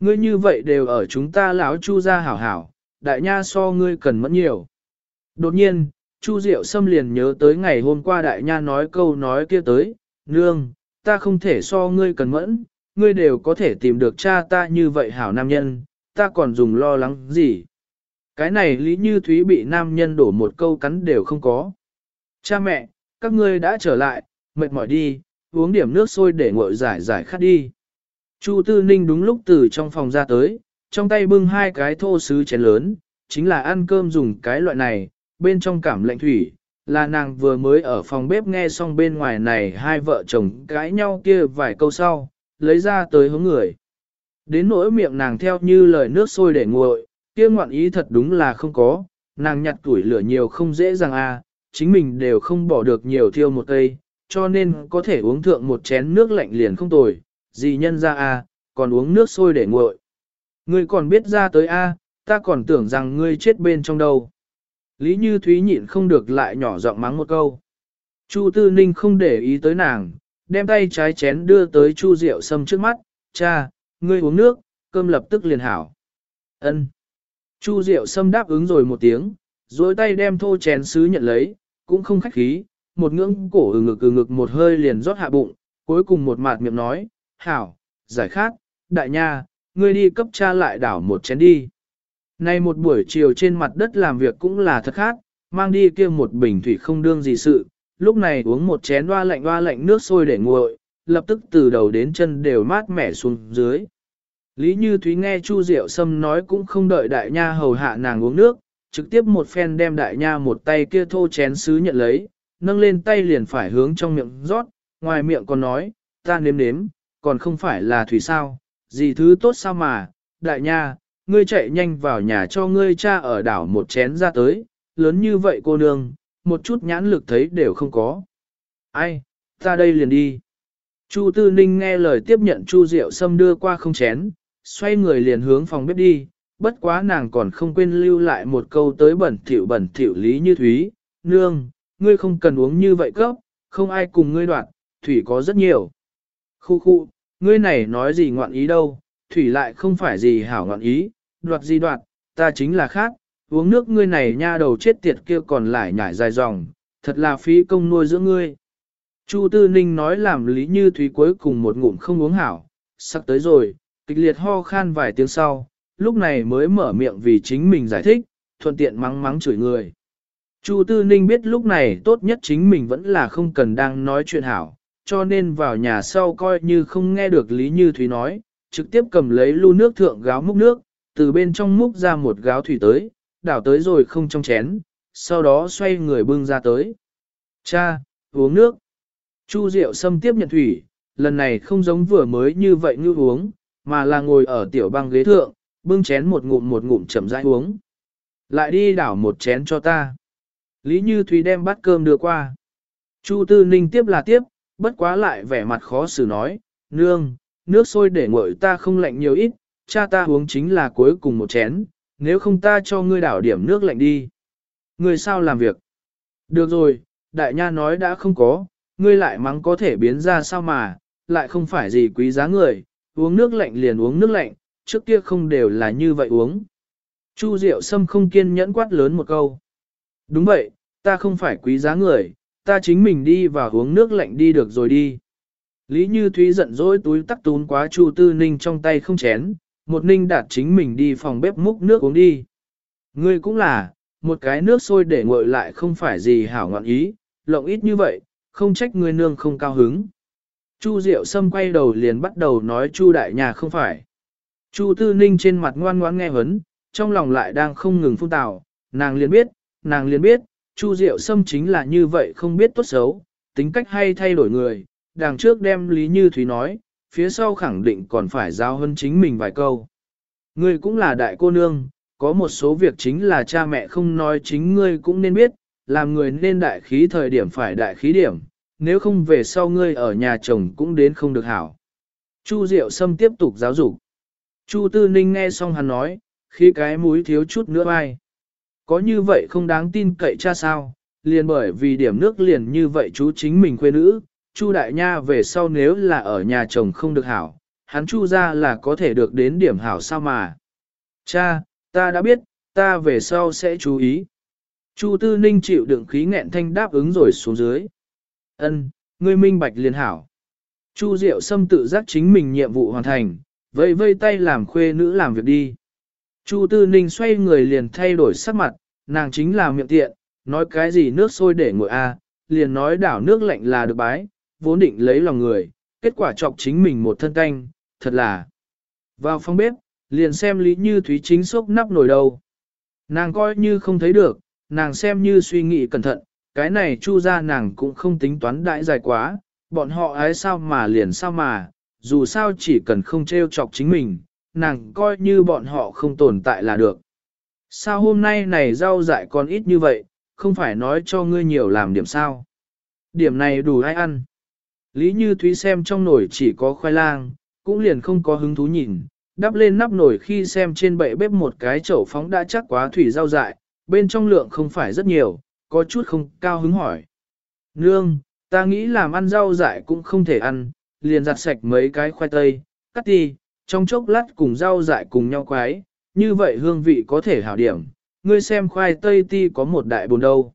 Ngươi như vậy đều ở chúng ta lão chu ra hảo hảo, đại nha so ngươi cần mẫn nhiều. Đột nhiên, Chu Diệu Sâm liền nhớ tới ngày hôm qua đại nha nói câu nói kia tới, nương, ta không thể so ngươi cần mẫn, ngươi đều có thể tìm được cha ta như vậy hảo nam nhân, ta còn dùng lo lắng gì. Cái này Lý Như Thúy bị nam nhân đổ một câu cắn đều không có. Cha mẹ, các ngươi đã trở lại, mệt mỏi đi, uống điểm nước sôi để nguội giải giải khát đi. Chu Tư Ninh đúng lúc từ trong phòng ra tới, trong tay bưng hai cái thô sứ chén lớn, chính là ăn cơm dùng cái loại này, bên trong cảm lạnh thủy, là nàng vừa mới ở phòng bếp nghe xong bên ngoài này hai vợ chồng cãi nhau kia vài câu sau, lấy ra tới hướng người. Đến nỗi miệng nàng theo như lời nước sôi để nguội, kia ngoạn ý thật đúng là không có, nàng nhặt tuổi lửa nhiều không dễ dàng à, chính mình đều không bỏ được nhiều thiêu một cây, cho nên có thể uống thượng một chén nước lạnh liền không tồi, gì nhân ra à, còn uống nước sôi để nguội. Ngươi còn biết ra tới a, à, ta còn tưởng rằng ngươi chết bên trong đâu. Lý Như Thúy nhịn không được lại nhỏ giọng mắng một câu. Chu Tư Ninh không để ý tới nàng, đem tay trái chén đưa tới Chu Diệu Sâm trước mắt, cha, ngươi uống nước, cơm lập tức liền hảo. Ân. Chu Diệu Sâm đáp ứng rồi một tiếng, rồi tay đem thô chén sứ nhận lấy, cũng không khách khí, một ngưỡng cổ ừ ngực ừ ngực một hơi liền rót hạ bụng, cuối cùng một mạt miệng nói, hảo, giải khát, đại nha, ngươi đi cấp cha lại đảo một chén đi. Nay một buổi chiều trên mặt đất làm việc cũng là thật khát, mang đi kia một bình thủy không đương gì sự, lúc này uống một chén hoa lạnh hoa lạnh nước sôi để nguội, lập tức từ đầu đến chân đều mát mẻ xuống dưới. Lý Như Thúy nghe Chu Diệu Sâm nói cũng không đợi đại nha hầu hạ nàng uống nước, trực tiếp một phen đem đại nha một tay kia thô chén sứ nhận lấy, nâng lên tay liền phải hướng trong miệng rót, ngoài miệng còn nói, ta nếm nếm, còn không phải là thủy sao, gì thứ tốt sao mà, đại nha, ngươi chạy nhanh vào nhà cho ngươi cha ở đảo một chén ra tới, lớn như vậy cô nương, một chút nhãn lực thấy đều không có. Ai, ta đây liền đi. Chu Tư Ninh nghe lời tiếp nhận Chu Diệu Sâm đưa qua không chén, xoay người liền hướng phòng bếp đi, bất quá nàng còn không quên lưu lại một câu tới bẩn thỉu bẩn thỉu lý như thúy, nương, ngươi không cần uống như vậy cấp, không ai cùng ngươi đoạn, thủy có rất nhiều. Khu khu, ngươi này nói gì ngoạn ý đâu, thủy lại không phải gì hảo ngoạn ý, đoạt gì đoạt, ta chính là khác, uống nước ngươi này nha đầu chết tiệt kia còn lại nhảy dài dòng, thật là phí công nuôi dưỡng ngươi. Chu Tư Ninh nói làm Lý Như Thúy cuối cùng một ngụm không uống hảo, sắp tới rồi, kịch liệt ho khan vài tiếng sau, lúc này mới mở miệng vì chính mình giải thích, thuận tiện mắng mắng chửi người. Chu Tư Ninh biết lúc này tốt nhất chính mình vẫn là không cần đang nói chuyện hảo, cho nên vào nhà sau coi như không nghe được Lý Như Thúy nói, trực tiếp cầm lấy lu nước thượng gáo múc nước, từ bên trong múc ra một gáo thủy tới, đảo tới rồi không trong chén, sau đó xoay người bưng ra tới. Cha, uống nước. Chu Diệu Sâm tiếp nhận thủy, lần này không giống vừa mới như vậy như uống, mà là ngồi ở tiểu băng ghế thượng, bưng chén một ngụm một ngụm chậm rãi uống. Lại đi đảo một chén cho ta. Lý Như Thúy đem bát cơm đưa qua. Chu Tư Ninh tiếp là tiếp, bất quá lại vẻ mặt khó xử nói, nương, nước sôi để nguội ta không lạnh nhiều ít, cha ta uống chính là cuối cùng một chén, nếu không ta cho ngươi đảo điểm nước lạnh đi. Ngươi sao làm việc? Được rồi, đại nha nói đã không có, ngươi lại mắng có thể biến ra sao mà, lại không phải gì quý giá người, uống nước lạnh liền uống nước lạnh, trước kia không đều là như vậy uống. Chu Diệu Sâm không kiên nhẫn quát lớn một câu. Đúng vậy, ta không phải quý giá người, ta chính mình đi và uống nước lạnh đi được rồi đi. Lý Như Thúy giận dỗi túi tắc tún quá Chu Tư Ninh trong tay không chén, một ninh đạt chính mình đi phòng bếp múc nước uống đi. Ngươi cũng là, một cái nước sôi để nguội lại không phải gì hảo ngọn ý, lộng ít như vậy, không trách ngươi nương không cao hứng. Chu Diệu Sâm quay đầu liền bắt đầu nói Chu Đại Nhà không phải. Chu Tư Ninh trên mặt ngoan ngoãn nghe hấn, trong lòng lại đang không ngừng phun tào, nàng liền biết, nàng liền biết, Chu Diệu Sâm chính là như vậy không biết tốt xấu, tính cách hay thay đổi người, đằng trước đem Lý Như Thúy nói, phía sau khẳng định còn phải giao hơn chính mình vài câu. Ngươi cũng là đại cô nương, có một số việc chính là cha mẹ không nói chính ngươi cũng nên biết, làm người nên đại khí thời điểm phải đại khí điểm, nếu không về sau ngươi ở nhà chồng cũng đến không được hảo. Chu Diệu Sâm tiếp tục giáo dục. Chu Tư Ninh nghe xong hắn nói, khi cái mũi thiếu chút nữa ai. Có như vậy không đáng tin cậy cha sao, liền bởi vì điểm nước liền như vậy chú chính mình quê nữ, Chu Đại Nha về sau nếu là ở nhà chồng không được hảo, hắn Chu ra là có thể được đến điểm hảo sao mà. Cha, ta đã biết, ta về sau sẽ chú ý. Chu Tư Ninh chịu đựng khí nghẹn thanh đáp ứng rồi xuống dưới. Ân, ngươi minh bạch liền hảo. Chu Diệu Sâm tự giác chính mình nhiệm vụ hoàn thành, vây vây tay làm khuê nữ làm việc đi. Chu Tư Ninh xoay người liền thay đổi sắc mặt, nàng chính là miệng tiện, nói cái gì nước sôi để ngồi a, liền nói đảo nước lạnh là được bái, vốn định lấy lòng người, kết quả chọc chính mình một thân canh, thật là. Vào phòng bếp, liền xem Lý Như Thúy chính sốc nắp nồi đầu. Nàng coi như không thấy được, nàng xem như suy nghĩ cẩn thận, cái này chu ra nàng cũng không tính toán đại dài quá, bọn họ ái sao mà liền sao mà, dù sao chỉ cần không trêu chọc chính mình, nàng coi như bọn họ không tồn tại là được. Sao hôm nay này rau dại còn ít như vậy, không phải nói cho ngươi nhiều làm điểm sao? Điểm này đủ ai ăn? Lý Như Thúy xem trong nồi chỉ có khoai lang, cũng liền không có hứng thú nhìn, đắp lên nắp nồi khi xem trên bệ bếp một cái chậu phóng đã chắc quá thủy rau dại, bên trong lượng không phải rất nhiều, có chút không cao hứng hỏi. Nương, ta nghĩ làm ăn rau dại cũng không thể ăn, liền giặt sạch mấy cái khoai tây, cắt đi, trong chốc lát cùng rau dại cùng nhau quái, như vậy hương vị có thể hảo điểm, ngươi xem khoai tây ti có một đại bồn đâu.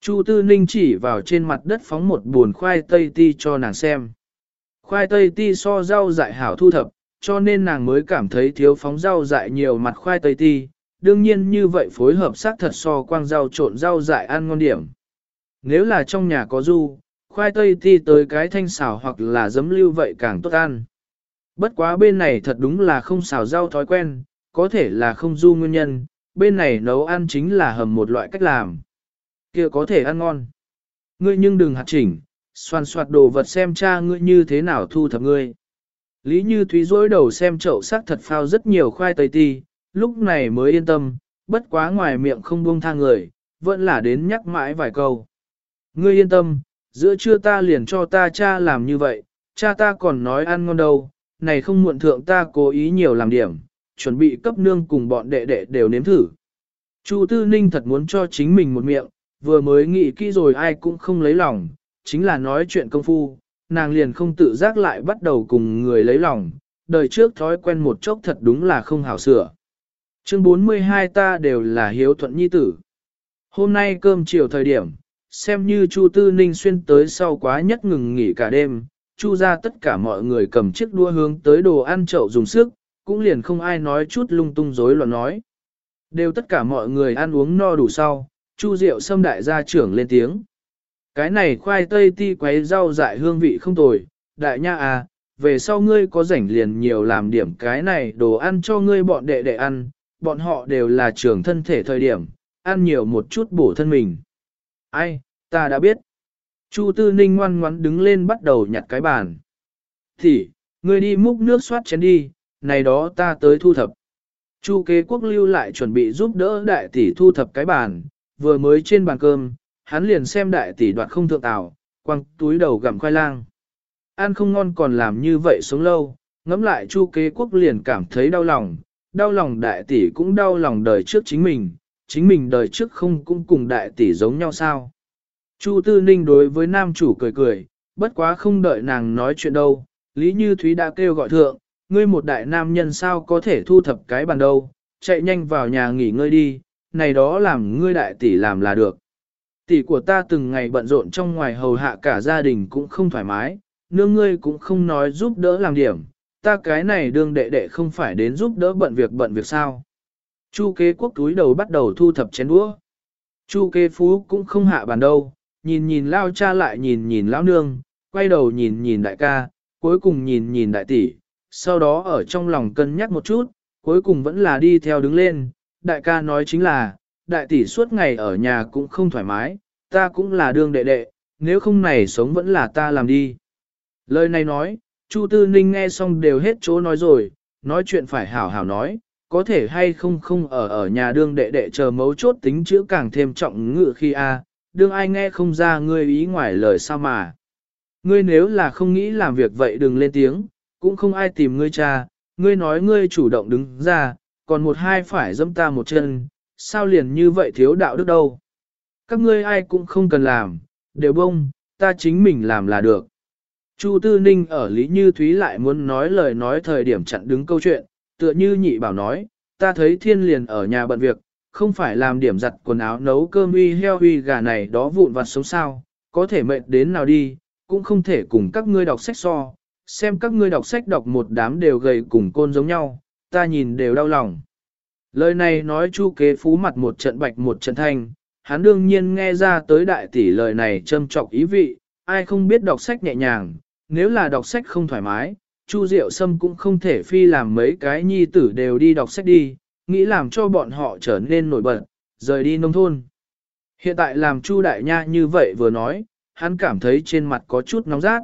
Chu Tư Ninh chỉ vào trên mặt đất phóng một buồn khoai tây ti cho nàng xem. Khoai tây ti so rau dại hảo thu thập, cho nên nàng mới cảm thấy thiếu phóng rau dại nhiều mặt khoai tây ti, đương nhiên như vậy phối hợp xác thật so quang rau trộn rau dại ăn ngon điểm. Nếu là trong nhà có du, khoai tây ti tới cái thanh xào hoặc là giấm lưu vậy càng tốt ăn. Bất quá bên này thật đúng là không xào rau thói quen, có thể là không du nguyên nhân, bên này nấu ăn chính là hầm một loại cách làm. kia có thể ăn ngon. Ngươi nhưng đừng hạt chỉnh, xoan xoạt đồ vật xem cha ngươi như thế nào thu thập ngươi. Lý Như Thúy dối đầu xem chậu sắc thật phao rất nhiều khoai tây ti, lúc này mới yên tâm, bất quá ngoài miệng không buông tha người, vẫn là đến nhắc mãi vài câu. Ngươi yên tâm, giữa trưa ta liền cho ta cha làm như vậy, cha ta còn nói ăn ngon đâu, này không muộn thượng ta cố ý nhiều làm điểm, chuẩn bị cấp nương cùng bọn đệ đệ đều nếm thử. Chu Tư Ninh thật muốn cho chính mình một miệng, vừa mới nghĩ kỹ rồi ai cũng không lấy lòng, chính là nói chuyện công phu, nàng liền không tự giác lại bắt đầu cùng người lấy lòng, đời trước thói quen một chốc thật đúng là không hảo sửa. Chương 42 ta đều là hiếu thuận nhi tử. Hôm nay cơm chiều thời điểm, xem như Chu Tư Ninh xuyên tới sau quá nhất ngừng nghỉ cả đêm, chu ra tất cả mọi người cầm chiếc đua hướng tới đồ ăn chậu dùng sức, cũng liền không ai nói chút lung tung rối loạn nói. Đều tất cả mọi người ăn uống no đủ sau, chu rượu xâm đại gia trưởng lên tiếng. Cái này khoai tây ti quấy rau dại hương vị không tồi, đại nha à, về sau ngươi có rảnh liền nhiều làm điểm cái này đồ ăn cho ngươi bọn đệ đệ ăn, bọn họ đều là trưởng thân thể thời điểm, ăn nhiều một chút bổ thân mình. Ai, ta đã biết. Chu Tư Ninh ngoan ngoắn đứng lên bắt đầu nhặt cái bàn. Thì, ngươi đi múc nước xoát chén đi, này đó ta tới thu thập. Chu kế quốc lưu lại chuẩn bị giúp đỡ đại tỷ thu thập cái bàn, vừa mới trên bàn cơm, hắn liền xem đại tỷ đoạt không thượng tảo, quăng túi đầu gặm khoai lang. Ăn không ngon còn làm như vậy sống lâu, ngẫm lại chu kế quốc liền cảm thấy đau lòng, đau lòng đại tỷ cũng đau lòng đời trước chính mình, chính mình đời trước không cũng cùng đại tỷ giống nhau sao. Chu Tư Ninh đối với nam chủ cười cười, bất quá không đợi nàng nói chuyện đâu, Lý Như Thúy đã kêu gọi thượng, ngươi một đại nam nhân sao có thể thu thập cái bàn đâu, chạy nhanh vào nhà nghỉ ngơi đi, này đó làm ngươi đại tỷ làm là được. Tỷ của ta từng ngày bận rộn trong ngoài hầu hạ cả gia đình cũng không thoải mái, nương ngươi cũng không nói giúp đỡ làm điểm, ta cái này đương đệ đệ không phải đến giúp đỡ bận việc bận việc sao. Chu kế quốc túi đầu bắt đầu thu thập chén đũa. Chu kế phú cũng không hạ bàn đâu, nhìn nhìn lao cha lại nhìn nhìn lão nương, quay đầu nhìn nhìn đại ca, cuối cùng nhìn nhìn đại tỷ, sau đó ở trong lòng cân nhắc một chút, cuối cùng vẫn là đi theo đứng lên, đại ca nói chính là, đại tỷ suốt ngày ở nhà cũng không thoải mái, ta cũng là đương đệ đệ, nếu không này sống vẫn là ta làm đi. Lời này nói, Chu Tư Ninh nghe xong đều hết chỗ nói rồi, nói chuyện phải hảo hảo nói, có thể hay không không ở ở nhà đương đệ đệ chờ mấu chốt tính chữ càng thêm trọng ngự khi a đương ai nghe không ra ngươi ý ngoài lời sao mà. Ngươi nếu là không nghĩ làm việc vậy đừng lên tiếng, cũng không ai tìm ngươi cha, ngươi nói ngươi chủ động đứng ra, còn một hai phải dâm ta một chân, sao liền như vậy thiếu đạo đức đâu. Các ngươi ai cũng không cần làm, đều bông, ta chính mình làm là được. Chu Tư Ninh ở Lý Như Thúy lại muốn nói lời nói thời điểm chặn đứng câu chuyện, tựa như nhị bảo nói, ta thấy thiên liền ở nhà bận việc, không phải làm điểm giặt quần áo nấu cơm uy heo uy gà này đó vụn vặt sống sao, có thể mệt đến nào đi, cũng không thể cùng các ngươi đọc sách so, xem các ngươi đọc sách đọc một đám đều gầy cùng côn giống nhau, ta nhìn đều đau lòng. Lời này nói chu kế phú mặt một trận bạch một trận thanh, hắn đương nhiên nghe ra tới đại tỷ lời này châm trọc ý vị, ai không biết đọc sách nhẹ nhàng, nếu là đọc sách không thoải mái, Chu Diệu Sâm cũng không thể phi làm mấy cái nhi tử đều đi đọc sách đi, nghĩ làm cho bọn họ trở nên nổi bật, rời đi nông thôn. Hiện tại làm Chu Đại Nha như vậy vừa nói, hắn cảm thấy trên mặt có chút nóng rát.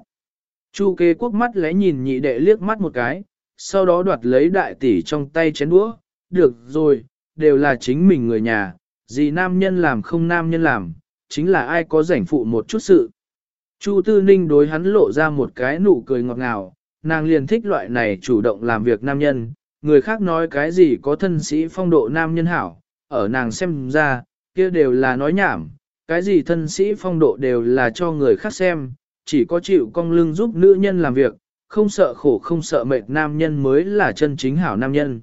Chu kế quốc mắt lẽ nhìn nhị đệ liếc mắt một cái, sau đó đoạt lấy đại tỷ trong tay chén đũa, được rồi, đều là chính mình người nhà, gì nam nhân làm không nam nhân làm, chính là ai có rảnh phụ một chút sự. Chu Tư Ninh đối hắn lộ ra một cái nụ cười ngọt ngào, nàng liền thích loại này chủ động làm việc nam nhân, người khác nói cái gì có thân sĩ phong độ nam nhân hảo, ở nàng xem ra, kia đều là nói nhảm, cái gì thân sĩ phong độ đều là cho người khác xem, chỉ có chịu cong lưng giúp nữ nhân làm việc, không sợ khổ không sợ mệt nam nhân mới là chân chính hảo nam nhân.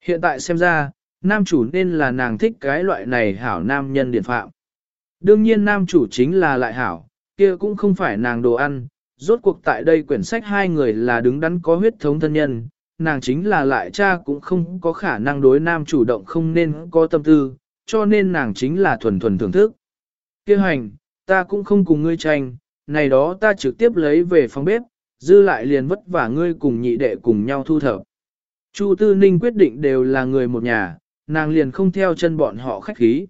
Hiện tại xem ra, nam chủ nên là nàng thích cái loại này hảo nam nhân điển phạm. Đương nhiên nam chủ chính là lại hảo, kia cũng không phải nàng đồ ăn, rốt cuộc tại đây quyển sách hai người là đứng đắn có huyết thống thân nhân, nàng chính là lại cha cũng không có khả năng đối nam chủ động không nên có tâm tư, cho nên nàng chính là thuần thuần thưởng thức. Kêu hành, ta cũng không cùng ngươi tranh, này đó ta trực tiếp lấy về phòng bếp, dư lại liền vất vả ngươi cùng nhị đệ cùng nhau thu thập. Chu Tư Ninh quyết định đều là người một nhà, nàng liền không theo chân bọn họ khách khí.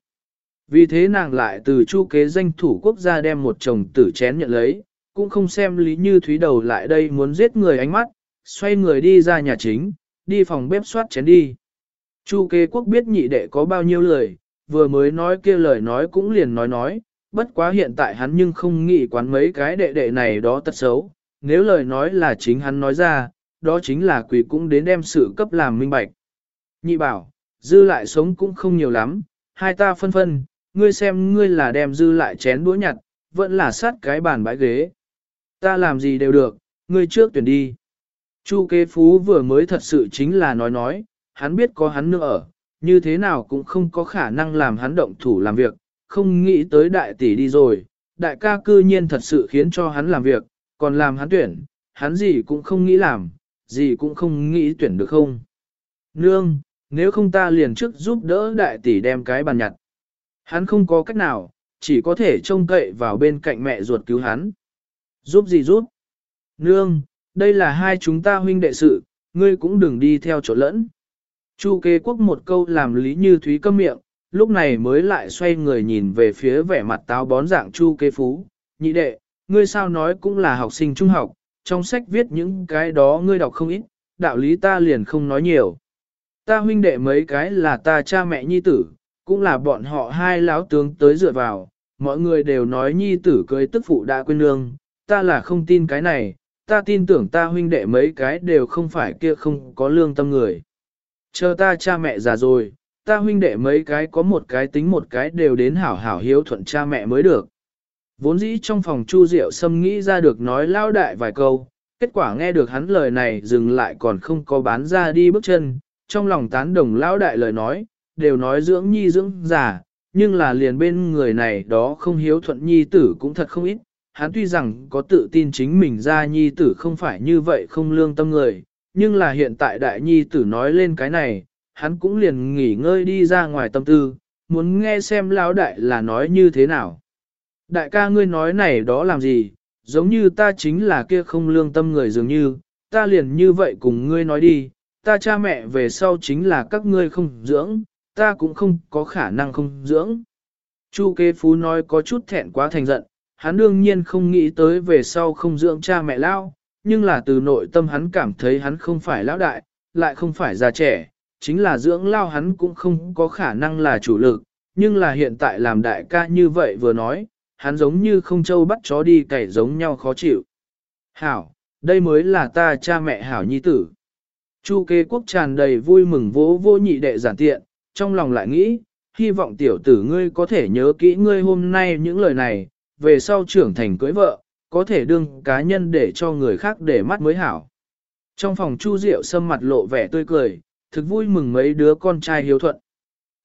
Vì thế nàng lại từ chu kế danh thủ quốc gia đem một chồng tử chén nhận lấy, cũng không xem Lý Như Thúy đầu lại đây muốn giết người ánh mắt, xoay người đi ra nhà chính, đi phòng bếp soát chén đi. Chu kế quốc biết nhị đệ có bao nhiêu lời, vừa mới nói kia lời nói cũng liền nói nói, bất quá hiện tại hắn nhưng không nghĩ quán mấy cái đệ đệ này đó tật xấu, nếu lời nói là chính hắn nói ra, đó chính là quỷ cũng đến đem sự cấp làm minh bạch. Nhị bảo, dư lại sống cũng không nhiều lắm, hai ta phân phân, ngươi xem ngươi là đem dư lại chén đũa nhặt, vẫn là sát cái bàn bãi ghế. Ta làm gì đều được, ngươi trước tuyển đi. Chu kế phú vừa mới thật sự chính là nói nói, hắn biết có hắn nữa ở, như thế nào cũng không có khả năng làm hắn động thủ làm việc, không nghĩ tới đại tỷ đi rồi, đại ca cư nhiên thật sự khiến cho hắn làm việc, Còn làm hắn tuyển, hắn gì cũng không nghĩ làm, gì cũng không nghĩ tuyển được không. Nương, nếu không ta liền trước giúp đỡ đại tỷ đem cái bàn nhặt. Hắn không có cách nào, chỉ có thể trông cậy vào bên cạnh mẹ ruột cứu hắn. Giúp gì giúp? Nương, đây là hai chúng ta huynh đệ sự, ngươi cũng đừng đi theo chỗ lẫn. Chu kế quốc một câu làm lý như thúy câm miệng, lúc này mới lại xoay người nhìn về phía vẻ mặt táo bón dạng chu kế phú. Nhị đệ, ngươi sao nói cũng là học sinh trung học, trong sách viết những cái đó ngươi đọc không ít, đạo lý ta liền không nói nhiều. Ta huynh đệ mấy cái là ta cha mẹ nhi tử, cũng là bọn họ hai láo tướng tới dựa vào, mọi người đều nói nhi tử cưới tức phụ đã quên nương, ta là không tin cái này, ta tin tưởng ta huynh đệ mấy cái đều không phải kia không có lương tâm người. Chờ ta cha mẹ già rồi, ta huynh đệ mấy cái có một cái tính một cái đều đến hảo hảo hiếu thuận cha mẹ mới được. Vốn dĩ trong phòng Chu Diệu Sâm nghĩ ra được nói lao đại vài câu, kết quả nghe được hắn lời này dừng lại còn không có bán ra đi bước chân, trong lòng tán đồng lao đại lời nói, đều nói dưỡng nhi dưỡng già, nhưng là liền bên người này đó không hiếu thuận nhi tử cũng thật không ít. Hắn tuy rằng có tự tin chính mình ra nhi tử không phải như vậy không lương tâm người, nhưng là hiện tại đại nhi tử nói lên cái này, hắn cũng liền nghỉ ngơi đi ra ngoài tâm tư, muốn nghe xem lão đại là nói như thế nào. Đại ca ngươi nói này đó làm gì, giống như ta chính là kia không lương tâm người dường như, ta liền như vậy cùng ngươi nói đi, ta cha mẹ về sau chính là các ngươi không dưỡng, ta cũng không có khả năng không dưỡng. Chu kế phú nói có chút thẹn quá thành giận, hắn đương nhiên không nghĩ tới về sau không dưỡng cha mẹ lao, nhưng là từ nội tâm hắn cảm thấy hắn không phải lão đại, lại không phải già trẻ, chính là dưỡng lao hắn cũng không có khả năng là chủ lực, nhưng là hiện tại làm đại ca như vậy vừa nói, hắn giống như không châu bắt chó đi cày giống nhau khó chịu. Hảo, đây mới là ta cha mẹ hảo nhi tử. Chu kế quốc tràn đầy vui mừng vỗ vô nhị đệ giản tiện, trong lòng lại nghĩ, hy vọng tiểu tử ngươi có thể nhớ kỹ ngươi hôm nay những lời này, về sau trưởng thành cưới vợ, có thể đương cá nhân để cho người khác để mắt mới hảo. Trong phòng Chu Diệu sâm mặt lộ vẻ tươi cười, thực vui mừng mấy đứa con trai hiếu thuận.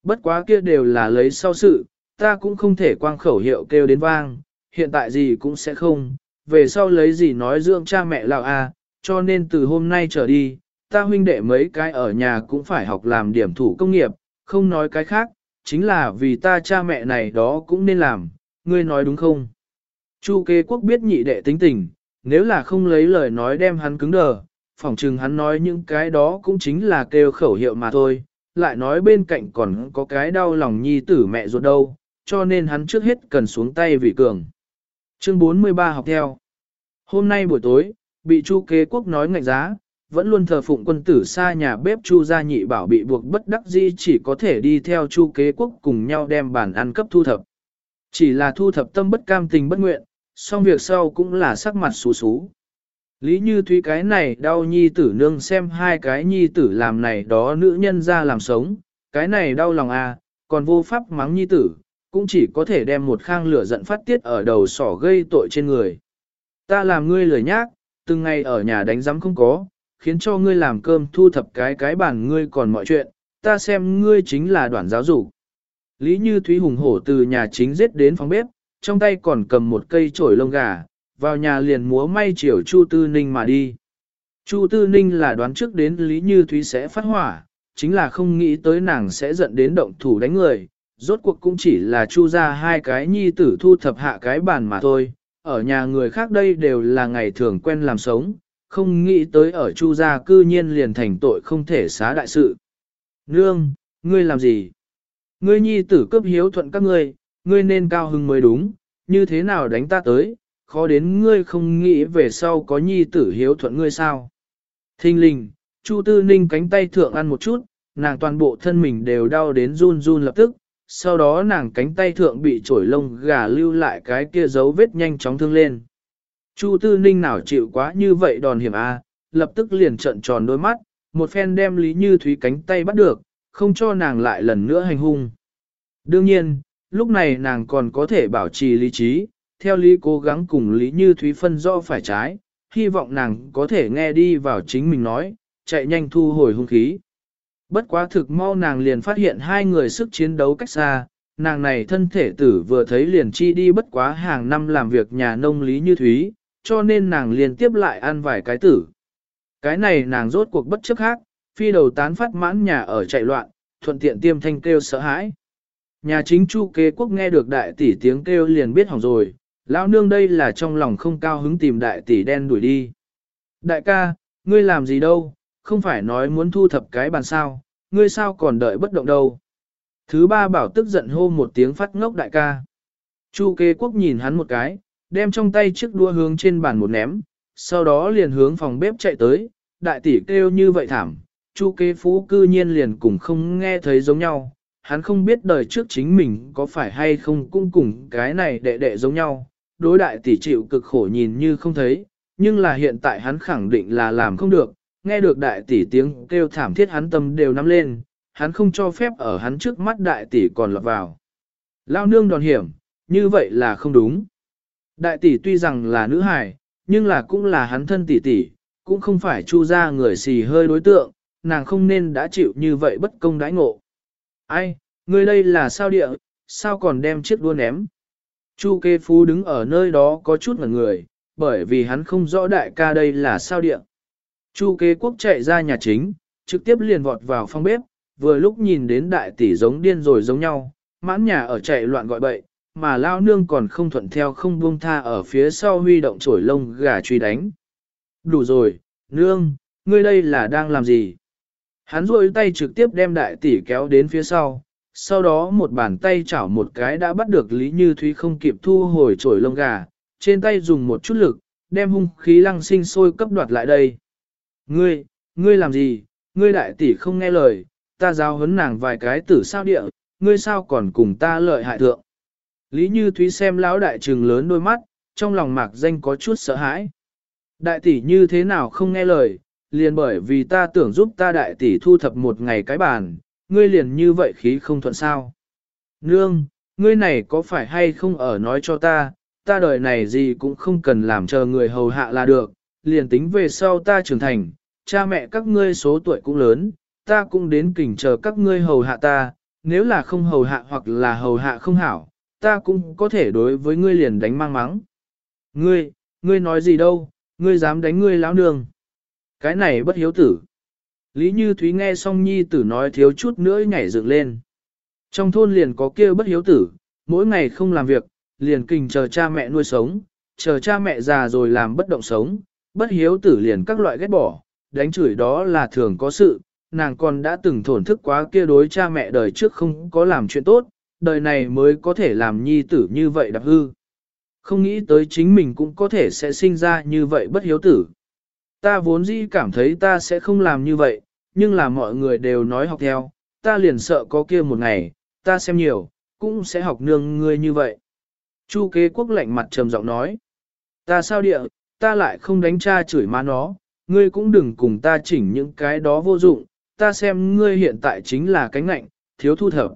Bất quá kia đều là lấy sau sự, ta cũng không thể quang khẩu hiệu kêu đến vang, hiện tại gì cũng sẽ không, về sau lấy gì nói dưỡng cha mẹ lão a, cho nên từ hôm nay trở đi, ta huynh đệ mấy cái ở nhà cũng phải học làm điểm thủ công nghiệp, không nói cái khác, chính là vì ta cha mẹ này đó cũng nên làm, ngươi nói đúng không? Chu kế quốc biết nhị đệ tính tình, nếu là không lấy lời nói đem hắn cứng đờ, phỏng chừng hắn nói những cái đó cũng chính là kêu khẩu hiệu mà thôi, lại nói bên cạnh còn có cái đau lòng nhi tử mẹ ruột đâu, cho nên hắn trước hết cần xuống tay vì cường. Chương 43 học theo. Hôm nay buổi tối, bị Chu kế quốc nói ngạnh giá, vẫn luôn thờ phụng quân tử xa nhà bếp Chu gia nhị bảo bị buộc bất đắc dĩ chỉ có thể đi theo Chu kế quốc cùng nhau đem bàn ăn cấp thu thập. Chỉ là thu thập tâm bất cam tình bất nguyện, xong việc sau cũng là sắc mặt xú xú. Lý như thúy cái này đau nhi tử nương xem hai cái nhi tử làm này đó nữ nhân ra làm sống, cái này đau lòng à, còn vô pháp mắng nhi tử, cũng chỉ có thể đem một khang lửa giận phát tiết ở đầu sỏ gây tội trên người. Ta làm ngươi lười nhác, từng ngày ở nhà đánh giám không có, khiến cho ngươi làm cơm thu thập cái cái bàn ngươi còn mọi chuyện, ta xem ngươi chính là đoàn giáo dục. Lý Như Thúy hùng hổ từ nhà chính giết đến phòng bếp, trong tay còn cầm một cây chổi lông gà, vào nhà liền múa may chiều Chu Tư Ninh mà đi. Chu Tư Ninh là đoán trước đến Lý Như Thúy sẽ phát hỏa, chính là không nghĩ tới nàng sẽ giận đến động thủ đánh người, rốt cuộc cũng chỉ là Chu ra hai cái nhi tử thu thập hạ cái bàn mà thôi, ở nhà người khác đây đều là ngày thường quen làm sống, không nghĩ tới ở Chu gia cư nhiên liền thành tội không thể xá đại sự. Nương, ngươi làm gì? Ngươi nhi tử cấp hiếu thuận các ngươi, ngươi nên cao hưng mới đúng, như thế nào đánh ta tới, khó đến ngươi không nghĩ về sau có nhi tử hiếu thuận ngươi sao. Thinh linh, Chu Tư Ninh cánh tay thượng ăn một chút, nàng toàn bộ thân mình đều đau đến run run lập tức, sau đó nàng cánh tay thượng bị trổi lông gà lưu lại cái kia dấu vết nhanh chóng thương lên. Chu Tư Ninh nào chịu quá như vậy đòn hiểm a, lập tức liền trợn tròn đôi mắt, một phen đem Lý Như Thúy cánh tay bắt được, không cho nàng lại lần nữa hành hung. Đương nhiên, lúc này nàng còn có thể bảo trì lý trí, theo lý cố gắng cùng lý như thúy phân rõ phải trái, hy vọng nàng có thể nghe đi vào chính mình nói, chạy nhanh thu hồi hung khí. Bất quá thực mau nàng liền phát hiện hai người sức chiến đấu cách xa, nàng này thân thể tử vừa thấy liền chi đi bất quá hàng năm làm việc nhà nông lý như thúy, cho nên nàng liên tiếp lại ăn vài cái tử. Cái này nàng rốt cuộc bất chấp khác, phi đầu tán phát mãn nhà ở chạy loạn, thuận tiện tiêm thanh kêu sợ hãi. Nhà chính chu kế quốc nghe được đại tỷ tiếng kêu liền biết hỏng rồi, lão nương đây là trong lòng không cao hứng tìm đại tỷ đen đuổi đi. Đại ca, ngươi làm gì đâu, không phải nói muốn thu thập cái bàn sao, ngươi sao còn đợi bất động đâu. Thứ ba bảo tức giận hô một tiếng phát ngốc đại ca. Chu kế quốc nhìn hắn một cái, đem trong tay chiếc đua hướng trên bàn một ném, sau đó liền hướng phòng bếp chạy tới, đại tỷ kêu như vậy thảm, chu kế phú cư nhiên liền cùng không nghe thấy giống nhau, hắn không biết đời trước chính mình có phải hay không cũng cùng cái này đệ đệ giống nhau, đối đại tỷ chịu cực khổ nhìn như không thấy, nhưng là hiện tại hắn khẳng định là làm không được, nghe được đại tỷ tiếng kêu thảm thiết hắn tâm đều nắm lên, hắn không cho phép ở hắn trước mắt đại tỷ còn lọt vào. Lao nương đòn hiểm, như vậy là không đúng. Đại tỷ tuy rằng là nữ hài, nhưng là cũng là hắn thân tỷ tỷ, cũng không phải chu ra người xì hơi đối tượng, nàng không nên đã chịu như vậy bất công đãi ngộ. Ai, người đây là sao địa, sao còn đem chiếc đua ném? Chu kê phú đứng ở nơi đó có chút ngẩn người, bởi vì hắn không rõ đại ca đây là sao địa. Chu kế quốc chạy ra nhà chính, trực tiếp liền vọt vào phòng bếp, vừa lúc nhìn đến đại tỷ giống điên rồi giống nhau, mãn nhà ở chạy loạn gọi bậy, mà lao nương còn không thuận theo không buông tha ở phía sau huy động chổi lông gà truy đánh. Đủ rồi, nương, ngươi đây là đang làm gì? Hắn rôi tay trực tiếp đem đại tỷ kéo đến phía sau, sau đó một bàn tay chảo một cái đã bắt được Lý Như Thúy không kịp thu hồi trổi lông gà, trên tay dùng một chút lực, đem hung khí lăng sinh sôi cấp đoạt lại đây. Ngươi, ngươi làm gì, ngươi đại tỷ không nghe lời, ta giao hấn nàng vài cái tử sao địa, ngươi sao còn cùng ta lợi hại thượng. Lý Như Thúy xem lão đại trừng lớn đôi mắt, trong lòng mạc danh có chút sợ hãi. Đại tỷ như thế nào không nghe lời, liền bởi vì ta tưởng giúp ta đại tỷ thu thập một ngày cái bàn, ngươi liền như vậy khí không thuận sao. Nương, ngươi này có phải hay không ở nói cho ta, ta đời này gì cũng không cần làm chờ người hầu hạ là được, liền tính về sau ta trưởng thành, cha mẹ các ngươi số tuổi cũng lớn, ta cũng đến kỉnh chờ các ngươi hầu hạ ta, nếu là không hầu hạ hoặc là hầu hạ không hảo, ta cũng có thể đối với ngươi liền đánh mang mắng. Ngươi, ngươi nói gì đâu, ngươi dám đánh ngươi lão nương. Cái này bất hiếu tử. Lý Như Thúy nghe xong nhi tử nói thiếu chút nữa nhảy dựng lên. Trong thôn liền có kia bất hiếu tử, mỗi ngày không làm việc, liền kình chờ cha mẹ nuôi sống, chờ cha mẹ già rồi làm bất động sống, bất hiếu tử liền các loại ghét bỏ, đánh chửi đó là thường có sự, nàng còn đã từng thổn thức quá kia đối cha mẹ đời trước không có làm chuyện tốt, đời này mới có thể làm nhi tử như vậy đạp hư. Không nghĩ tới chính mình cũng có thể sẽ sinh ra như vậy bất hiếu tử. Ta vốn dĩ cảm thấy ta sẽ không làm như vậy, nhưng là mọi người đều nói học theo, ta liền sợ có kia một ngày, ta xem nhiều, cũng sẽ học nương ngươi như vậy. Chu kế quốc lạnh mặt trầm giọng nói, ta sao địa, ta lại không đánh cha chửi má nó, ngươi cũng đừng cùng ta chỉnh những cái đó vô dụng, ta xem ngươi hiện tại chính là cánh lạnh, thiếu thu thập.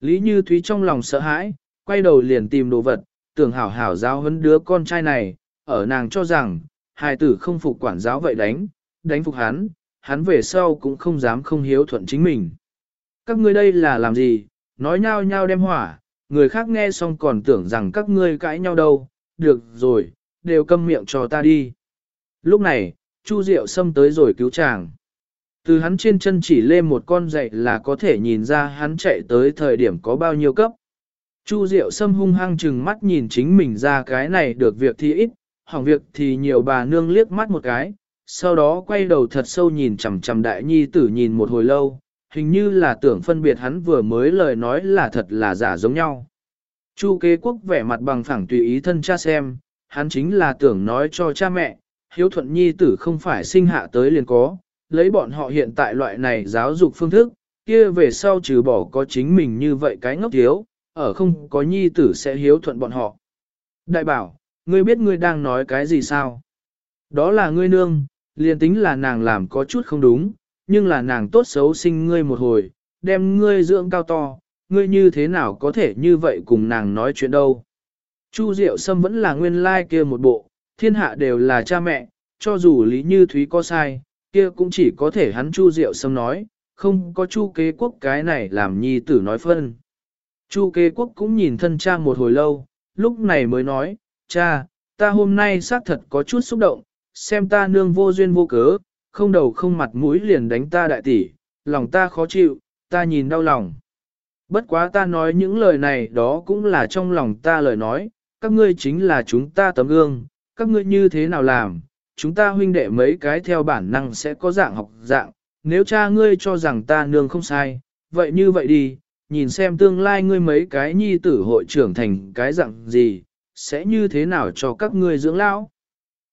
Lý Như Thúy trong lòng sợ hãi, quay đầu liền tìm đồ vật, tưởng hảo hảo giáo huấn đứa con trai này, ở nàng cho rằng, hài tử không phục quản giáo vậy đánh, đánh phục hắn, hắn về sau cũng không dám không hiếu thuận chính mình. Các ngươi đây là làm gì, nói nhau nhau đem hỏa, người khác nghe xong còn tưởng rằng các ngươi cãi nhau đâu, được rồi, đều câm miệng cho ta đi. Lúc này, Chu Diệu xâm tới rồi cứu chàng. Từ hắn trên chân chỉ lên một con dậy là có thể nhìn ra hắn chạy tới thời điểm có bao nhiêu cấp. Chu Diệu Sâm hung hăng chừng mắt nhìn chính mình ra cái này được việc thì ít, hỏng việc thì nhiều bà nương liếc mắt một cái, sau đó quay đầu thật sâu nhìn chằm chằm đại nhi tử nhìn một hồi lâu, hình như là tưởng phân biệt hắn vừa mới lời nói là thật là giả giống nhau. Chu kế quốc vẻ mặt bằng phẳng tùy ý thân cha xem, hắn chính là tưởng nói cho cha mẹ, hiếu thuận nhi tử không phải sinh hạ tới liền có, lấy bọn họ hiện tại loại này giáo dục phương thức, kia về sau trừ bỏ có chính mình như vậy cái ngốc thiếu, ở không có nhi tử sẽ hiếu thuận bọn họ. Đại bảo, ngươi biết ngươi đang nói cái gì sao? Đó là ngươi nương, liền tính là nàng làm có chút không đúng, nhưng là nàng tốt xấu sinh ngươi một hồi, đem ngươi dưỡng cao to, ngươi như thế nào có thể như vậy cùng nàng nói chuyện đâu. Chu Diệu Sâm vẫn là nguyên lai like kia một bộ, thiên hạ đều là cha mẹ, cho dù Lý Như Thúy có sai, kia cũng chỉ có thể hắn Chu Diệu Sâm nói, không có Chu kế quốc cái này làm nhi tử nói phân. Chu kế quốc cũng nhìn thân cha một hồi lâu, lúc này mới nói, cha, ta hôm nay xác thật có chút xúc động, xem ta nương vô duyên vô cớ, không đầu không mặt mũi liền đánh ta đại tỷ, lòng ta khó chịu, ta nhìn đau lòng. Bất quá ta nói những lời này đó cũng là trong lòng ta lời nói, các ngươi chính là chúng ta tấm gương, các ngươi như thế nào làm, chúng ta huynh đệ mấy cái theo bản năng sẽ có dạng học dạng, nếu cha ngươi cho rằng ta nương không sai, vậy như vậy đi, nhìn xem tương lai ngươi mấy cái nhi tử hội trưởng thành cái dạng gì, sẽ như thế nào cho các ngươi dưỡng lão.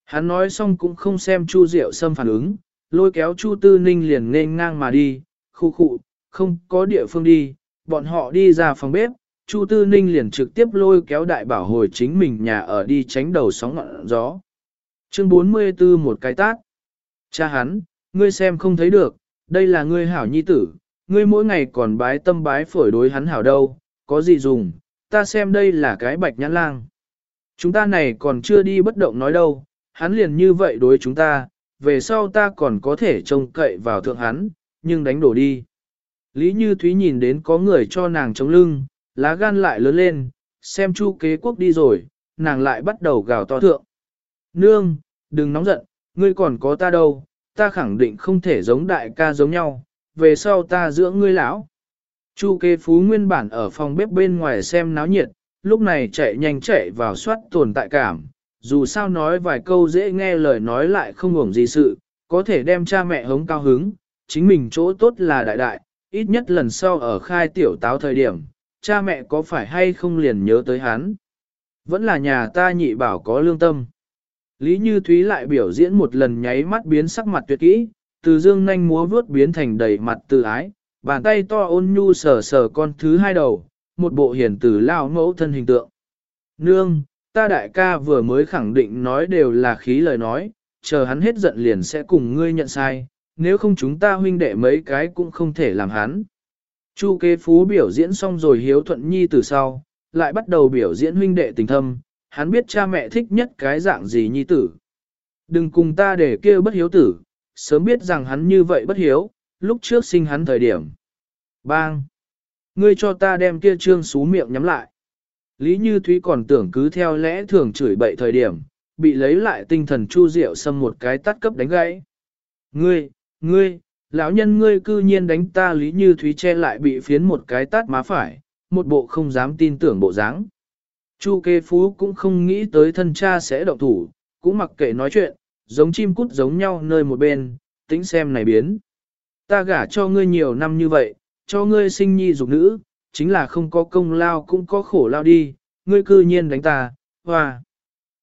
Hắn nói xong cũng không xem Chu Diệu Sâm phản ứng, lôi kéo Chu Tư Ninh liền nên ngang mà đi, khu khu, không có địa phương đi, bọn họ đi ra phòng bếp, Chu Tư Ninh liền trực tiếp lôi kéo đại bảo hồi chính mình nhà ở đi tránh đầu sóng ngọn gió. Chương 44 một cái tát. Cha hắn, ngươi xem không thấy được, đây là ngươi hảo nhi tử, ngươi mỗi ngày còn bái tâm bái phổi đối hắn hảo đâu, có gì dùng, ta xem đây là cái bạch nhãn lang. Chúng ta này còn chưa đi bất động nói đâu, hắn liền như vậy đối chúng ta, về sau ta còn có thể trông cậy vào thượng hắn, nhưng đánh đổ đi. Lý Như Thúy nhìn đến có người cho nàng chống lưng, lá gan lại lớn lên, xem chu kế quốc đi rồi, nàng lại bắt đầu gào to thượng. Nương, đừng nóng giận, ngươi còn có ta đâu, ta khẳng định không thể giống đại ca giống nhau, về sau ta dưỡng ngươi lão. Chu kế phú nguyên bản ở phòng bếp bên ngoài xem náo nhiệt, lúc này chạy nhanh chạy vào soát tồn tại cảm, dù sao nói vài câu dễ nghe lời nói lại không ngủng gì sự, có thể đem cha mẹ hống cao hứng, chính mình chỗ tốt là đại đại, ít nhất lần sau ở khai tiểu táo thời điểm, cha mẹ có phải hay không liền nhớ tới hắn. Vẫn là nhà ta nhị bảo có lương tâm. Lý Như Thúy lại biểu diễn một lần nháy mắt biến sắc mặt tuyệt kỹ, từ dương nhanh múa vướt biến thành đầy mặt từ ái, bàn tay to ôn nhu sờ sờ con thứ hai đầu, một bộ hiền tử lao mẫu thân hình tượng. Nương, ta đại ca vừa mới khẳng định nói đều là khí lời nói, chờ hắn hết giận liền sẽ cùng ngươi nhận sai, nếu không chúng ta huynh đệ mấy cái cũng không thể làm hắn. Chu kế phú biểu diễn xong rồi hiếu thuận nhi từ sau, lại bắt đầu biểu diễn huynh đệ tình thâm, hắn biết cha mẹ thích nhất cái dạng gì nhi tử. Đừng cùng ta để kêu bất hiếu tử, sớm biết rằng hắn như vậy bất hiếu, lúc trước sinh hắn thời điểm. Bang! Ngươi cho ta đem kia trương xú miệng nhắm lại. Lý Như Thúy còn tưởng cứ theo lẽ thường chửi bậy thời điểm, bị lấy lại tinh thần chu diệu xâm một cái tắt cấp đánh gãy. Ngươi, ngươi, lão nhân ngươi cư nhiên đánh ta Lý Như Thúy che lại bị phiến một cái tát má phải, một bộ không dám tin tưởng bộ dáng. Chu kê phú cũng không nghĩ tới thân cha sẽ động thủ, cũng mặc kệ nói chuyện, giống chim cút giống nhau nơi một bên, tính xem này biến. Ta gả cho ngươi nhiều năm như vậy, cho ngươi sinh nhi dục nữ, chính là không có công lao cũng có khổ lao đi, ngươi cư nhiên đánh ta, hoa.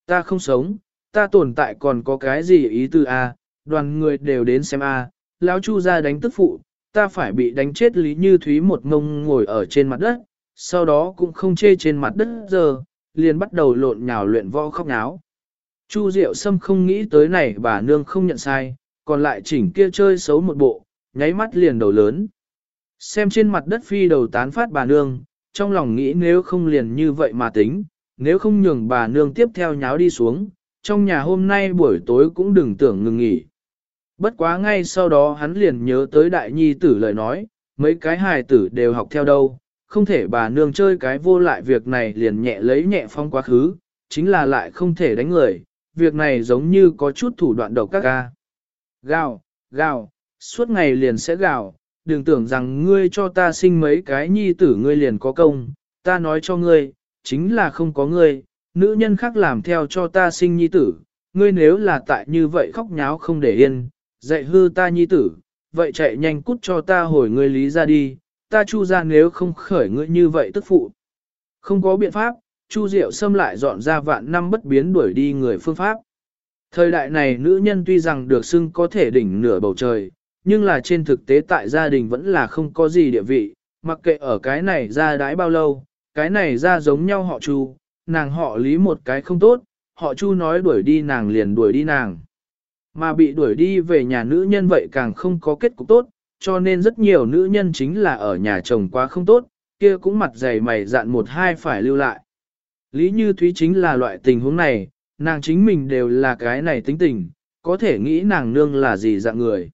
Ta không sống, ta tồn tại còn có cái gì ý tư a? đoàn người đều đến xem a, lão chu ra đánh tức phụ, ta phải bị đánh chết lý như thúy một ngông ngồi ở trên mặt đất, sau đó cũng không chê trên mặt đất giờ, liền bắt đầu lộn nhào luyện võ khóc náo. Chu Diệu Sâm không nghĩ tới này bà nương không nhận sai, còn lại chỉnh kia chơi xấu một bộ, nháy mắt liền đầu lớn. Xem trên mặt đất phi đầu tán phát bà nương, trong lòng nghĩ nếu không liền như vậy mà tính, nếu không nhường bà nương tiếp theo nháo đi xuống, trong nhà hôm nay buổi tối cũng đừng tưởng ngừng nghỉ. Bất quá ngay sau đó hắn liền nhớ tới đại nhi tử lời nói, mấy cái hài tử đều học theo đâu, không thể bà nương chơi cái vô lại việc này liền nhẹ lấy nhẹ phong quá khứ, chính là lại không thể đánh người, việc này giống như có chút thủ đoạn độc các ca. Gào, gào, suốt ngày liền sẽ gào, đừng tưởng rằng ngươi cho ta sinh mấy cái nhi tử ngươi liền có công, ta nói cho ngươi, chính là không có ngươi, nữ nhân khác làm theo cho ta sinh nhi tử, ngươi nếu là tại như vậy khóc nháo không để yên, dạy hư ta nhi tử, vậy chạy nhanh cút cho ta hồi ngươi lý ra đi, ta chu ra nếu không khởi ngươi như vậy tức phụ. Không có biện pháp, chu diệu xâm lại dọn ra vạn năm bất biến đuổi đi người phương pháp. Thời đại này nữ nhân tuy rằng được xưng có thể đỉnh nửa bầu trời, nhưng là trên thực tế tại gia đình vẫn là không có gì địa vị, mặc kệ ở cái này ra đãi bao lâu, cái này ra giống nhau họ chu, nàng họ lý một cái không tốt, họ chu nói đuổi đi nàng liền đuổi đi nàng. Mà bị đuổi đi về nhà nữ nhân vậy càng không có kết cục tốt, cho nên rất nhiều nữ nhân chính là ở nhà chồng quá không tốt, kia cũng mặt dày mày dạn một hai phải lưu lại. Lý Như Thúy chính là loại tình huống này, nàng chính mình đều là cái này tính tình, có thể nghĩ nàng nương là gì dạng người.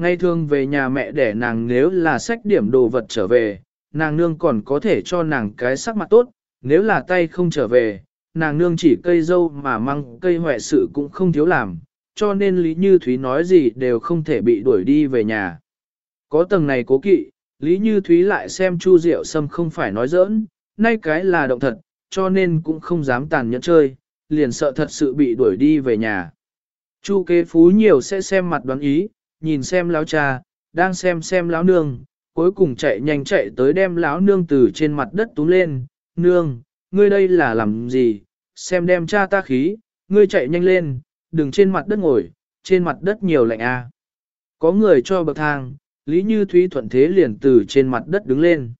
Ngay thường về nhà mẹ để nàng nếu là sách điểm đồ vật trở về, nàng nương còn có thể cho nàng cái sắc mặt tốt, nếu là tay không trở về, nàng nương chỉ cây dâu mà măng cây hoẹ sự cũng không thiếu làm, cho nên Lý Như Thúy nói gì đều không thể bị đuổi đi về nhà. Có tầng này cố kỵ, Lý Như Thúy lại xem Chu Diệu Sâm không phải nói giỡn, nay cái là động thật, cho nên cũng không dám tàn nhẫn chơi, liền sợ thật sự bị đuổi đi về nhà. Chu kế phú nhiều sẽ xem mặt đoán ý, nhìn xem lão cha, đang xem xem lão nương, cuối cùng chạy nhanh chạy tới đem lão nương từ trên mặt đất túm lên, nương, ngươi đây là làm gì, xem đem cha ta khí, ngươi chạy nhanh lên, đừng trên mặt đất ngồi, trên mặt đất nhiều lạnh a. À. Có người cho bậc thang, Lý Như Thúy thuận thế liền từ trên mặt đất đứng lên.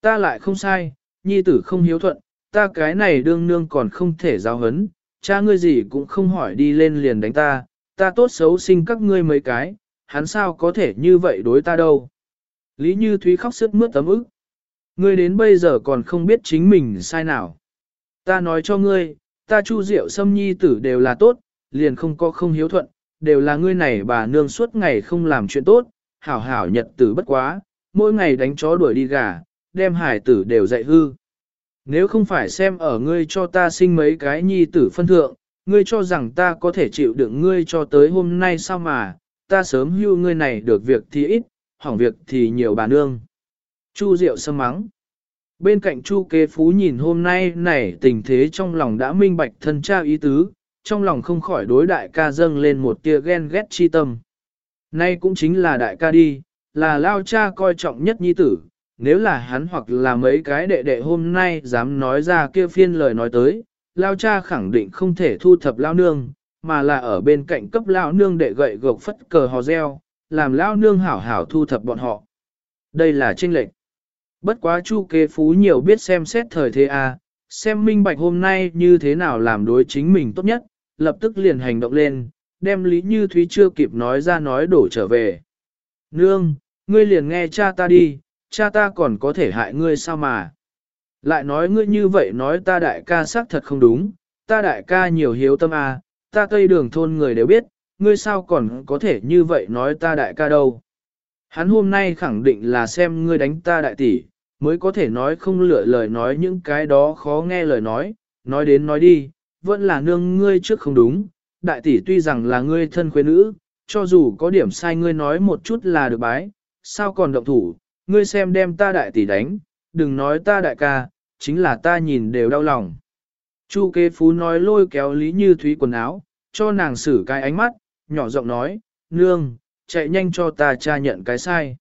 Ta lại không sai, nhi tử không hiếu thuận, ta cái này đương nương còn không thể giáo hấn, cha ngươi gì cũng không hỏi đi lên liền đánh ta, ta tốt xấu sinh các ngươi mấy cái, hắn sao có thể như vậy đối ta đâu. Lý Như Thúy khóc sức mướt tấm ức. Ngươi đến bây giờ còn không biết chính mình sai nào. Ta nói cho ngươi, ta chu diệu xâm nhi tử đều là tốt, liền không có không hiếu thuận, đều là ngươi này bà nương suốt ngày không làm chuyện tốt, hảo hảo nhật tử bất quá, mỗi ngày đánh chó đuổi đi gà, đem hải tử đều dạy hư. Nếu không phải xem ở ngươi cho ta sinh mấy cái nhi tử phân thượng, ngươi cho rằng ta có thể chịu đựng ngươi cho tới hôm nay sao mà, ta sớm hưu ngươi này được việc thì ít, hỏng việc thì nhiều bà nương. Chu Diệu sâm mắng. Bên cạnh Chu kế phú nhìn hôm nay này tình thế trong lòng đã minh bạch thân cha ý tứ, trong lòng không khỏi đối đại ca dâng lên một tia ghen ghét chi tâm. Nay cũng chính là đại ca đi, là lao cha coi trọng nhất nhi tử, nếu là hắn hoặc là mấy cái đệ đệ hôm nay dám nói ra kia phiên lời nói tới, lao cha khẳng định không thể thu thập lao nương, mà là ở bên cạnh cấp lao nương để gậy gộc phất cờ hò reo, làm lao nương hảo hảo thu thập bọn họ. Đây là tranh lệnh. Bất quá chu kế phú nhiều biết xem xét thời thế a, à, xem minh bạch hôm nay như thế nào làm đối chính mình tốt nhất, lập tức liền hành động lên, đem Lý Như Thúy chưa kịp nói ra nói đổ trở về. Nương, ngươi liền nghe cha ta đi, cha ta còn có thể hại ngươi sao mà. Lại nói ngươi như vậy nói ta đại ca xác thật không đúng, ta đại ca nhiều hiếu tâm à, ta tây đường thôn người đều biết, ngươi sao còn có thể như vậy nói ta đại ca đâu. Hắn hôm nay khẳng định là xem ngươi đánh ta đại tỷ, mới có thể nói không lựa lời nói những cái đó khó nghe lời nói, nói đến nói đi, vẫn là nương ngươi trước không đúng, đại tỷ tuy rằng là ngươi thân khuê nữ, cho dù có điểm sai ngươi nói một chút là được bái, sao còn động thủ, ngươi xem đem ta đại tỷ đánh, đừng nói ta đại ca, chính là ta nhìn đều đau lòng. Chu kế phú nói lôi kéo Lý Như Thúy quần áo, cho nàng xử cái ánh mắt, nhỏ giọng nói, nương, chạy nhanh cho ta cha nhận cái sai.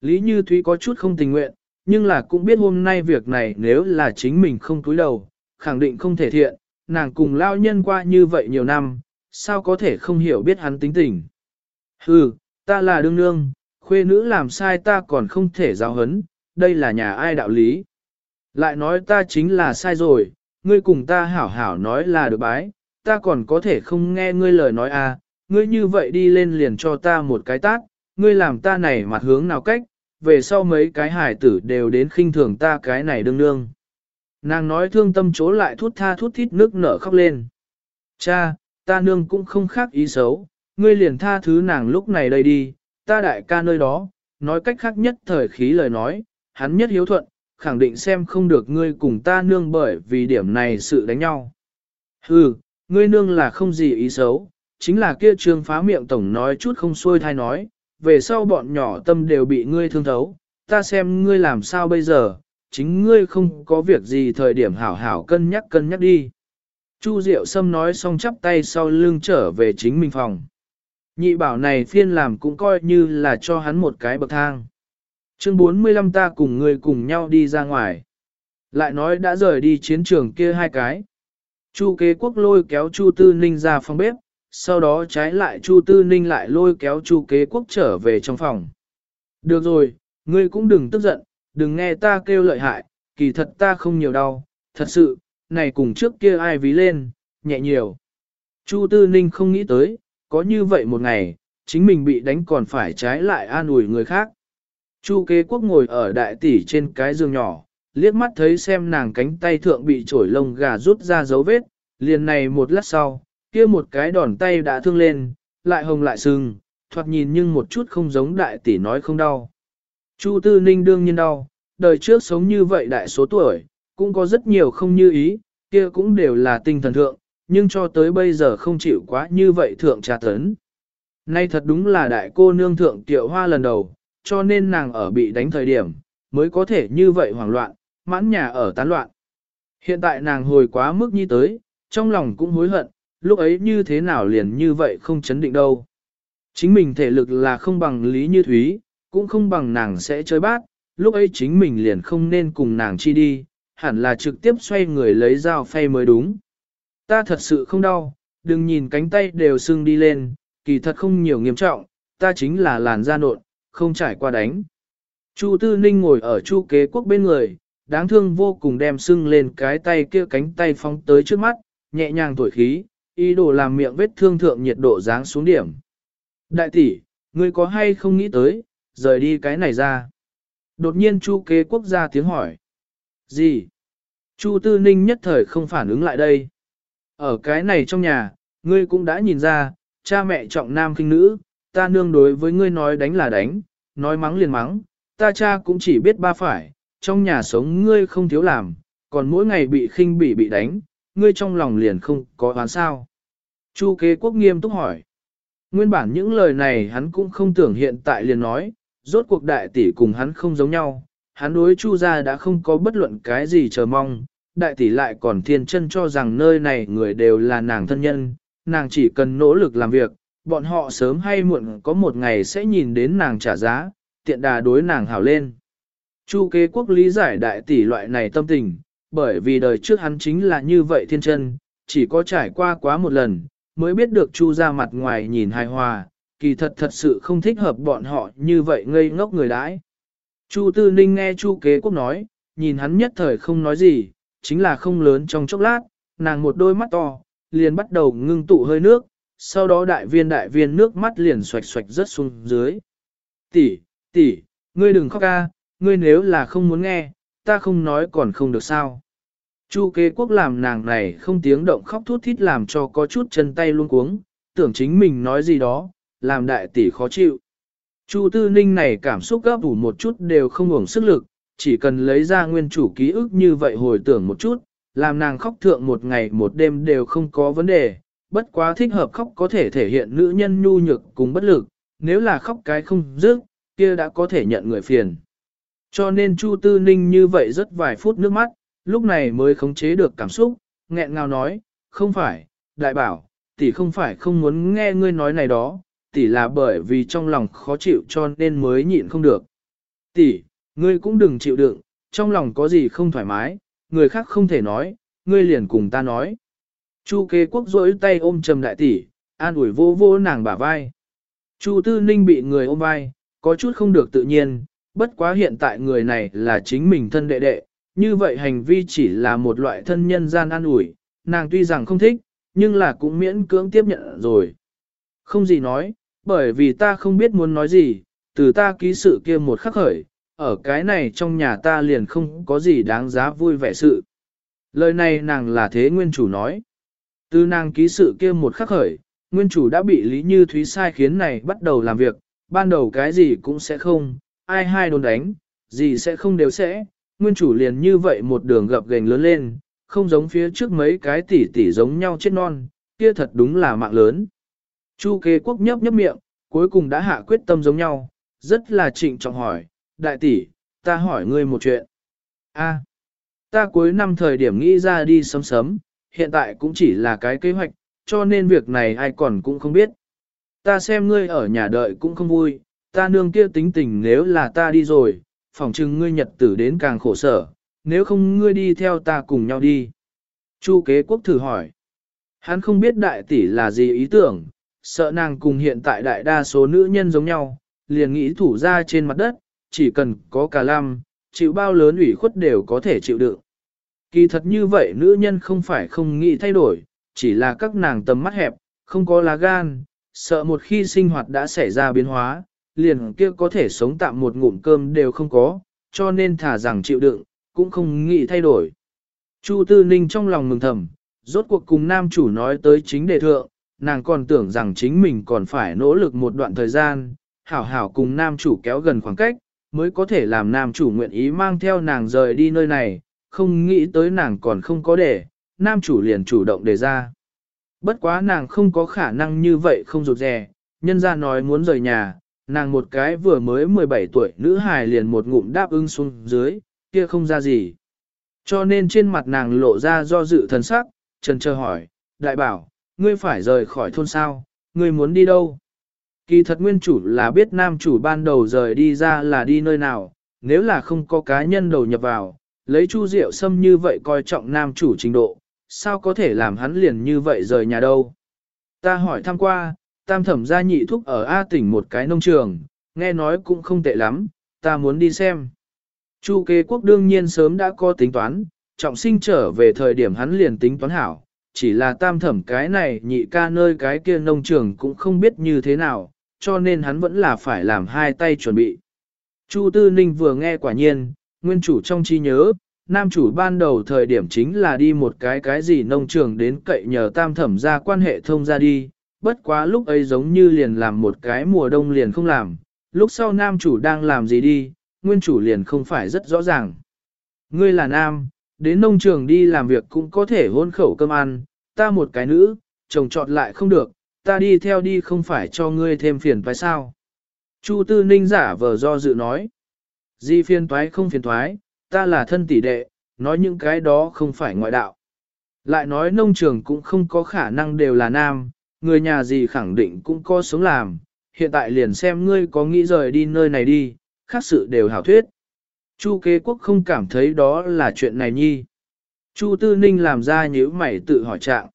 Lý Như Thúy có chút không tình nguyện, nhưng là cũng biết hôm nay việc này nếu là chính mình không túi đầu, khẳng định không thể thiện, nàng cùng lao nhân qua như vậy nhiều năm, sao có thể không hiểu biết hắn tính tình. Hừ, ta là đương nương, khuê nữ làm sai ta còn không thể giáo hấn, đây là nhà ai đạo lý. Lại nói ta chính là sai rồi, ngươi cùng ta hảo hảo nói là được bái, ta còn có thể không nghe ngươi lời nói à, ngươi như vậy đi lên liền cho ta một cái tát, ngươi làm ta này mặt hướng nào cách, về sau mấy cái hải tử đều đến khinh thường ta cái này đương đương. Nàng nói thương tâm chố lại thút tha thút thít nước nở khóc lên. Cha, ta nương cũng không khác ý xấu, ngươi liền tha thứ nàng lúc này đây đi, ta đại ca nơi đó, nói cách khác nhất thời khí lời nói, hắn nhất hiếu thuận, khẳng định xem không được ngươi cùng ta nương bởi vì điểm này sự đánh nhau. Hừ, ngươi nương là không gì ý xấu, chính là kia trương phá miệng tổng nói chút không xuôi thai nói, về sau bọn nhỏ tâm đều bị ngươi thương thấu, ta xem ngươi làm sao bây giờ, chính ngươi không có việc gì thời điểm hảo hảo cân nhắc cân nhắc đi. Chu Diệu Sâm nói xong chắp tay sau lưng trở về chính mình phòng. Nhị bảo này phiên làm cũng coi như là cho hắn một cái bậc thang. Chương 45 ta cùng người cùng nhau đi ra ngoài. Lại nói đã rời đi chiến trường kia hai cái. Chu kế quốc lôi kéo Chu Tư Ninh ra phòng bếp, sau đó trái lại Chu Tư Ninh lại lôi kéo Chu kế quốc trở về trong phòng. Được rồi, ngươi cũng đừng tức giận, đừng nghe ta kêu lợi hại, kỳ thật ta không nhiều đau, thật sự, này cùng trước kia ai ví lên, nhẹ nhiều. Chu Tư Ninh không nghĩ tới, có như vậy một ngày, chính mình bị đánh còn phải trái lại an ủi người khác. Chu kế quốc ngồi ở đại tỷ trên cái giường nhỏ, liếc mắt thấy xem nàng cánh tay thượng bị trổi lông gà rút ra dấu vết, liền này một lát sau, kia một cái đòn tay đã thương lên, lại hồng lại sưng, thoạt nhìn nhưng một chút không giống đại tỷ nói không đau. Chu Tư Ninh đương nhiên đau, đời trước sống như vậy đại số tuổi, cũng có rất nhiều không như ý, kia cũng đều là tinh thần thượng, nhưng cho tới bây giờ không chịu quá như vậy thượng trà tấn. Nay thật đúng là đại cô nương thượng tiệu hoa lần đầu, cho nên nàng ở bị đánh thời điểm, mới có thể như vậy hoảng loạn, mãn nhà ở tán loạn. Hiện tại nàng hồi quá mức nhi tới, trong lòng cũng hối hận, lúc ấy như thế nào liền như vậy không chấn định đâu. Chính mình thể lực là không bằng Lý Như Thúy, cũng không bằng nàng sẽ chơi bát, lúc ấy chính mình liền không nên cùng nàng chi đi, hẳn là trực tiếp xoay người lấy dao phay mới đúng. Ta thật sự không đau, đừng nhìn cánh tay đều sưng đi lên, kỳ thật không nhiều nghiêm trọng, ta chính là làn da nộn, không trải qua đánh. Chu Tư Ninh ngồi ở Chu Kế Quốc bên người, đáng thương vô cùng đem sưng lên cái tay kia cánh tay phóng tới trước mắt, nhẹ nhàng thổi khí, ý đồ làm miệng vết thương thượng nhiệt độ dáng xuống điểm. Đại tỷ, ngươi có hay không nghĩ tới, rời đi cái này ra. Đột nhiên Chu Kế Quốc ra tiếng hỏi. Gì? Chu Tư Ninh nhất thời không phản ứng lại đây. Ở cái này trong nhà, ngươi cũng đã nhìn ra, cha mẹ trọng nam khinh nữ, ta nương đối với ngươi nói đánh là đánh, nói mắng liền mắng, ta cha cũng chỉ biết ba phải, trong nhà sống ngươi không thiếu làm, còn mỗi ngày bị khinh bỉ bị đánh, ngươi trong lòng liền không có oán sao. Chu kế quốc nghiêm túc hỏi. Nguyên bản những lời này hắn cũng không tưởng hiện tại liền nói, rốt cuộc đại tỷ cùng hắn không giống nhau, hắn đối chu gia đã không có bất luận cái gì chờ mong, đại tỷ lại còn thiên chân cho rằng nơi này người đều là nàng thân nhân, nàng chỉ cần nỗ lực làm việc, bọn họ sớm hay muộn có một ngày sẽ nhìn đến nàng trả giá, tiện đà đối nàng hảo lên. Chu kế quốc lý giải đại tỷ loại này tâm tình, bởi vì đời trước hắn chính là như vậy thiên chân, chỉ có trải qua quá một lần, mới biết được chu ra mặt ngoài nhìn hài hòa, kỳ thật thật sự không thích hợp bọn họ như vậy ngây ngốc người đãi. Chu Tư Ninh nghe Chu Kế Quốc nói, nhìn hắn nhất thời không nói gì, chính là không lớn trong chốc lát, nàng một đôi mắt to, liền bắt đầu ngưng tụ hơi nước, sau đó đại viên đại viên nước mắt liền xoạch xoạch rớt xuống dưới. Tỷ, tỷ, ngươi đừng khóc ca, ngươi nếu là không muốn nghe, ta không nói còn không được sao. Chu kế quốc làm nàng này không tiếng động khóc thút thít làm cho có chút chân tay luôn cuống, tưởng chính mình nói gì đó, làm đại tỷ khó chịu. Chu tư ninh này cảm xúc gấp ủ một chút đều không ngủng sức lực, chỉ cần lấy ra nguyên chủ ký ức như vậy hồi tưởng một chút, làm nàng khóc thượng một ngày một đêm đều không có vấn đề, bất quá thích hợp khóc có thể thể hiện nữ nhân nhu nhược cùng bất lực, nếu là khóc cái không dứt, kia đã có thể nhận người phiền. Cho nên Chu Tư Ninh như vậy rất vài phút nước mắt, lúc này mới khống chế được cảm xúc, nghẹn ngào nói, không phải, đại bảo, tỷ không phải không muốn nghe ngươi nói này đó, tỷ là bởi vì trong lòng khó chịu cho nên mới nhịn không được. Tỷ, ngươi cũng đừng chịu đựng, trong lòng có gì không thoải mái, người khác không thể nói, ngươi liền cùng ta nói. Chu kế quốc rỗi tay ôm trầm đại tỷ, an ủi vô vô nàng bả vai. Chu tư ninh bị người ôm vai, có chút không được tự nhiên, bất quá hiện tại người này là chính mình thân đệ đệ, như vậy hành vi chỉ là một loại thân nhân gian an ủi, nàng tuy rằng không thích, nhưng là cũng miễn cưỡng tiếp nhận rồi. Không gì nói, bởi vì ta không biết muốn nói gì, từ ta ký sự kia một khắc khởi, ở cái này trong nhà ta liền không có gì đáng giá vui vẻ sự. Lời này nàng là thế nguyên chủ nói. Từ nàng ký sự kia một khắc khởi, nguyên chủ đã bị Lý Như Thúy sai khiến này bắt đầu làm việc, ban đầu cái gì cũng sẽ không, ai hai đồn đánh, gì sẽ không đều sẽ, nguyên chủ liền như vậy một đường gập gành lớn lên, không giống phía trước mấy cái tỷ tỷ giống nhau chết non, kia thật đúng là mạng lớn. Chu kế quốc nhấp nhấp miệng, cuối cùng đã hạ quyết tâm giống nhau, rất là trịnh trọng hỏi, đại tỷ, ta hỏi ngươi một chuyện. A, ta cuối năm thời điểm nghĩ ra đi sớm sớm, hiện tại cũng chỉ là cái kế hoạch, cho nên việc này ai còn cũng không biết. Ta xem ngươi ở nhà đợi cũng không vui, ta nương kia tính tình nếu là ta đi rồi, phỏng chừng ngươi nhật tử đến càng khổ sở, nếu không ngươi đi theo ta cùng nhau đi. Chu kế quốc thử hỏi. Hắn không biết đại tỷ là gì ý tưởng, sợ nàng cùng hiện tại đại đa số nữ nhân giống nhau, liền nghĩ thủ ra trên mặt đất, chỉ cần có cả lam, chịu bao lớn ủy khuất đều có thể chịu đựng. Kỳ thật như vậy nữ nhân không phải không nghĩ thay đổi, chỉ là các nàng tầm mắt hẹp, không có lá gan, sợ một khi sinh hoạt đã xảy ra biến hóa, liền kia có thể sống tạm một ngụm cơm đều không có, cho nên thả rằng chịu đựng, cũng không nghĩ thay đổi. Chu Tư Ninh trong lòng mừng thầm, rốt cuộc cùng nam chủ nói tới chính đề thượng, nàng còn tưởng rằng chính mình còn phải nỗ lực một đoạn thời gian, hảo hảo cùng nam chủ kéo gần khoảng cách, mới có thể làm nam chủ nguyện ý mang theo nàng rời đi nơi này, không nghĩ tới nàng còn không có để, nam chủ liền chủ động đề ra. Bất quá nàng không có khả năng như vậy không rụt rè, nhân ra nói muốn rời nhà, nàng một cái vừa mới 17 tuổi nữ hài liền một ngụm đáp ứng xuống dưới, kia không ra gì. Cho nên trên mặt nàng lộ ra do dự thần sắc, trần chờ hỏi, đại bảo, ngươi phải rời khỏi thôn sao, ngươi muốn đi đâu? Kỳ thật nguyên chủ là biết nam chủ ban đầu rời đi ra là đi nơi nào, nếu là không có cá nhân đầu nhập vào, lấy chu diệu xâm như vậy coi trọng nam chủ trình độ, sao có thể làm hắn liền như vậy rời nhà đâu? Ta hỏi thăm qua, tam thẩm gia nhị thúc ở A tỉnh một cái nông trường, nghe nói cũng không tệ lắm, ta muốn đi xem. Chu kế quốc đương nhiên sớm đã có tính toán, trọng sinh trở về thời điểm hắn liền tính toán hảo, chỉ là tam thẩm cái này nhị ca nơi cái kia nông trường cũng không biết như thế nào, cho nên hắn vẫn là phải làm hai tay chuẩn bị. Chu Tư Ninh vừa nghe quả nhiên, nguyên chủ trong trí nhớ, nam chủ ban đầu thời điểm chính là đi một cái cái gì nông trường đến cậy nhờ tam thẩm ra quan hệ thông ra đi, bất quá lúc ấy giống như liền làm một cái mùa đông liền không làm, lúc sau nam chủ đang làm gì đi, nguyên chủ liền không phải rất rõ ràng. Ngươi là nam, đến nông trường đi làm việc cũng có thể hôn khẩu cơm ăn, ta một cái nữ, chồng chọn lại không được, ta đi theo đi không phải cho ngươi thêm phiền phải sao. Chu Tư Ninh giả vờ do dự nói. Di phiền toái không phiền toái, ta là thân tỷ đệ, nói những cái đó không phải ngoại đạo. Lại nói nông trường cũng không có khả năng đều là nam, người nhà gì khẳng định cũng có sống làm, hiện tại liền xem ngươi có nghĩ rời đi nơi này đi, khác sự đều hảo thuyết. Chu kế quốc không cảm thấy đó là chuyện này nhi. Chu tư ninh làm ra nhíu mày tự hỏi trạng.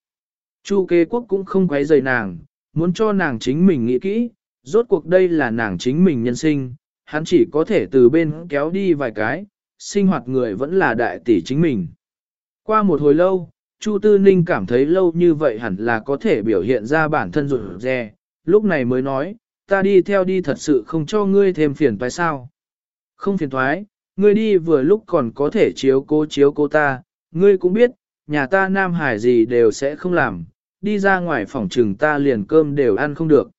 Chu kế quốc cũng không quấy rời nàng, muốn cho nàng chính mình nghĩ kỹ, rốt cuộc đây là nàng chính mình nhân sinh, hắn chỉ có thể từ bên kéo đi vài cái, sinh hoạt người vẫn là đại tỷ chính mình. Qua một hồi lâu, Chu Tư Ninh cảm thấy lâu như vậy hẳn là có thể biểu hiện ra bản thân rụt rè, lúc này mới nói, ta đi theo đi thật sự không cho ngươi thêm phiền toái sao. Không phiền toái, ngươi đi vừa lúc còn có thể chiếu cố chiếu cố ta, ngươi cũng biết, nhà ta nam hải gì đều sẽ không làm, đi ra ngoài phòng trừng ta liền cơm đều ăn không được.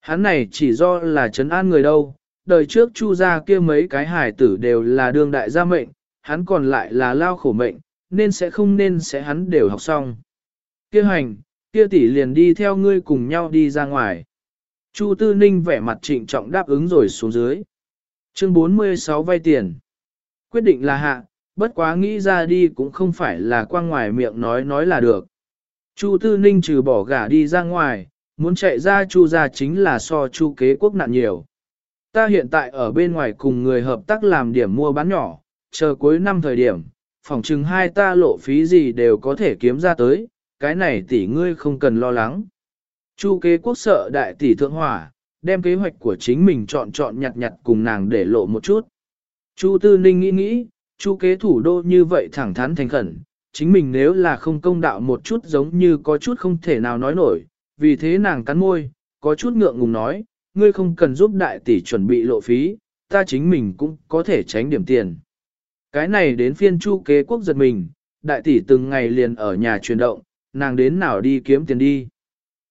Hắn này chỉ do là trấn an người đâu, đời trước chu gia kia mấy cái hải tử đều là đương đại gia mệnh, hắn còn lại là lao khổ mệnh, nên sẽ không nên sẽ hắn đều học xong. Kia hành, kia tỷ liền đi theo ngươi cùng nhau đi ra ngoài. Chu Tư Ninh vẻ mặt trịnh trọng đáp ứng rồi xuống dưới. Chương 46 vay tiền. Quyết định là hạ, bất quá nghĩ ra đi cũng không phải là qua ngoài miệng nói nói là được. Chu Tư Ninh trừ bỏ gả đi ra ngoài, muốn chạy ra Chu ra chính là so Chu kế quốc nạn nhiều. Ta hiện tại ở bên ngoài cùng người hợp tác làm điểm mua bán nhỏ, chờ cuối năm thời điểm, phòng chừng hai ta lộ phí gì đều có thể kiếm ra tới, cái này tỷ ngươi không cần lo lắng. Chu kế quốc sợ đại tỷ thượng hỏa, đem kế hoạch của chính mình chọn chọn nhặt nhặt cùng nàng để lộ một chút. Chu tư ninh nghĩ nghĩ, chu kế thủ đô như vậy thẳng thắn thành khẩn, chính mình nếu là không công đạo một chút giống như có chút không thể nào nói nổi, vì thế nàng cắn môi, có chút ngượng ngùng nói, ngươi không cần giúp đại tỷ chuẩn bị lộ phí, ta chính mình cũng có thể tránh điểm tiền. Cái này đến phiên chu kế quốc giật mình, đại tỷ từng ngày liền ở nhà chuyển động, nàng đến nào đi kiếm tiền đi.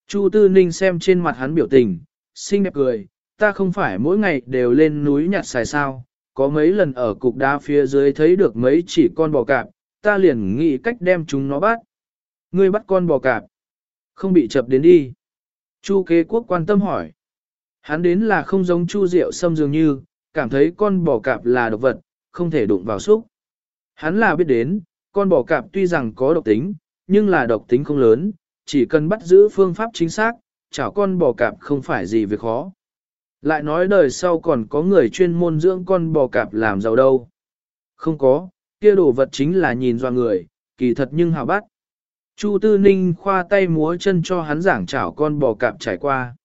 Chu Tư Ninh xem trên mặt hắn biểu tình, xinh đẹp cười, ta không phải mỗi ngày đều lên núi nhặt xài sao, có mấy lần ở cục đá phía dưới thấy được mấy chỉ con bò cạp, ta liền nghĩ cách đem chúng nó bắt. Ngươi bắt con bò cạp, không bị chập đến đi. Chu kế quốc quan tâm hỏi. Hắn đến là không giống chu rượu xâm dường như, cảm thấy con bò cạp là độc vật, không thể đụng vào xúc. Hắn là biết đến, con bò cạp tuy rằng có độc tính, nhưng là độc tính không lớn, chỉ cần bắt giữ phương pháp chính xác, chảo con bò cạp không phải gì việc khó. Lại nói đời sau còn có người chuyên môn dưỡng con bò cạp làm giàu đâu. Không có, kia đồ vật chính là nhìn doa người, kỳ thật nhưng hào bắt. Chu Tư Ninh khoa tay múa chân cho hắn giảng chảo con bò cạp trải qua.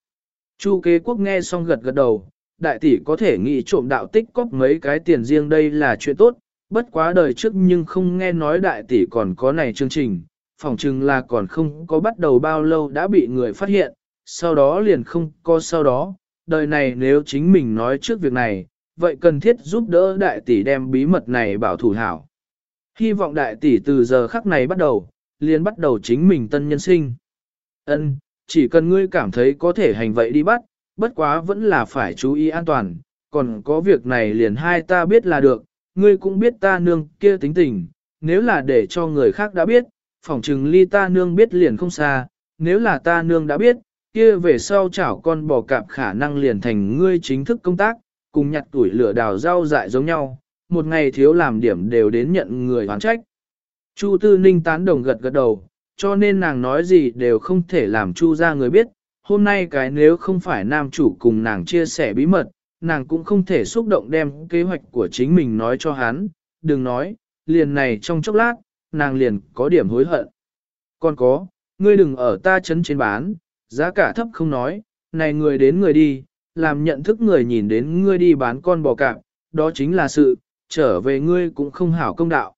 Chu kế quốc nghe xong gật gật đầu, đại tỷ có thể nghĩ trộm đạo tích cóp mấy cái tiền riêng đây là chuyện tốt, bất quá đời trước nhưng không nghe nói đại tỷ còn có này chương trình, phỏng chừng là còn không có bắt đầu bao lâu đã bị người phát hiện, sau đó liền không có sau đó, đời này nếu chính mình nói trước việc này, vậy cần thiết giúp đỡ đại tỷ đem bí mật này bảo thủ hảo. Hy vọng đại tỷ từ giờ khắc này bắt đầu, liền bắt đầu chính mình tân nhân sinh. Ân, chỉ cần ngươi cảm thấy có thể hành vậy đi bắt, bất quá vẫn là phải chú ý an toàn, còn có việc này liền hai ta biết là được, ngươi cũng biết ta nương kia tính tình, nếu là để cho người khác đã biết, phỏng chừng ly ta nương biết liền không xa, nếu là ta nương đã biết, kia về sau chảo con bò cạp khả năng liền thành ngươi chính thức công tác, cùng nhặt tuổi lửa đào rau dại giống nhau, một ngày thiếu làm điểm đều đến nhận người hoán trách. Chu Tư Ninh tán đồng gật gật đầu, cho nên nàng nói gì đều không thể làm Chu ra người biết, hôm nay cái nếu không phải nam chủ cùng nàng chia sẻ bí mật, nàng cũng không thể xúc động đem kế hoạch của chính mình nói cho hắn, đừng nói, liền này trong chốc lát, nàng liền có điểm hối hận. Còn có, ngươi đừng ở ta chấn trên bán, giá cả thấp không nói, này người đến người đi, làm nhận thức người nhìn đến ngươi đi bán con bò cạp, đó chính là sự, trở về ngươi cũng không hảo công đạo.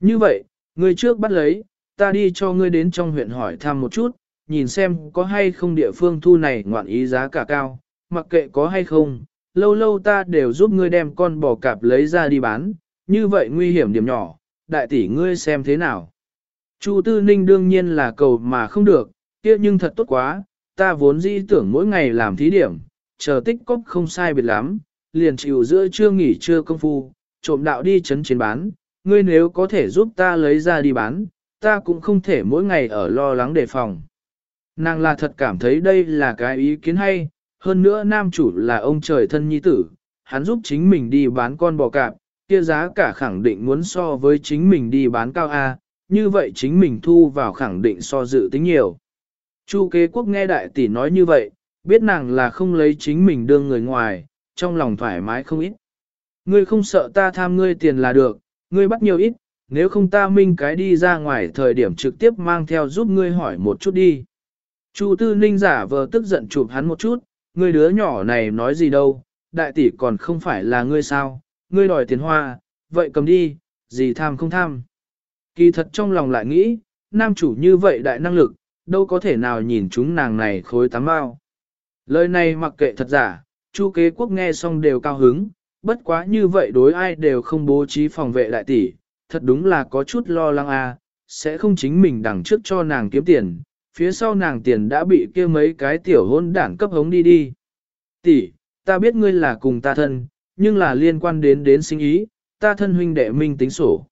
Như vậy, ngươi trước bắt lấy, ta đi cho ngươi đến trong huyện hỏi thăm một chút, nhìn xem có hay không địa phương thu này ngoạn ý giá cả cao, mặc kệ có hay không, lâu lâu ta đều giúp ngươi đem con bò cạp lấy ra đi bán, như vậy nguy hiểm điểm nhỏ, đại tỷ ngươi xem thế nào. Chu Tư Ninh đương nhiên là cầu mà không được, kia nhưng thật tốt quá, ta vốn dĩ tưởng mỗi ngày làm thí điểm, chờ tích cốc không sai biệt lắm, liền chịu giữa trưa nghỉ trưa công phu, trộm đạo đi chấn chiến bán, ngươi nếu có thể giúp ta lấy ra đi bán, ta cũng không thể mỗi ngày ở lo lắng đề phòng. Nàng là thật cảm thấy đây là cái ý kiến hay, hơn nữa nam chủ là ông trời thân nhi tử, hắn giúp chính mình đi bán con bò cạp, kia giá cả khẳng định muốn so với chính mình đi bán cao A, như vậy chính mình thu vào khẳng định so dự tính nhiều. Chu kế quốc nghe đại tỷ nói như vậy, biết nàng là không lấy chính mình đương người ngoài, trong lòng thoải mái không ít. Ngươi không sợ ta tham ngươi tiền là được, ngươi bắt nhiều ít, nếu không ta minh cái đi ra ngoài thời điểm trực tiếp mang theo giúp ngươi hỏi một chút đi. Chu tư ninh giả vờ tức giận chụp hắn một chút, ngươi đứa nhỏ này nói gì đâu, đại tỷ còn không phải là ngươi sao, ngươi đòi tiền hoa, vậy cầm đi, gì tham không tham. Kỳ thật trong lòng lại nghĩ, nam chủ như vậy đại năng lực, đâu có thể nào nhìn chúng nàng này khối tám bao. Lời này mặc kệ thật giả, chu kế quốc nghe xong đều cao hứng, bất quá như vậy đối ai đều không bố trí phòng vệ đại tỷ, thật đúng là có chút lo lắng à, sẽ không chính mình đằng trước cho nàng kiếm tiền, phía sau nàng tiền đã bị kia mấy cái tiểu hôn đảng cấp hống đi đi. Tỷ, ta biết ngươi là cùng ta thân, nhưng là liên quan đến đến sinh ý, ta thân huynh đệ minh tính sổ.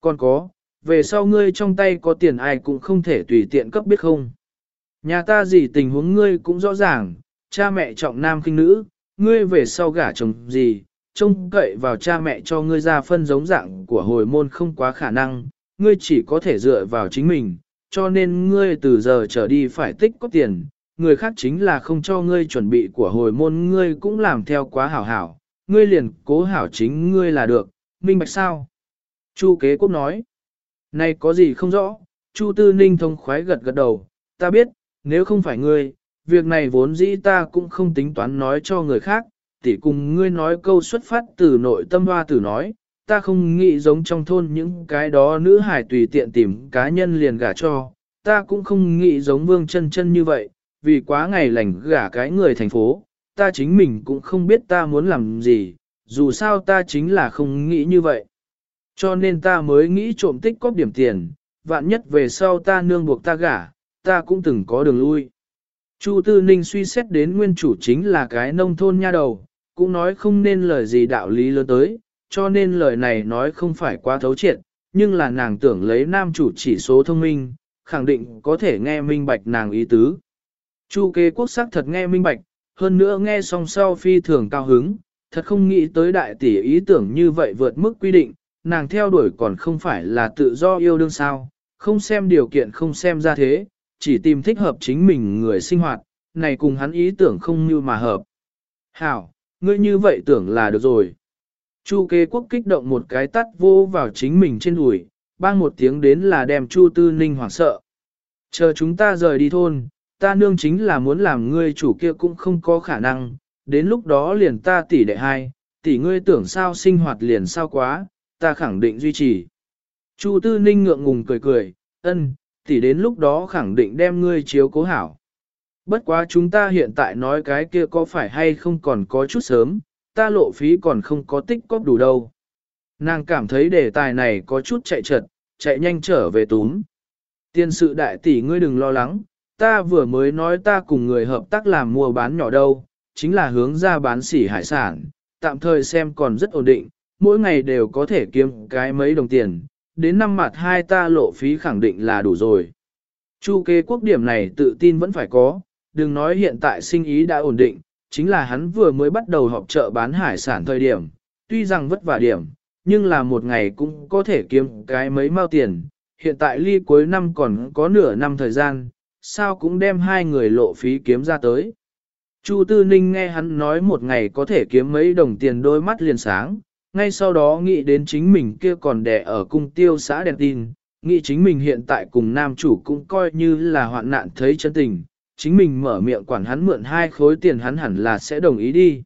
Còn có, về sau ngươi trong tay có tiền ai cũng không thể tùy tiện cấp biết không. Nhà ta gì tình huống ngươi cũng rõ ràng, cha mẹ trọng nam khinh nữ, ngươi về sau gả chồng gì, trông cậy vào cha mẹ cho ngươi ra phân giống dạng của hồi môn không quá khả năng, ngươi chỉ có thể dựa vào chính mình, cho nên ngươi từ giờ trở đi phải tích có tiền, người khác chính là không cho ngươi chuẩn bị của hồi môn ngươi cũng làm theo quá hảo hảo, ngươi liền cố hảo chính ngươi là được, minh bạch sao? Chu kế quốc nói, này có gì không rõ, Chu tư ninh thông khoái gật gật đầu, ta biết, nếu không phải ngươi, việc này vốn dĩ ta cũng không tính toán nói cho người khác, tỷ cùng ngươi nói câu xuất phát từ nội tâm hoa tử nói, ta không nghĩ giống trong thôn những cái đó nữ hải tùy tiện tìm cá nhân liền gả cho, ta cũng không nghĩ giống vương chân chân như vậy, vì quá ngày lành gả cái người thành phố, ta chính mình cũng không biết ta muốn làm gì, dù sao ta chính là không nghĩ như vậy. Cho nên ta mới nghĩ trộm tích cóp điểm tiền, vạn nhất về sau ta nương buộc ta gả, ta cũng từng có đường lui. Chu Tư Ninh suy xét đến nguyên chủ chính là cái nông thôn nha đầu, cũng nói không nên lời gì đạo lý lớn tới, cho nên lời này nói không phải quá thấu triệt, nhưng là nàng tưởng lấy nam chủ chỉ số thông minh, khẳng định có thể nghe minh bạch nàng ý tứ. Chu kế quốc sắc thật nghe minh bạch, hơn nữa nghe xong sau phi thường cao hứng, thật không nghĩ tới đại tỷ ý tưởng như vậy vượt mức quy định, nàng theo đuổi còn không phải là tự do yêu đương sao, không xem điều kiện không xem ra thế, chỉ tìm thích hợp chính mình người sinh hoạt, này cùng hắn ý tưởng không như mà hợp. Hảo, ngươi như vậy tưởng là được rồi. Chu kế quốc kích động một cái tắt vô vào chính mình trên đùi, bang một tiếng đến là đem Chu Tư Ninh hoảng sợ. Chờ chúng ta rời đi thôn, ta nương chính là muốn làm ngươi chủ kia cũng không có khả năng, đến lúc đó liền ta tỷ đệ hai, tỷ ngươi tưởng sao sinh hoạt liền sao quá, ta khẳng định duy trì. Chu Tư Ninh ngượng ngùng cười cười, ân, tỷ đến lúc đó khẳng định đem ngươi chiếu cố hảo. Bất quá chúng ta hiện tại nói cái kia có phải hay không còn có chút sớm, ta lộ phí còn không có tích cóp đủ đâu. Nàng cảm thấy đề tài này có chút chạy trật, chạy nhanh trở về túm. Tiên sự đại tỷ ngươi đừng lo lắng, ta vừa mới nói ta cùng người hợp tác làm mua bán nhỏ đâu, chính là hướng ra bán sỉ hải sản, tạm thời xem còn rất ổn định, mỗi ngày đều có thể kiếm cái mấy đồng tiền, đến năm mặt hai ta lộ phí khẳng định là đủ rồi. Chu kế quốc điểm này tự tin vẫn phải có, đừng nói hiện tại sinh ý đã ổn định, chính là hắn vừa mới bắt đầu họp chợ bán hải sản thời điểm, tuy rằng vất vả điểm, nhưng là một ngày cũng có thể kiếm cái mấy mao tiền, hiện tại ly cuối năm còn có nửa năm thời gian, sao cũng đem hai người lộ phí kiếm ra tới. Chu Tư Ninh nghe hắn nói một ngày có thể kiếm mấy đồng tiền đôi mắt liền sáng, ngay sau đó nghĩ đến chính mình kia còn đẻ ở cung tiêu xã đèn tin, nghĩ chính mình hiện tại cùng nam chủ cũng coi như là hoạn nạn thấy chân tình, chính mình mở miệng quản hắn mượn hai khối tiền hắn hẳn là sẽ đồng ý đi.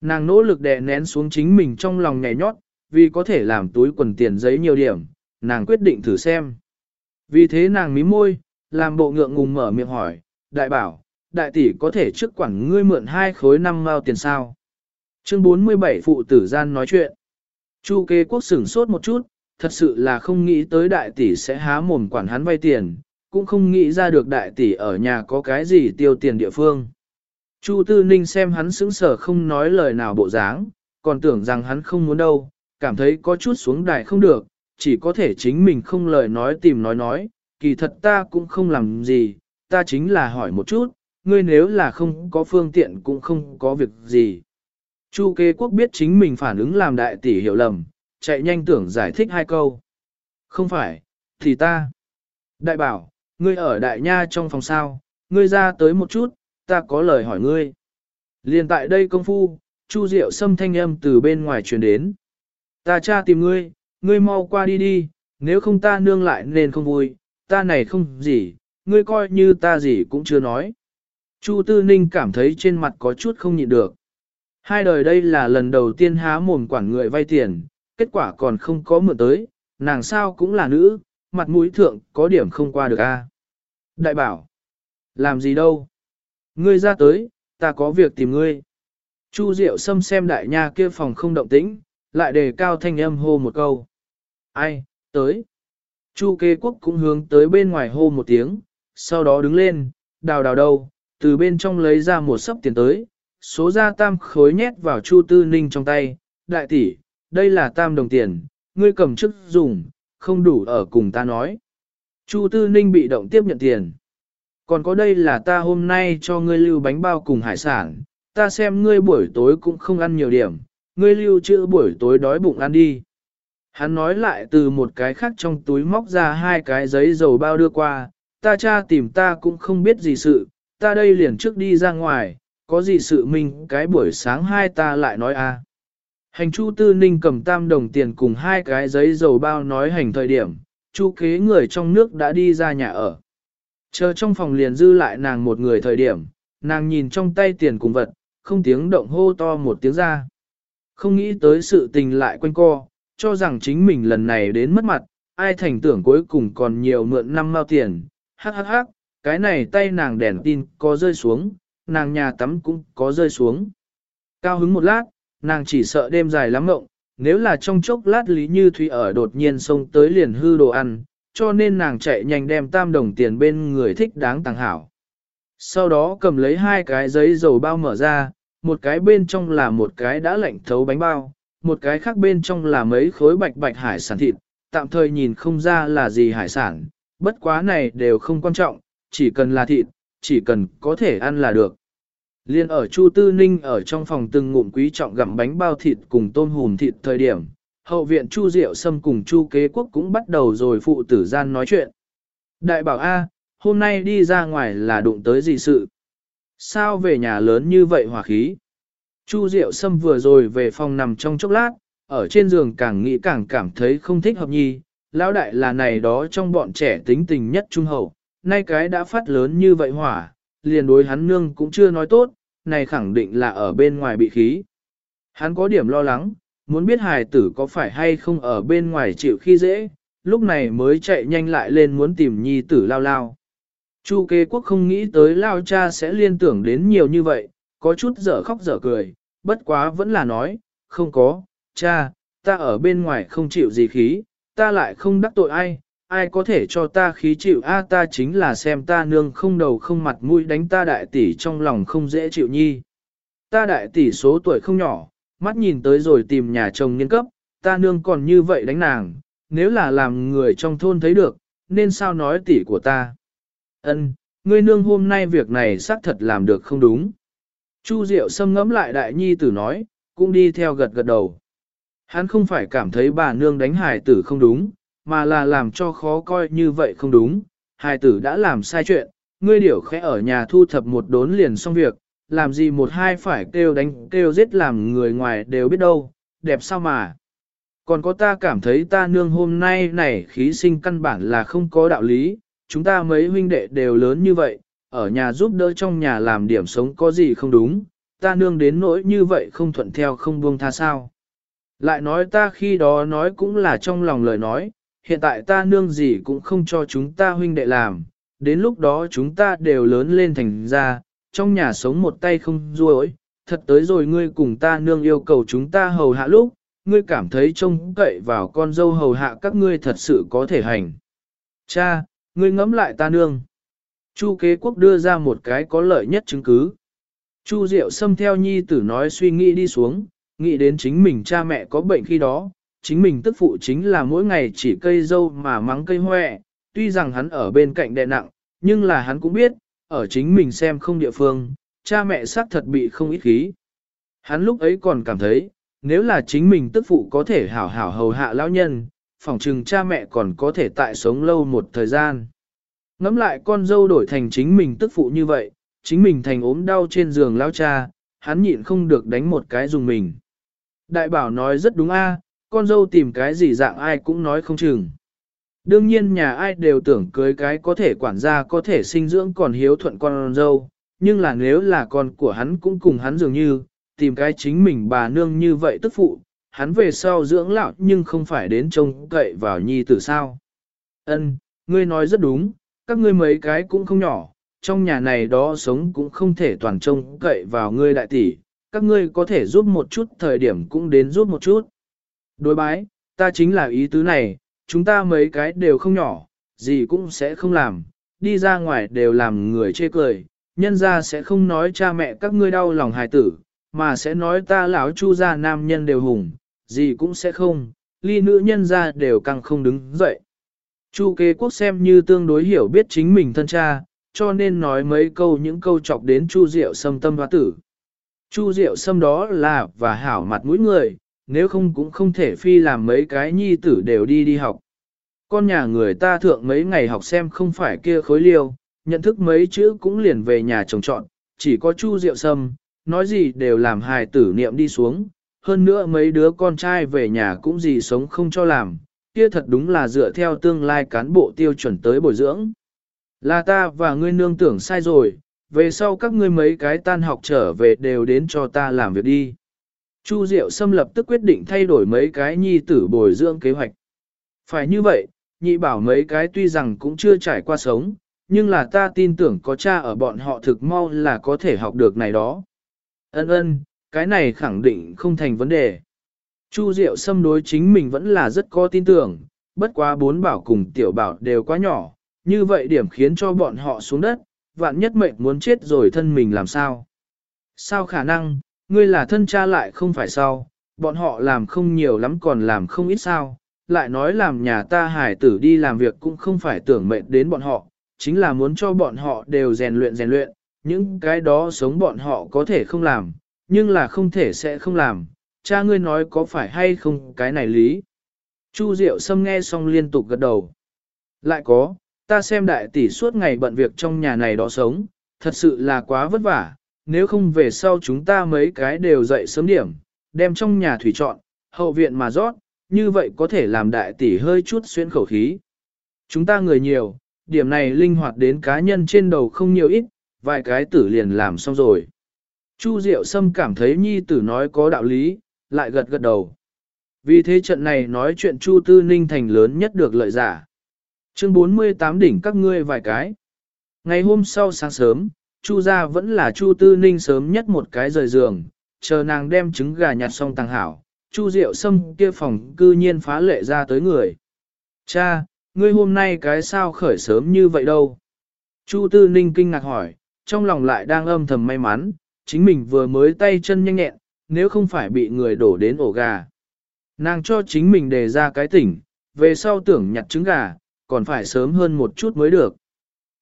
Nàng nỗ lực đè nén xuống chính mình trong lòng nhảy nhót, vì có thể làm túi quần tiền giấy nhiều điểm, nàng quyết định thử xem. Vì thế nàng mí môi, làm bộ ngượng ngùng mở miệng hỏi, đại bảo, đại tỷ có thể trước quản ngươi mượn hai khối năm mao tiền sao? Chương 47 phụ tử gian nói chuyện. Chu kế quốc sửng sốt một chút, thật sự là không nghĩ tới đại tỷ sẽ há mồm quản hắn vay tiền, cũng không nghĩ ra được đại tỷ ở nhà có cái gì tiêu tiền địa phương. Chu Tư Ninh xem hắn sững sờ không nói lời nào bộ dáng, còn tưởng rằng hắn không muốn đâu, cảm thấy có chút xuống đài không được, chỉ có thể chính mình không lời nói tìm nói nói, kỳ thật ta cũng không làm gì, ta chính là hỏi một chút, ngươi nếu là không có phương tiện cũng không có việc gì. Chu kế quốc biết chính mình phản ứng làm đại tỷ hiểu lầm, chạy nhanh tưởng giải thích hai câu. Không phải, thì ta. Đại bảo, ngươi ở đại nha trong phòng sao, ngươi ra tới một chút, ta có lời hỏi ngươi. Liên tại đây công phu, Chu Diệu xâm thanh âm từ bên ngoài truyền đến. Ta cha tìm ngươi, ngươi mau qua đi đi, nếu không ta nương lại nên không vui, ta này không gì, ngươi coi như ta gì cũng chưa nói. Chu Tư Ninh cảm thấy trên mặt có chút không nhịn được. Hai đời đây là lần đầu tiên há mồm quản người vay tiền, kết quả còn không có mượn tới, nàng sao cũng là nữ, mặt mũi thượng có điểm không qua được a. Đại bảo, làm gì đâu? Ngươi ra tới, ta có việc tìm ngươi. Chu Diệu Sâm xem đại nha kia phòng không động tĩnh, lại đề cao thanh âm hô một câu. Ai, tới. Chu kê quốc cũng hướng tới bên ngoài hô một tiếng, sau đó đứng lên, đào đào đầu từ bên trong lấy ra một sấp tiền tới, số ra tam khối nhét vào Chu Tư Ninh trong tay, đại tỷ, đây là tam đồng tiền, ngươi cầm chức dùng, không đủ ở cùng ta nói. Chu Tư Ninh bị động tiếp nhận tiền. Còn có đây là ta hôm nay cho ngươi lưu bánh bao cùng hải sản, ta xem ngươi buổi tối cũng không ăn nhiều điểm, ngươi lưu trữ buổi tối đói bụng ăn đi. Hắn nói lại từ một cái khác trong túi móc ra hai cái giấy dầu bao đưa qua, ta cha tìm ta cũng không biết gì sự, ta đây liền trước đi ra ngoài, có gì sự mình cái buổi sáng hai ta lại nói a. Hành chu tư ninh cầm tam đồng tiền cùng hai cái giấy dầu bao nói hành thời điểm, chu kế người trong nước đã đi ra nhà ở. Chờ trong phòng liền dư lại nàng một người thời điểm, nàng nhìn trong tay tiền cùng vật, không tiếng động hô to một tiếng ra. Không nghĩ tới sự tình lại quanh co, cho rằng chính mình lần này đến mất mặt, ai thành tưởng cuối cùng còn nhiều mượn năm mao tiền, hắc hắc hắc, cái này tay nàng đèn tin có rơi xuống, nàng nhà tắm cũng có rơi xuống. Cao hứng một lát, nàng chỉ sợ đêm dài lắm mộng, nếu là trong chốc lát Lý Như Thủy ở đột nhiên xông tới liền hư đồ ăn, cho nên nàng chạy nhanh đem tam đồng tiền bên người thích đáng tàng hảo. Sau đó cầm lấy hai cái giấy dầu bao mở ra, một cái bên trong là một cái đã lạnh thấu bánh bao, một cái khác bên trong là mấy khối bạch bạch hải sản thịt, tạm thời nhìn không ra là gì hải sản, bất quá này đều không quan trọng, chỉ cần là thịt, chỉ cần có thể ăn là được. Liên ở Chu Tư Ninh ở trong phòng từng ngụm quý trọng gặm bánh bao thịt cùng tôm hùm thịt thời điểm, hậu viện Chu Diệu Sâm cùng Chu Kế Quốc cũng bắt đầu rồi phụ tử gian nói chuyện. Đại bảo A, hôm nay đi ra ngoài là đụng tới gì sự? Sao về nhà lớn như vậy hòa khí? Chu Diệu Sâm vừa rồi về phòng nằm trong chốc lát, ở trên giường càng nghĩ càng cảm thấy không thích hợp nhi, lão đại là này đó trong bọn trẻ tính tình nhất trung hậu, nay cái đã phát lớn như vậy hỏa, liền đối hắn nương cũng chưa nói tốt, này khẳng định là ở bên ngoài bị khí. Hắn có điểm lo lắng, muốn biết hài tử có phải hay không ở bên ngoài chịu khi dễ, lúc này mới chạy nhanh lại lên muốn tìm nhi tử lao lao. Chu kế quốc không nghĩ tới lao cha sẽ liên tưởng đến nhiều như vậy, có chút dở khóc dở cười, bất quá vẫn là nói, không có, cha, ta ở bên ngoài không chịu gì khí, ta lại không đắc tội ai, ai có thể cho ta khí chịu a ta chính là xem ta nương không đầu không mặt mũi đánh ta đại tỷ trong lòng không dễ chịu nhi. Ta đại tỷ số tuổi không nhỏ, mắt nhìn tới rồi tìm nhà chồng niên cấp, ta nương còn như vậy đánh nàng, nếu là làm người trong thôn thấy được, nên sao nói tỷ của ta. Ân, ngươi nương hôm nay việc này xác thật làm được không đúng. Chu Diệu Sâm ngẫm lại đại nhi tử nói, cũng đi theo gật gật đầu. Hắn không phải cảm thấy bà nương đánh hài tử không đúng, mà là làm cho khó coi như vậy không đúng. Hài tử đã làm sai chuyện, ngươi điểu khẽ ở nhà thu thập một đốn liền xong việc, làm gì một hai phải kêu đánh kêu giết làm người ngoài đều biết đâu, đẹp sao mà. Còn có ta cảm thấy ta nương hôm nay này khí sinh căn bản là không có đạo lý, chúng ta mấy huynh đệ đều lớn như vậy, ở nhà giúp đỡ trong nhà làm điểm sống có gì không đúng, ta nương đến nỗi như vậy không thuận theo không buông tha sao. Lại nói ta khi đó nói cũng là trong lòng lời nói, hiện tại ta nương gì cũng không cho chúng ta huynh đệ làm, đến lúc đó chúng ta đều lớn lên thành ra, trong nhà sống một tay không ruối, thật tới rồi ngươi cùng ta nương yêu cầu chúng ta hầu hạ lúc, ngươi cảm thấy trông cậy vào con dâu hầu hạ các ngươi thật sự có thể hành. Cha, ngươi ngẫm lại ta nương. Chu kế quốc đưa ra một cái có lợi nhất chứng cứ. Chu Diệu xâm theo nhi tử nói suy nghĩ đi xuống, nghĩ đến chính mình cha mẹ có bệnh khi đó, chính mình tức phụ chính là mỗi ngày chỉ cây dâu mà mắng cây hoẹ, tuy rằng hắn ở bên cạnh đè nặng, nhưng là hắn cũng biết, ở chính mình xem không địa phương, cha mẹ xác thật bị không ít khí. Hắn lúc ấy còn cảm thấy, nếu là chính mình tức phụ có thể hảo hảo hầu hạ lão nhân, phỏng chừng cha mẹ còn có thể tại sống lâu một thời gian. Ngắm lại con dâu đổi thành chính mình tức phụ như vậy, chính mình thành ốm đau trên giường lao cha, hắn nhịn không được đánh một cái dùng mình. Đại bảo nói rất đúng a, con dâu tìm cái gì dạng ai cũng nói không chừng. Đương nhiên nhà ai đều tưởng cưới cái có thể quản gia có thể sinh dưỡng còn hiếu thuận con dâu, nhưng là nếu là con của hắn cũng cùng hắn dường như, tìm cái chính mình bà nương như vậy tức phụ, hắn về sau dưỡng lão nhưng không phải đến trông cậy vào nhi tử sao. Ân, ngươi nói rất đúng, các ngươi mấy cái cũng không nhỏ, trong nhà này đó sống cũng không thể toàn trông cậy vào ngươi đại tỷ, các ngươi có thể giúp một chút thời điểm cũng đến giúp một chút. Đối bái, ta chính là ý tứ này, chúng ta mấy cái đều không nhỏ, gì cũng sẽ không làm, đi ra ngoài đều làm người chê cười, nhân ra sẽ không nói cha mẹ các ngươi đau lòng hài tử, mà sẽ nói ta lão chu gia nam nhân đều hùng, gì cũng sẽ không, ly nữ nhân ra đều càng không đứng dậy. Chu kế quốc xem như tương đối hiểu biết chính mình thân cha, cho nên nói mấy câu những câu chọc đến Chu Diệu Sâm tâm hoa tử. Chu Diệu Sâm đó là và hảo mặt mũi người, nếu không cũng không thể phi làm mấy cái nhi tử đều đi đi học. Con nhà người ta thượng mấy ngày học xem không phải kia khối liêu, nhận thức mấy chữ cũng liền về nhà trồng trọn, chỉ có Chu Diệu Sâm, nói gì đều làm hài tử niệm đi xuống, hơn nữa mấy đứa con trai về nhà cũng gì sống không cho làm, kia thật đúng là dựa theo tương lai cán bộ tiêu chuẩn tới bồi dưỡng. Là ta và ngươi nương tưởng sai rồi, về sau các ngươi mấy cái tan học trở về đều đến cho ta làm việc đi. Chu Diệu Sâm lập tức quyết định thay đổi mấy cái nhi tử bồi dưỡng kế hoạch. Phải như vậy, nhị bảo mấy cái tuy rằng cũng chưa trải qua sống, nhưng là ta tin tưởng có cha ở bọn họ thực mau là có thể học được này đó. Ân ân, cái này khẳng định không thành vấn đề. Chu Diệu Sâm đối chính mình vẫn là rất có tin tưởng, bất quá bốn bảo cùng tiểu bảo đều quá nhỏ, như vậy điểm khiến cho bọn họ xuống đất, vạn nhất mệnh muốn chết rồi thân mình làm sao. Sao khả năng, ngươi là thân cha lại không phải sao, bọn họ làm không nhiều lắm còn làm không ít sao, lại nói làm nhà ta hải tử đi làm việc cũng không phải tưởng mệt đến bọn họ, chính là muốn cho bọn họ đều rèn luyện rèn luyện, những cái đó sống bọn họ có thể không làm, nhưng là không thể sẽ không làm, cha ngươi nói có phải hay không cái này lý. Chu Diệu Sâm nghe xong liên tục gật đầu. Lại có, ta xem đại tỷ suốt ngày bận việc trong nhà này đó sống, thật sự là quá vất vả, nếu không về sau chúng ta mấy cái đều dậy sớm điểm, đem trong nhà thủy chọn hậu viện mà rót, như vậy có thể làm đại tỷ hơi chút xuyên khẩu khí. Chúng ta người nhiều, điểm này linh hoạt đến cá nhân trên đầu không nhiều ít, vài cái tử liền làm xong rồi. Chu Diệu Sâm cảm thấy nhi tử nói có đạo lý, lại gật gật đầu. Vì thế trận này nói chuyện Chu Tư Ninh thành lớn nhất được lợi giả. Chương 48 đỉnh các ngươi vài cái. Ngày hôm sau sáng sớm, Chu gia vẫn là Chu Tư Ninh sớm nhất một cái rời giường, chờ nàng đem trứng gà nhặt xong tăng hảo. Chu Diệu Sâm kia phòng cư nhiên phá lệ ra tới người. Cha, ngươi hôm nay cái sao khởi sớm như vậy đâu? Chu Tư Ninh kinh ngạc hỏi, trong lòng lại đang âm thầm may mắn, chính mình vừa mới tay chân nhanh nhẹn, nếu không phải bị người đổ đến ổ gà. Nàng cho chính mình đề ra cái tỉnh, về sau tưởng nhặt trứng gà, còn phải sớm hơn một chút mới được.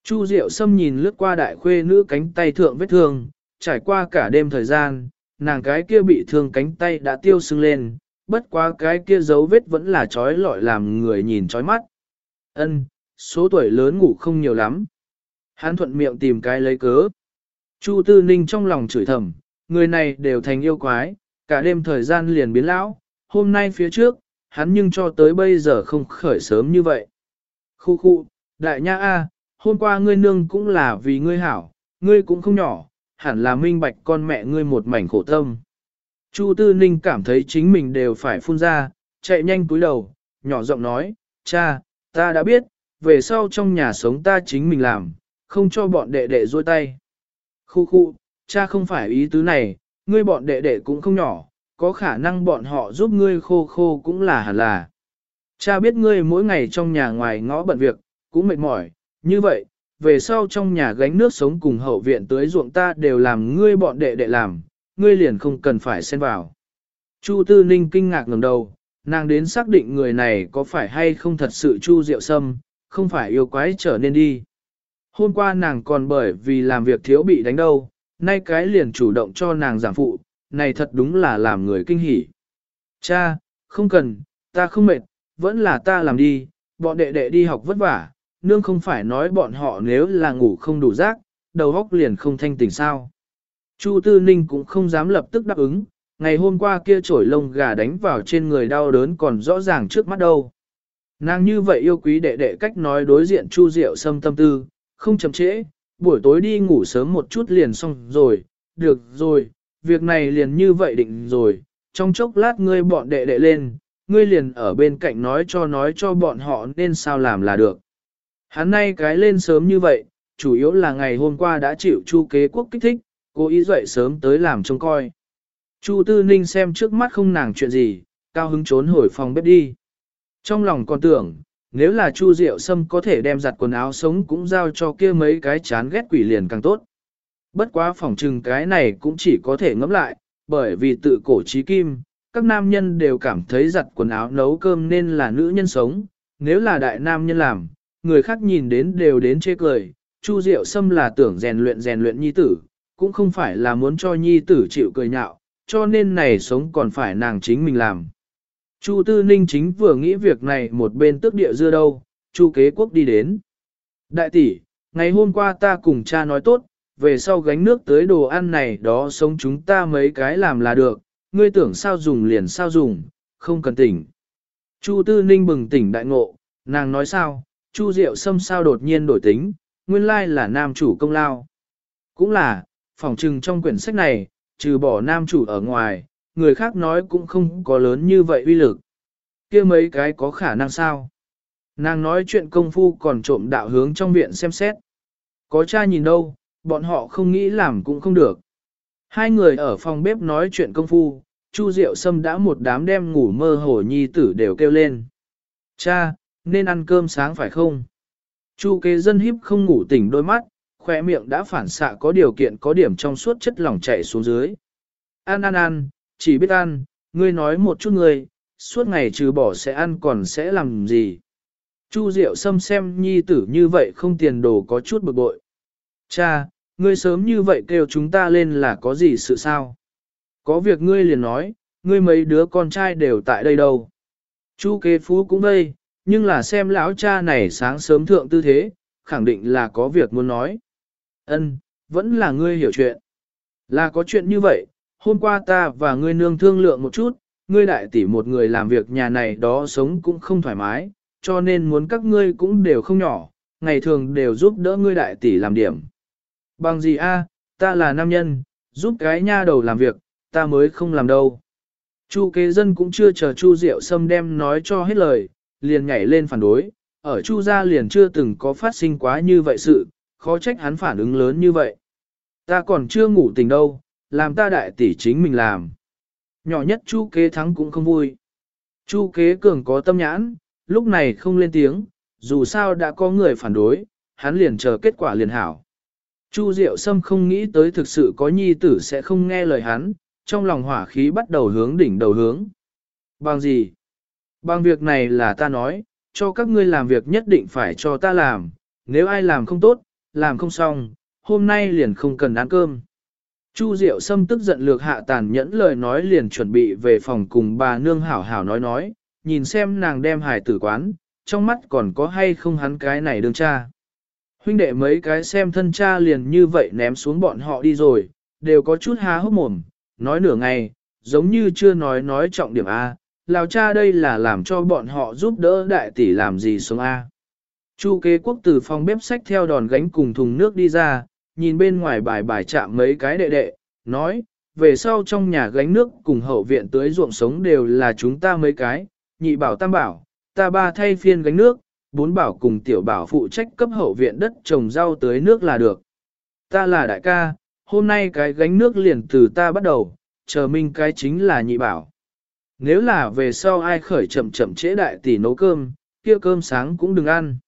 Chu Diệu Sâm nhìn lướt qua đại khuê nữ cánh tay thượng vết thương, trải qua cả đêm thời gian, nàng cái kia bị thương cánh tay đã tiêu sưng lên, bất quá cái kia dấu vết vẫn là trói lọi làm người nhìn trói mắt. Ân, số tuổi lớn ngủ không nhiều lắm. Hắn thuận miệng tìm cái lấy cớ. Chu Tư Ninh trong lòng chửi thầm, người này đều thành yêu quái, cả đêm thời gian liền biến lão, hôm nay phía trước, hắn nhưng cho tới bây giờ không khởi sớm như vậy. Khu khu, đại nha A, hôm qua ngươi nương cũng là vì ngươi hảo, ngươi cũng không nhỏ, hẳn là minh bạch con mẹ ngươi một mảnh khổ tâm. Chu Tư Ninh cảm thấy chính mình đều phải phun ra, chạy nhanh túi đầu, nhỏ giọng nói, cha, ta đã biết, về sau trong nhà sống ta chính mình làm, không cho bọn đệ đệ rôi tay. Khu khu, cha không phải ý tứ này, ngươi bọn đệ đệ cũng không nhỏ, có khả năng bọn họ giúp ngươi khô khô cũng là hẳn là. Cha biết ngươi mỗi ngày trong nhà ngoài ngõ bận việc, cũng mệt mỏi, như vậy, về sau trong nhà gánh nước sống cùng hậu viện tới ruộng ta đều làm ngươi bọn đệ đệ làm, ngươi liền không cần phải xen vào. Chu Tư Ninh kinh ngạc ngẩng đầu, nàng đến xác định người này có phải hay không thật sự Chu Diệu Sâm, không phải yêu quái trở nên đi. Hôm qua nàng còn bởi vì làm việc thiếu bị đánh đâu, nay cái liền chủ động cho nàng giảm phụ, này thật đúng là làm người kinh hỉ. Cha, không cần, ta không mệt, vẫn là ta làm đi, bọn đệ đệ đi học vất vả, nương không phải nói bọn họ nếu là ngủ không đủ giấc, đầu óc liền không thanh tỉnh sao. Chu Tư Ninh cũng không dám lập tức đáp ứng, ngày hôm qua kia trổi lông gà đánh vào trên người đau đớn còn rõ ràng trước mắt đâu. Nàng như vậy yêu quý đệ đệ cách nói đối diện Chu Diệu sâm tâm tư, không chậm trễ, buổi tối đi ngủ sớm một chút liền xong rồi, được rồi, việc này liền như vậy định rồi, trong chốc lát ngươi bọn đệ đệ lên, ngươi liền ở bên cạnh nói cho nói cho bọn họ nên sao làm là được. Hắn nay cái lên sớm như vậy, chủ yếu là ngày hôm qua đã chịu chu kế quốc kích thích, cố ý dậy sớm tới làm trông coi. Chu Tư Ninh xem trước mắt không nàng chuyện gì, cao hứng trốn hồi phòng bếp đi. Trong lòng còn tưởng, nếu là Chu Diệu Sâm có thể đem giặt quần áo sống cũng giao cho kia mấy cái chán ghét quỷ liền càng tốt. Bất quá phòng trừng cái này cũng chỉ có thể ngẫm lại, bởi vì tự cổ trí kim, các nam nhân đều cảm thấy giặt quần áo nấu cơm nên là nữ nhân sống, nếu là đại nam nhân làm, người khác nhìn đến đều đến chê cười. Chu Diệu Sâm là tưởng rèn luyện rèn luyện nhi tử, cũng không phải là muốn cho nhi tử chịu cười nhạo, cho nên này sống còn phải nàng chính mình làm. Chu Tư Ninh chính vừa nghĩ việc này một bên tức địa dưa đâu, Chu Kế Quốc đi đến. Đại tỷ, ngày hôm qua ta cùng cha nói tốt, về sau gánh nước tới đồ ăn này đó sống chúng ta mấy cái làm là được, ngươi tưởng sao dùng liền sao dùng, không cần tỉnh. Chu Tư Ninh bừng tỉnh đại ngộ, nàng nói sao, Chu Diệu Sâm sao đột nhiên đổi tính, nguyên lai là nam chủ công lao. Cũng là, phỏng trừng trong quyển sách này, trừ bỏ nam chủ ở ngoài, người khác nói cũng không có lớn như vậy uy lực. kia mấy cái có khả năng sao? Nàng nói chuyện công phu còn trộm đạo hướng trong viện xem xét. Có cha nhìn đâu, bọn họ không nghĩ làm cũng không được. Hai người ở phòng bếp nói chuyện công phu, Chu Diệu Sâm đã một đám đem ngủ mơ hồ nhi tử đều kêu lên. Cha, nên ăn cơm sáng phải không? Chu kế dân hiếp không ngủ tỉnh đôi mắt, khoe miệng đã phản xạ có điều kiện có điểm trong suốt chất lỏng chảy xuống dưới. Ăn ăn ăn, chỉ biết ăn, ngươi nói một chút ngươi, suốt ngày trừ bỏ sẽ ăn còn sẽ làm gì. Chu Diệu Sâm xem nhi tử như vậy không tiền đồ có chút bực bội. Cha, ngươi sớm như vậy kêu chúng ta lên là có gì sự sao? Có việc ngươi liền nói, ngươi mấy đứa con trai đều tại đây đâu. Chu kế phú cũng đây, nhưng là xem lão cha này sáng sớm thượng tư thế, khẳng định là có việc muốn nói. Ân, vẫn là ngươi hiểu chuyện. Là có chuyện như vậy, hôm qua ta và ngươi nương thương lượng một chút, ngươi đại tỷ một người làm việc nhà này đó sống cũng không thoải mái, cho nên muốn các ngươi cũng đều không nhỏ, ngày thường đều giúp đỡ ngươi đại tỷ làm điểm. Bằng gì a, ta là nam nhân, giúp cái nha đầu làm việc, ta mới không làm đâu. Chu kế dân cũng chưa chờ Chu Diệu Sâm đem nói cho hết lời, liền nhảy lên phản đối, ở Chu gia liền chưa từng có phát sinh quá như vậy sự, khó trách hắn phản ứng lớn như vậy. Ta còn chưa ngủ tình đâu, làm ta đại tỷ chính mình làm. Nhỏ nhất Chu kế thắng cũng không vui. Chu kế cường có tâm nhãn, lúc này không lên tiếng, dù sao đã có người phản đối, hắn liền chờ kết quả liền hảo. Chu Diệu Sâm không nghĩ tới thực sự có nhi tử sẽ không nghe lời hắn, trong lòng hỏa khí bắt đầu hướng đỉnh đầu hướng. Bằng gì? Bằng việc này là ta nói, cho các ngươi làm việc nhất định phải cho ta làm, nếu ai làm không tốt, làm không xong, hôm nay liền không cần ăn cơm. Chu Diệu Sâm tức giận lược hạ tàn nhẫn lời nói liền chuẩn bị về phòng cùng bà nương hảo hảo nói nói, nhìn xem nàng đem hài tử quán, trong mắt còn có hay không hắn cái này đương cha. Huynh đệ mấy cái xem thân cha liền như vậy ném xuống bọn họ đi rồi, đều có chút há hốc mồm, nói nửa ngày, giống như chưa nói nói trọng điểm A, lào cha đây là làm cho bọn họ giúp đỡ đại tỷ làm gì xuống A. Chu kế quốc từ phòng bếp sách theo đòn gánh cùng thùng nước đi ra, nhìn bên ngoài bài bài chạm mấy cái đệ đệ, nói, về sau trong nhà gánh nước cùng hậu viện tưới ruộng sống đều là chúng ta mấy cái, nhị bảo tam bảo, ta ba thay phiên gánh nước, bốn bảo cùng tiểu bảo phụ trách cấp hậu viện đất trồng rau tưới nước là được. Ta là đại ca, hôm nay cái gánh nước liền từ ta bắt đầu, chờ minh cái chính là nhị bảo. Nếu là về sau ai khởi chậm chậm trễ đại tỷ nấu cơm, kia cơm sáng cũng đừng ăn.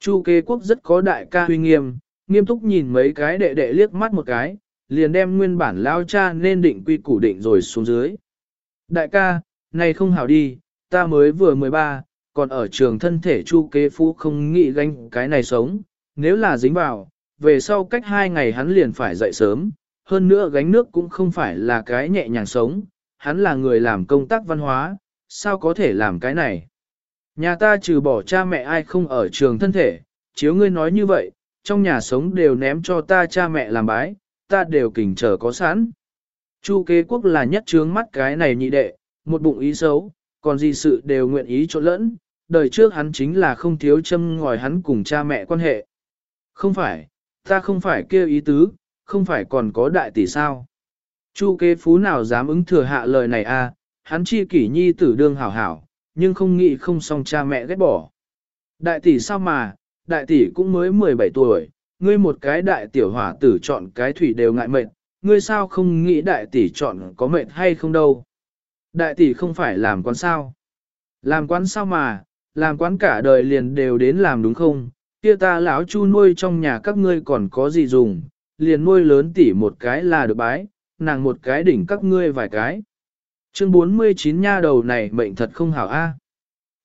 Chu kế quốc rất có đại ca huy nghiêm, nghiêm túc nhìn mấy cái đệ đệ liếc mắt một cái, liền đem nguyên bản lao cha nên định quy củ định rồi xuống dưới. Đại ca, này không hảo đi, ta mới vừa 13, còn ở trường thân thể chu kế phú không nghĩ gánh cái này sống, nếu là dính vào, về sau cách hai ngày hắn liền phải dậy sớm, hơn nữa gánh nước cũng không phải là cái nhẹ nhàng sống, hắn là người làm công tác văn hóa, sao có thể làm cái này. Nhà ta trừ bỏ cha mẹ ai không ở trường thân thể, chiếu ngươi nói như vậy, trong nhà sống đều ném cho ta cha mẹ làm bái, ta đều kình trở có sẵn. Chu kế quốc là nhất trướng mắt cái này nhị đệ, một bụng ý xấu, còn gì sự đều nguyện ý trộn lẫn, đời trước hắn chính là không thiếu châm ngòi hắn cùng cha mẹ quan hệ. Không phải, ta không phải kêu ý tứ, không phải còn có đại tỷ sao. Chu kế phú nào dám ứng thừa hạ lời này a? À, hắn chi kỷ nhi tử đương hảo hảo, nhưng không nghĩ không xong cha mẹ ghét bỏ. Đại tỷ sao mà, đại tỷ cũng mới 17 tuổi, ngươi một cái đại tiểu hỏa tử chọn cái thủy đều ngại mệt, ngươi sao không nghĩ đại tỷ chọn có mệt hay không đâu. Đại tỷ không phải làm quán sao. Làm quán sao mà, làm quán cả đời liền đều đến làm đúng không, kia ta lão chu nuôi trong nhà các ngươi còn có gì dùng, liền nuôi lớn tỷ một cái là được bái, nàng một cái đỉnh các ngươi vài cái. Chương 49 nha đầu này mệnh thật không hảo a.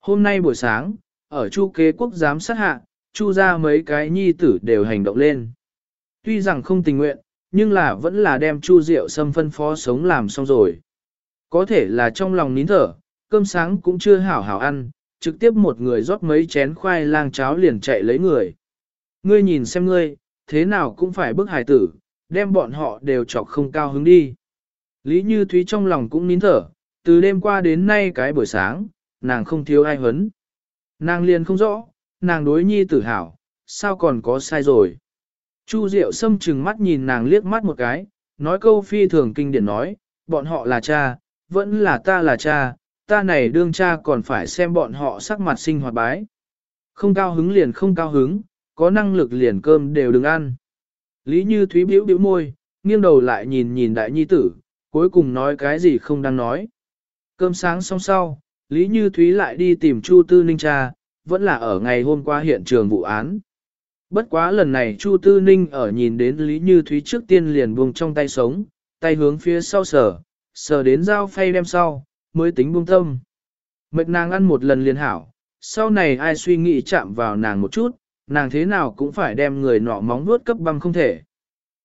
Hôm nay buổi sáng, ở chu kế quốc giám sát hạ, chu ra mấy cái nhi tử đều hành động lên. Tuy rằng không tình nguyện, nhưng là vẫn là đem chu rượu xâm phân phó sống làm xong rồi. Có thể là trong lòng nín thở, cơm sáng cũng chưa hảo hảo ăn, trực tiếp một người rót mấy chén khoai lang cháo liền chạy lấy người. Ngươi nhìn xem ngươi, thế nào cũng phải bức hài tử, đem bọn họ đều chọc không cao hứng đi. Lý Như Thúy trong lòng cũng nín thở, từ đêm qua đến nay cái buổi sáng, nàng không thiếu ai hấn. Nàng liền không rõ, nàng đối nhi tử hảo, sao còn có sai rồi. Chu Diệu Sâm chừng mắt nhìn nàng liếc mắt một cái, nói câu phi thường kinh điển nói, bọn họ là cha, vẫn là ta là cha, ta này đương cha còn phải xem bọn họ sắc mặt sinh hoạt bái. Không cao hứng liền không cao hứng, có năng lực liền cơm đều đừng ăn. Lý Như Thúy biểu biểu môi, nghiêng đầu lại nhìn nhìn đại nhi tử, cuối cùng nói cái gì không đang nói. Cơm sáng xong sau, Lý Như Thúy lại đi tìm Chu Tư Ninh cha, vẫn là ở ngày hôm qua hiện trường vụ án. Bất quá lần này Chu Tư Ninh ở nhìn đến Lý Như Thúy trước tiên liền buông trong tay sống, tay hướng phía sau sở, sở đến dao phay đem sau, mới tính buông tâm. Mệt nàng ăn một lần liền hảo, sau này ai suy nghĩ chạm vào nàng một chút, nàng thế nào cũng phải đem người nọ móng vuốt cấp băng không thể.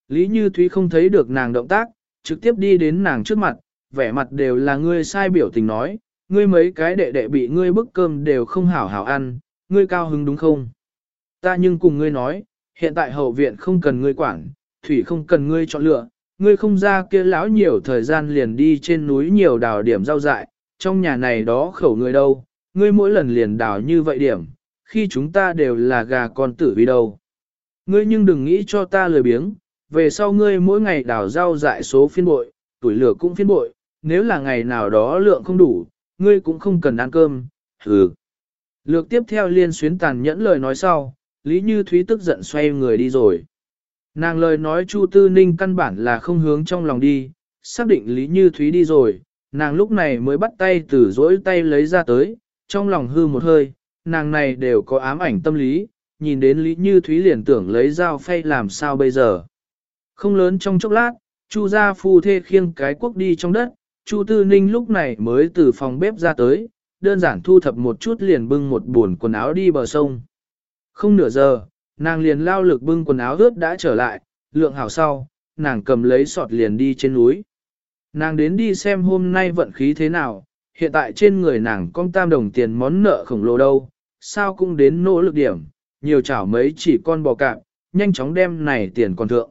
Lý Như Thúy không thấy được nàng động tác, trực tiếp đi đến nàng trước mặt, vẻ mặt đều là ngươi sai biểu tình nói, ngươi mấy cái đệ đệ bị ngươi bức cơm đều không hảo hảo ăn, ngươi cao hứng đúng không? Ta nhưng cùng ngươi nói, hiện tại hậu viện không cần ngươi quản, thủy không cần ngươi chọn lựa, ngươi không ra kia lão nhiều thời gian liền đi trên núi nhiều đào điểm rau dại, trong nhà này đó khẩu ngươi đâu, ngươi mỗi lần liền đào như vậy điểm, khi chúng ta đều là gà con tử vì đâu. Ngươi nhưng đừng nghĩ cho ta lười biếng, về sau ngươi mỗi ngày đào rau dại số phiên bội, tuổi lửa cũng phiên bội, nếu là ngày nào đó lượng không đủ, ngươi cũng không cần ăn cơm, hừ. Lược tiếp theo liên xuyến tàn nhẫn lời nói sau, Lý Như Thúy tức giận xoay người đi rồi. Nàng lời nói Chu Tư Ninh căn bản là không hướng trong lòng đi, xác định Lý Như Thúy đi rồi, nàng lúc này mới bắt tay từ dỗi tay lấy ra tới, trong lòng hư một hơi, nàng này đều có ám ảnh tâm lý, nhìn đến Lý Như Thúy liền tưởng lấy dao phay làm sao bây giờ. Không lớn trong chốc lát, Chu gia phu thê khiêng cái quốc đi trong đất, Chu Tư Ninh lúc này mới từ phòng bếp ra tới, đơn giản thu thập một chút liền bưng một buồn quần áo đi bờ sông. Không nửa giờ, nàng liền lao lực bưng quần áo ướt đã trở lại, lượng hảo sau, nàng cầm lấy sọt liền đi trên núi. Nàng đến đi xem hôm nay vận khí thế nào, hiện tại trên người nàng con tam đồng tiền món nợ khổng lồ đâu, sao cũng đến nỗ lực điểm, nhiều chảo mấy chỉ con bò cạp, nhanh chóng đem này tiền còn thượng.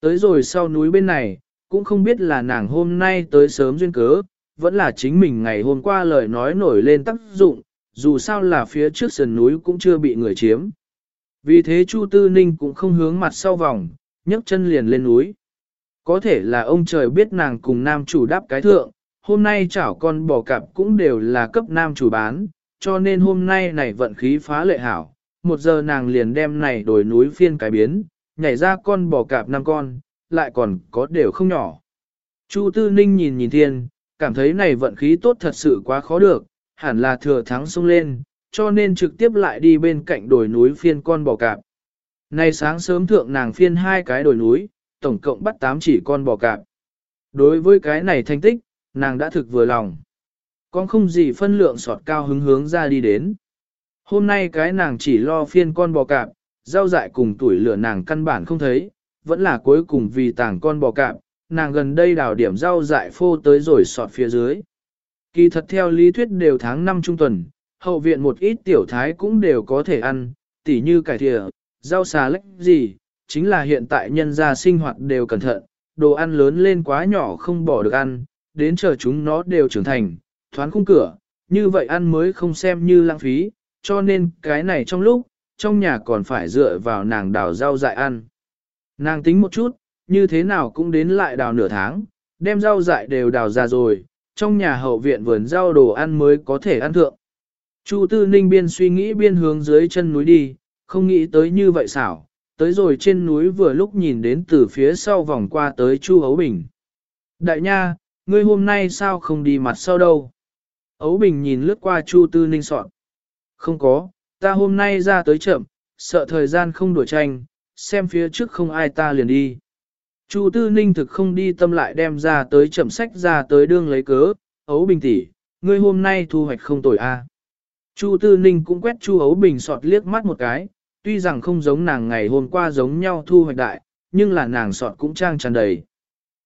Tới rồi sau núi bên này, cũng không biết là nàng hôm nay tới sớm duyên cớ, vẫn là chính mình ngày hôm qua lời nói nổi lên tác dụng, dù sao là phía trước sườn núi cũng chưa bị người chiếm. Vì thế Chu Tư Ninh cũng không hướng mặt sau vòng, nhấc chân liền lên núi. Có thể là ông trời biết nàng cùng nam chủ đáp cái thượng, hôm nay chảo con bò cạp cũng đều là cấp nam chủ bán, cho nên hôm nay này vận khí phá lệ hảo. Một giờ nàng liền đem này đổi núi phiên cái biến, nhảy ra con bò cạp năm con, lại còn có đều không nhỏ. Chu Tư Ninh nhìn nhìn thiên, cảm thấy này vận khí tốt thật sự quá khó được, hẳn là thừa thắng sung lên, cho nên trực tiếp lại đi bên cạnh đồi núi phiên con bò cạp. Nay sáng sớm thượng nàng phiên hai cái đồi núi, tổng cộng bắt 8 chỉ con bò cạp. Đối với cái này thành tích, nàng đã thực vừa lòng. Con không gì phân lượng sọt cao hứng hướng ra đi đến. Hôm nay cái nàng chỉ lo phiên con bò cạp, rau dại cùng tuổi lửa nàng căn bản không thấy, vẫn là cuối cùng vì tàng con bò cạp, nàng gần đây đào điểm rau dại phô tới rồi sọt phía dưới. Kỳ thật theo lý thuyết đều tháng 5 trung tuần, hậu viện một ít tiểu thái cũng đều có thể ăn, tỉ như cải thịa, rau xà lách gì, chính là hiện tại nhân gia sinh hoạt đều cẩn thận, đồ ăn lớn lên quá nhỏ không bỏ được ăn, đến chờ chúng nó đều trưởng thành, thoán khung cửa, như vậy ăn mới không xem như lãng phí, cho nên cái này trong lúc, trong nhà còn phải dựa vào nàng đào rau dại ăn. Nàng tính một chút, như thế nào cũng đến lại đào nửa tháng, đem rau dại đều đào ra rồi, trong nhà hậu viện vườn rau đồ ăn mới có thể ăn thượng. Chu Tư Ninh biên suy nghĩ biên hướng dưới chân núi đi, không nghĩ tới như vậy xảo, tới rồi trên núi vừa lúc nhìn đến từ phía sau vòng qua tới Chu Ấu Bình. Đại nha, ngươi hôm nay sao không đi mặt sau đâu? Ấu Bình nhìn lướt qua Chu Tư Ninh soạn. Không có, ta hôm nay ra tới chậm, sợ thời gian không đuổi tranh, xem phía trước không ai ta liền đi. Chu Tư Ninh thực không đi tâm lại đem ra tới chậm sách ra tới đương lấy cớ, Ấu Bình tỷ, ngươi hôm nay thu hoạch không tồi a. Chu Tư Ninh cũng quét Chu Ấu Bình sọt liếc mắt một cái, tuy rằng không giống nàng ngày hôm qua giống nhau thu hoạch đại, nhưng là nàng sọt cũng trang tràn đầy.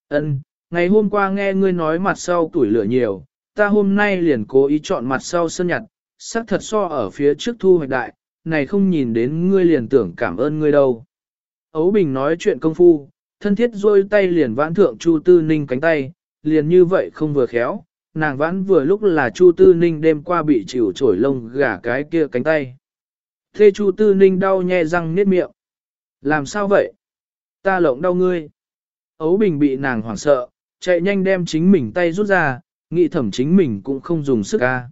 Ân, ngày hôm qua nghe ngươi nói mặt sau tuổi lửa nhiều, ta hôm nay liền cố ý chọn mặt sau sân nhặt, sắc thật so ở phía trước thu hoạch đại, này không nhìn đến ngươi liền tưởng cảm ơn ngươi đâu. Ấu Bình nói chuyện công phu, thân thiết rôi tay liền vãn thượng Chu Tư Ninh cánh tay, liền như vậy không vừa khéo, nàng vãn vừa lúc là Chu Tư Ninh đêm qua bị chịu trổi lông gả cái kia cánh tay. Thế Chu Tư Ninh đau nhẹ răng niết miệng. Làm sao vậy? Ta lộng đau ngươi. Ấu Bình bị nàng hoảng sợ, chạy nhanh đem chính mình tay rút ra, nghĩ thẩm chính mình cũng không dùng sức ca.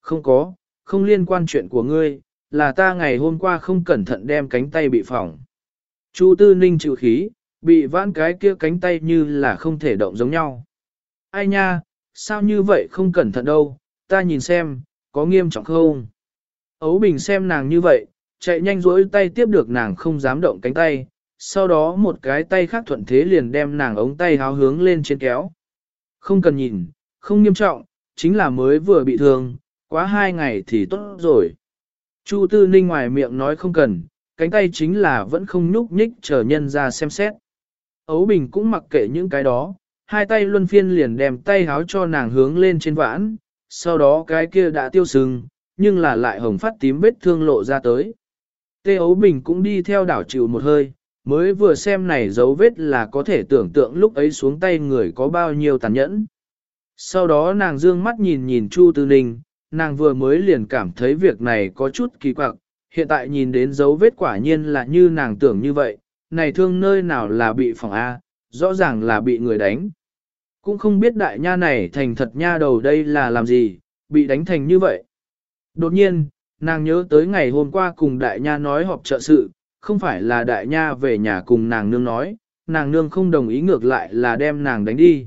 Không có, không liên quan chuyện của ngươi, là ta ngày hôm qua không cẩn thận đem cánh tay bị phỏng. Chu Tư Ninh chịu khí, bị vãn cái kia cánh tay như là không thể động giống nhau. Ai nha, sao như vậy không cẩn thận đâu, ta nhìn xem, có nghiêm trọng không? Ấu Bình xem nàng như vậy, chạy nhanh rỗi tay tiếp được nàng không dám động cánh tay, sau đó một cái tay khác thuận thế liền đem nàng ống tay háo hướng lên trên kéo. Không cần nhìn, không nghiêm trọng, chính là mới vừa bị thương, quá hai ngày thì tốt rồi. Chu Tư Ninh ngoài miệng nói không cần, cánh tay chính là vẫn không nhúc nhích chờ nhân ra xem xét. Ấu Bình cũng mặc kệ những cái đó, hai tay luân phiên liền đem tay háo cho nàng hướng lên trên vãn, sau đó cái kia đã tiêu sưng, nhưng là lại hồng phát tím vết thương lộ ra tới. Tê Ấu Bình cũng đi theo đảo chịu một hơi, mới vừa xem này dấu vết là có thể tưởng tượng lúc ấy xuống tay người có bao nhiêu tàn nhẫn. Sau đó nàng dương mắt nhìn nhìn Chu Tư Ninh, nàng vừa mới liền cảm thấy việc này có chút kỳ quặc, hiện tại nhìn đến dấu vết quả nhiên là như nàng tưởng như vậy, này thương nơi nào là bị phòng A, rõ ràng là bị người đánh. Cũng không biết đại nha này thành thật nha đầu đây là làm gì, bị đánh thành như vậy. Đột nhiên, nàng nhớ tới ngày hôm qua cùng đại nha nói họp trợ sự, không phải là đại nha về nhà cùng nàng nương nói, nàng nương không đồng ý ngược lại là đem nàng đánh đi.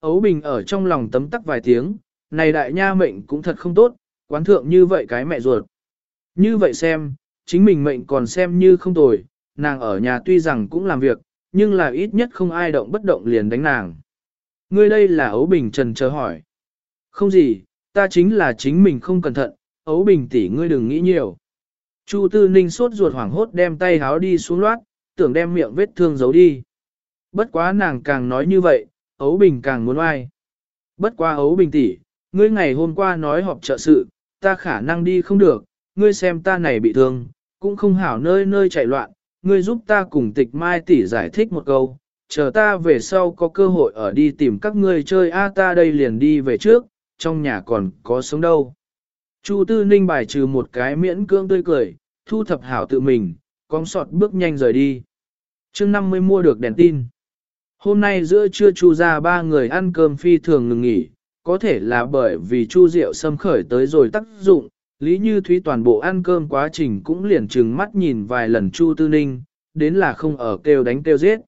Ấu Bình ở trong lòng tấm tắc vài tiếng, này đại nha mệnh cũng thật không tốt, quán thượng như vậy cái mẹ ruột. Như vậy xem, chính mình mệnh còn xem như không tồi, nàng ở nhà tuy rằng cũng làm việc, nhưng là ít nhất không ai động bất động liền đánh nàng. Ngươi đây là ấu bình trần chờ hỏi. Không gì, Ta chính là chính mình không cẩn thận, ấu bình tỷ ngươi đừng nghĩ nhiều. Chu Tư Ninh sốt ruột hoảng hốt đem tay háo đi xuống loát, tưởng đem miệng vết thương giấu đi. Bất quá nàng càng nói như vậy, ấu bình càng muốn oai. Bất qua ấu bình tỷ, ngươi ngày hôm qua nói họp trợ sự, ta khả năng đi không được, ngươi xem ta này bị thương, cũng không hảo nơi nơi chạy loạn, ngươi giúp ta cùng tịch mai tỷ giải thích một câu, chờ ta về sau có cơ hội ở đi tìm các ngươi chơi a ta đây liền đi về trước, trong nhà còn có sống đâu. Chu Tư Ninh bài trừ một cái miễn cưỡng tươi cười, thu thập hảo tự mình, con sọt bước nhanh rời đi. chương 50 mua được đèn tin. Hôm nay giữa trưa Chu ra ba người ăn cơm phi thường ngừng nghỉ, có thể là bởi vì Chu Diệu xâm khởi tới rồi tác dụng, Lý Như Thúy toàn bộ ăn cơm quá trình cũng liền trừng mắt nhìn vài lần Chu Tư Ninh, đến là không ở kêu đánh kêu giết.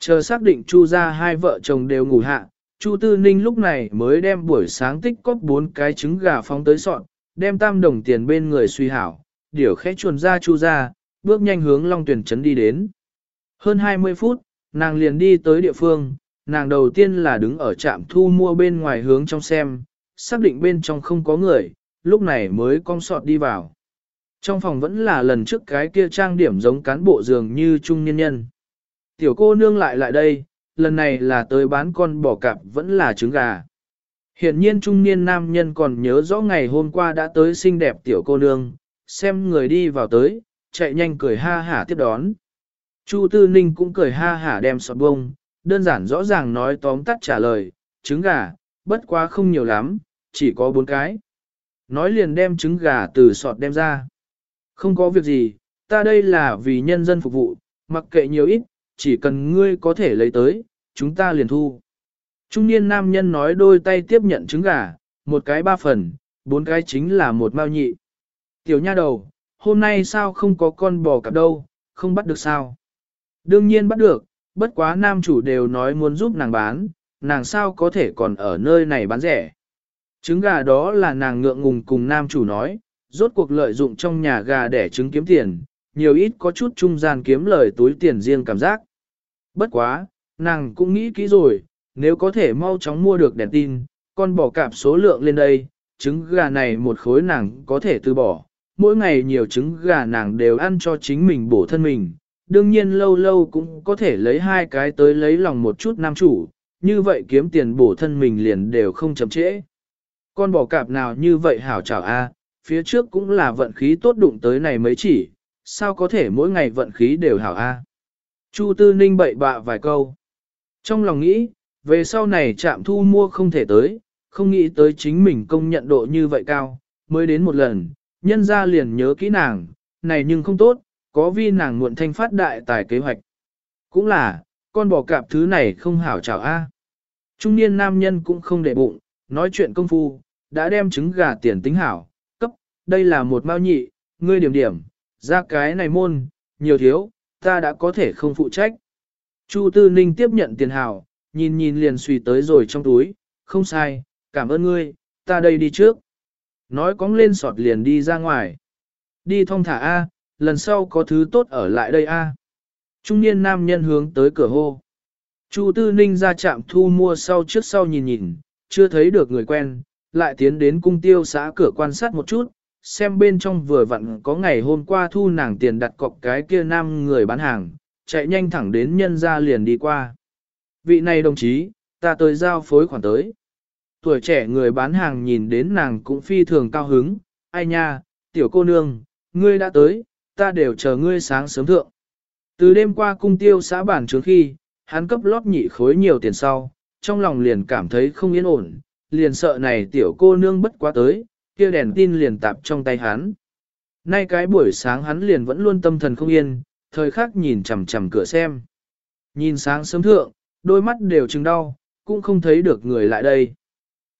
Chờ xác định Chu ra hai vợ chồng đều ngủ hạ, Chu Tư Ninh lúc này mới đem buổi sáng tích cóp bốn cái trứng gà phóng tới sọn, đem tam đồng tiền bên người suy hảo, điểu khẽ chuồn ra Chu ra, bước nhanh hướng Long Tuyển Trấn đi đến. Hơn 20 phút, nàng liền đi tới địa phương, nàng đầu tiên là đứng ở trạm thu mua bên ngoài hướng trong xem, xác định bên trong không có người, lúc này mới cong sọt đi vào. Trong phòng vẫn là lần trước cái kia trang điểm giống cán bộ dường như trung nhân nhân. Tiểu cô nương lại lại đây, lần này là tới bán con bò cạp vẫn là trứng gà. Hiện nhiên trung niên nam nhân còn nhớ rõ ngày hôm qua đã tới xinh đẹp tiểu cô nương, xem người đi vào tới, chạy nhanh cười ha hả tiếp đón. Chu Tư Ninh cũng cười ha hả đem sọt bông, đơn giản rõ ràng nói tóm tắt trả lời, trứng gà, bất quá không nhiều lắm, chỉ có bốn cái. Nói liền đem trứng gà từ sọt đem ra. Không có việc gì, ta đây là vì nhân dân phục vụ, mặc kệ nhiều ít, chỉ cần ngươi có thể lấy tới, chúng ta liền thu. Trung niên nam nhân nói đôi tay tiếp nhận trứng gà, một cái ba phần, bốn cái chính là một mao nhị. Tiểu nha đầu, hôm nay sao không có con bò cặp đâu, không bắt được sao? Đương nhiên bắt được, bất quá nam chủ đều nói muốn giúp nàng bán, nàng sao có thể còn ở nơi này bán rẻ. Trứng gà đó là nàng ngượng ngùng cùng nam chủ nói, rốt cuộc lợi dụng trong nhà gà để trứng kiếm tiền, nhiều ít có chút trung gian kiếm lời túi tiền riêng cảm giác. Bất quá, nàng cũng nghĩ kỹ rồi, nếu có thể mau chóng mua được đèn tin, con bỏ cạp số lượng lên đây, trứng gà này một khối nàng có thể từ bỏ, mỗi ngày nhiều trứng gà nàng đều ăn cho chính mình bổ thân mình, đương nhiên lâu lâu cũng có thể lấy hai cái tới lấy lòng một chút nam chủ, như vậy kiếm tiền bổ thân mình liền đều không chậm trễ. Con bò cạp nào như vậy hảo chảo a, phía trước cũng là vận khí tốt đụng tới này mới chỉ, sao có thể mỗi ngày vận khí đều hảo a. Chu Tư Ninh bậy bạ vài câu. Trong lòng nghĩ, về sau này trạm thu mua không thể tới, không nghĩ tới chính mình công nhận độ như vậy cao, mới đến một lần, nhân ra liền nhớ kỹ nàng, này nhưng không tốt, có vi nàng muộn thanh phát đại tài kế hoạch. Cũng là, con bò cạp thứ này không hảo chảo a. Trung niên nam nhân cũng không để bụng, nói chuyện công phu, đã đem trứng gà tiền tính hảo, cấp, đây là một mao nhị, ngươi điểm điểm, ra cái này môn, nhiều thiếu, ta đã có thể không phụ trách. Chu Tư Ninh tiếp nhận tiền hảo, nhìn nhìn liền suy tới rồi trong túi, không sai, cảm ơn ngươi, ta đây đi trước. Nói cóng lên sọt liền đi ra ngoài. Đi thong thả A, lần sau có thứ tốt ở lại đây A. Trung niên nam nhân hướng tới cửa hô. Chu Tư Ninh ra trạm thu mua sau trước sau nhìn nhìn, chưa thấy được người quen, lại tiến đến cung tiêu xã cửa quan sát một chút, xem bên trong vừa vặn có ngày hôm qua thu nàng tiền đặt cọc cái kia nam người bán hàng, chạy nhanh thẳng đến nhân ra liền đi qua. Vị này đồng chí, ta tới giao phối khoản tới. Tuổi trẻ người bán hàng nhìn đến nàng cũng phi thường cao hứng, ai nha, tiểu cô nương, ngươi đã tới, ta đều chờ ngươi sáng sớm thượng. Từ đêm qua cung tiêu xã bản trước khi, hắn cấp lót nhị khối nhiều tiền sau, trong lòng liền cảm thấy không yên ổn, liền sợ này tiểu cô nương bất quá tới, kia đèn tin liền tạp trong tay hắn. Nay cái buổi sáng hắn liền vẫn luôn tâm thần không yên, thời khắc nhìn chằm chằm cửa xem. Nhìn sáng sớm thượng, đôi mắt đều chừng đau, cũng không thấy được người lại đây.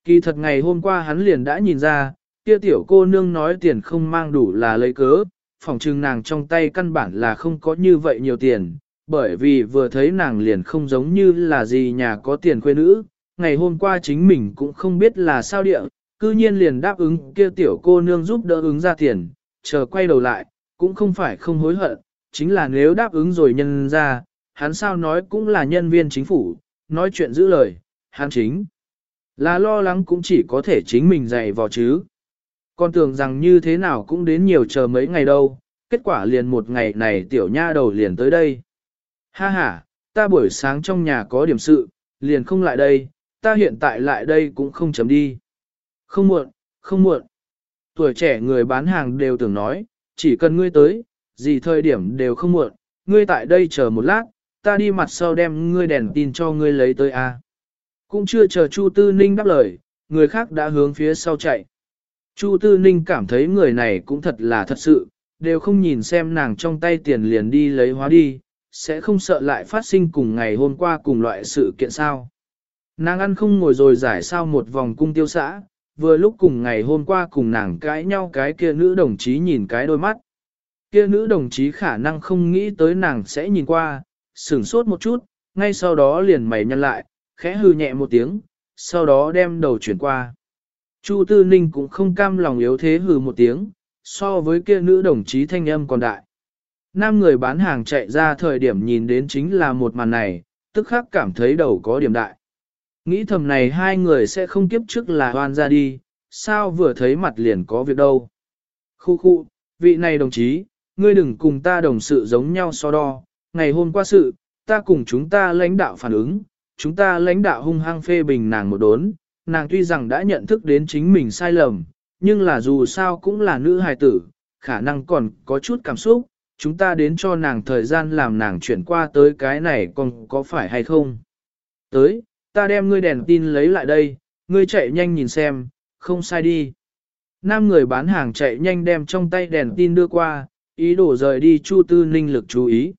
Kỳ thật ngày hôm qua hắn liền đã nhìn ra, kia tiểu cô nương nói tiền không mang đủ là lấy cớ, phòng trừng nàng trong tay căn bản là không có như vậy nhiều tiền, bởi vì vừa thấy nàng liền không giống như là gì nhà có tiền quê nữ, ngày hôm qua chính mình cũng không biết là sao địa, cư nhiên liền đáp ứng kia tiểu cô nương giúp đỡ ứng ra tiền, chờ quay đầu lại, cũng không phải không hối hận, chính là nếu đáp ứng rồi nhân ra, hắn sao nói cũng là nhân viên chính phủ, nói chuyện giữ lời, hắn chính Là lo lắng cũng chỉ có thể chính mình dạy vào chứ. Con tưởng rằng như thế nào cũng đến nhiều chờ mấy ngày đâu, kết quả liền một ngày này tiểu nha đầu liền tới đây. Ha ha, ta buổi sáng trong nhà có điểm sự, liền không lại đây, ta hiện tại lại đây cũng không chấm đi. Không muộn, không muộn. Tuổi trẻ người bán hàng đều tưởng nói, chỉ cần ngươi tới, gì thời điểm đều không muộn, ngươi tại đây chờ một lát, ta đi mặt sau đem ngươi đèn tin cho ngươi lấy tới a. Cũng chưa chờ Chu Tư Ninh đáp lời, người khác đã hướng phía sau chạy. Chu Tư Ninh cảm thấy người này cũng thật là thật sự, đều không nhìn xem nàng trong tay tiền liền đi lấy hóa đi, sẽ không sợ lại phát sinh cùng ngày hôm qua cùng loại sự kiện sao. Nàng ăn không ngồi rồi giải sao một vòng cung tiêu xã, vừa lúc cùng ngày hôm qua cùng nàng cãi nhau cái kia nữ đồng chí nhìn cái đôi mắt. Kia nữ đồng chí khả năng không nghĩ tới nàng sẽ nhìn qua, sửng sốt một chút, ngay sau đó liền mày nhăn lại, khẽ hư nhẹ một tiếng, sau đó đem đầu chuyển qua. Chu Tư Ninh cũng không cam lòng yếu thế hừ một tiếng, so với kia nữ đồng chí thanh âm còn đại. Nam người bán hàng chạy ra thời điểm nhìn đến chính là một màn này, tức khắc cảm thấy đầu có điểm đại. Nghĩ thầm này hai người sẽ không kiếp trước là hoan ra đi, sao vừa thấy mặt liền có việc đâu. Khu khu, vị này đồng chí, ngươi đừng cùng ta đồng sự giống nhau so đo, ngày hôm qua sự, ta cùng chúng ta lãnh đạo phản ứng, chúng ta lãnh đạo hung hăng phê bình nàng một đốn, nàng tuy rằng đã nhận thức đến chính mình sai lầm, nhưng là dù sao cũng là nữ hài tử, khả năng còn có chút cảm xúc, chúng ta đến cho nàng thời gian làm nàng chuyển qua tới cái này còn có phải hay không. Tới, ta đem ngươi đèn tin lấy lại đây, ngươi chạy nhanh nhìn xem, không sai đi. Nam người bán hàng chạy nhanh đem trong tay đèn tin đưa qua, ý đồ rời đi Chu Tư Ninh lực chú ý.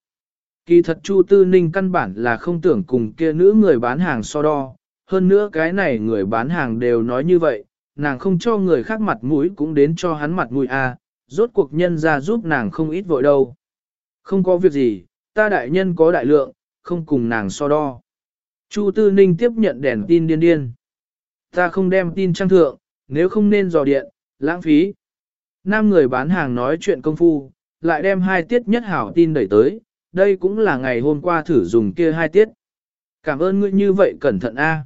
Kỳ thật Chu Tư Ninh căn bản là không tưởng cùng kia nữ người bán hàng so đo, hơn nữa cái này người bán hàng đều nói như vậy, nàng không cho người khác mặt mũi cũng đến cho hắn mặt mũi a, à, rốt cuộc nhân ra giúp nàng không ít vội đâu. Không có việc gì, ta đại nhân có đại lượng, không cùng nàng so đo. Chu Tư Ninh tiếp nhận đèn tin điên điên. Ta không đem tin trang thượng, nếu không nên dò điện, lãng phí. Nam người bán hàng nói chuyện công phu, lại đem hai tiết nhất hảo tin đẩy tới, đây cũng là ngày hôm qua thử dùng kia hai tiết. Cảm ơn ngươi như vậy cẩn thận a.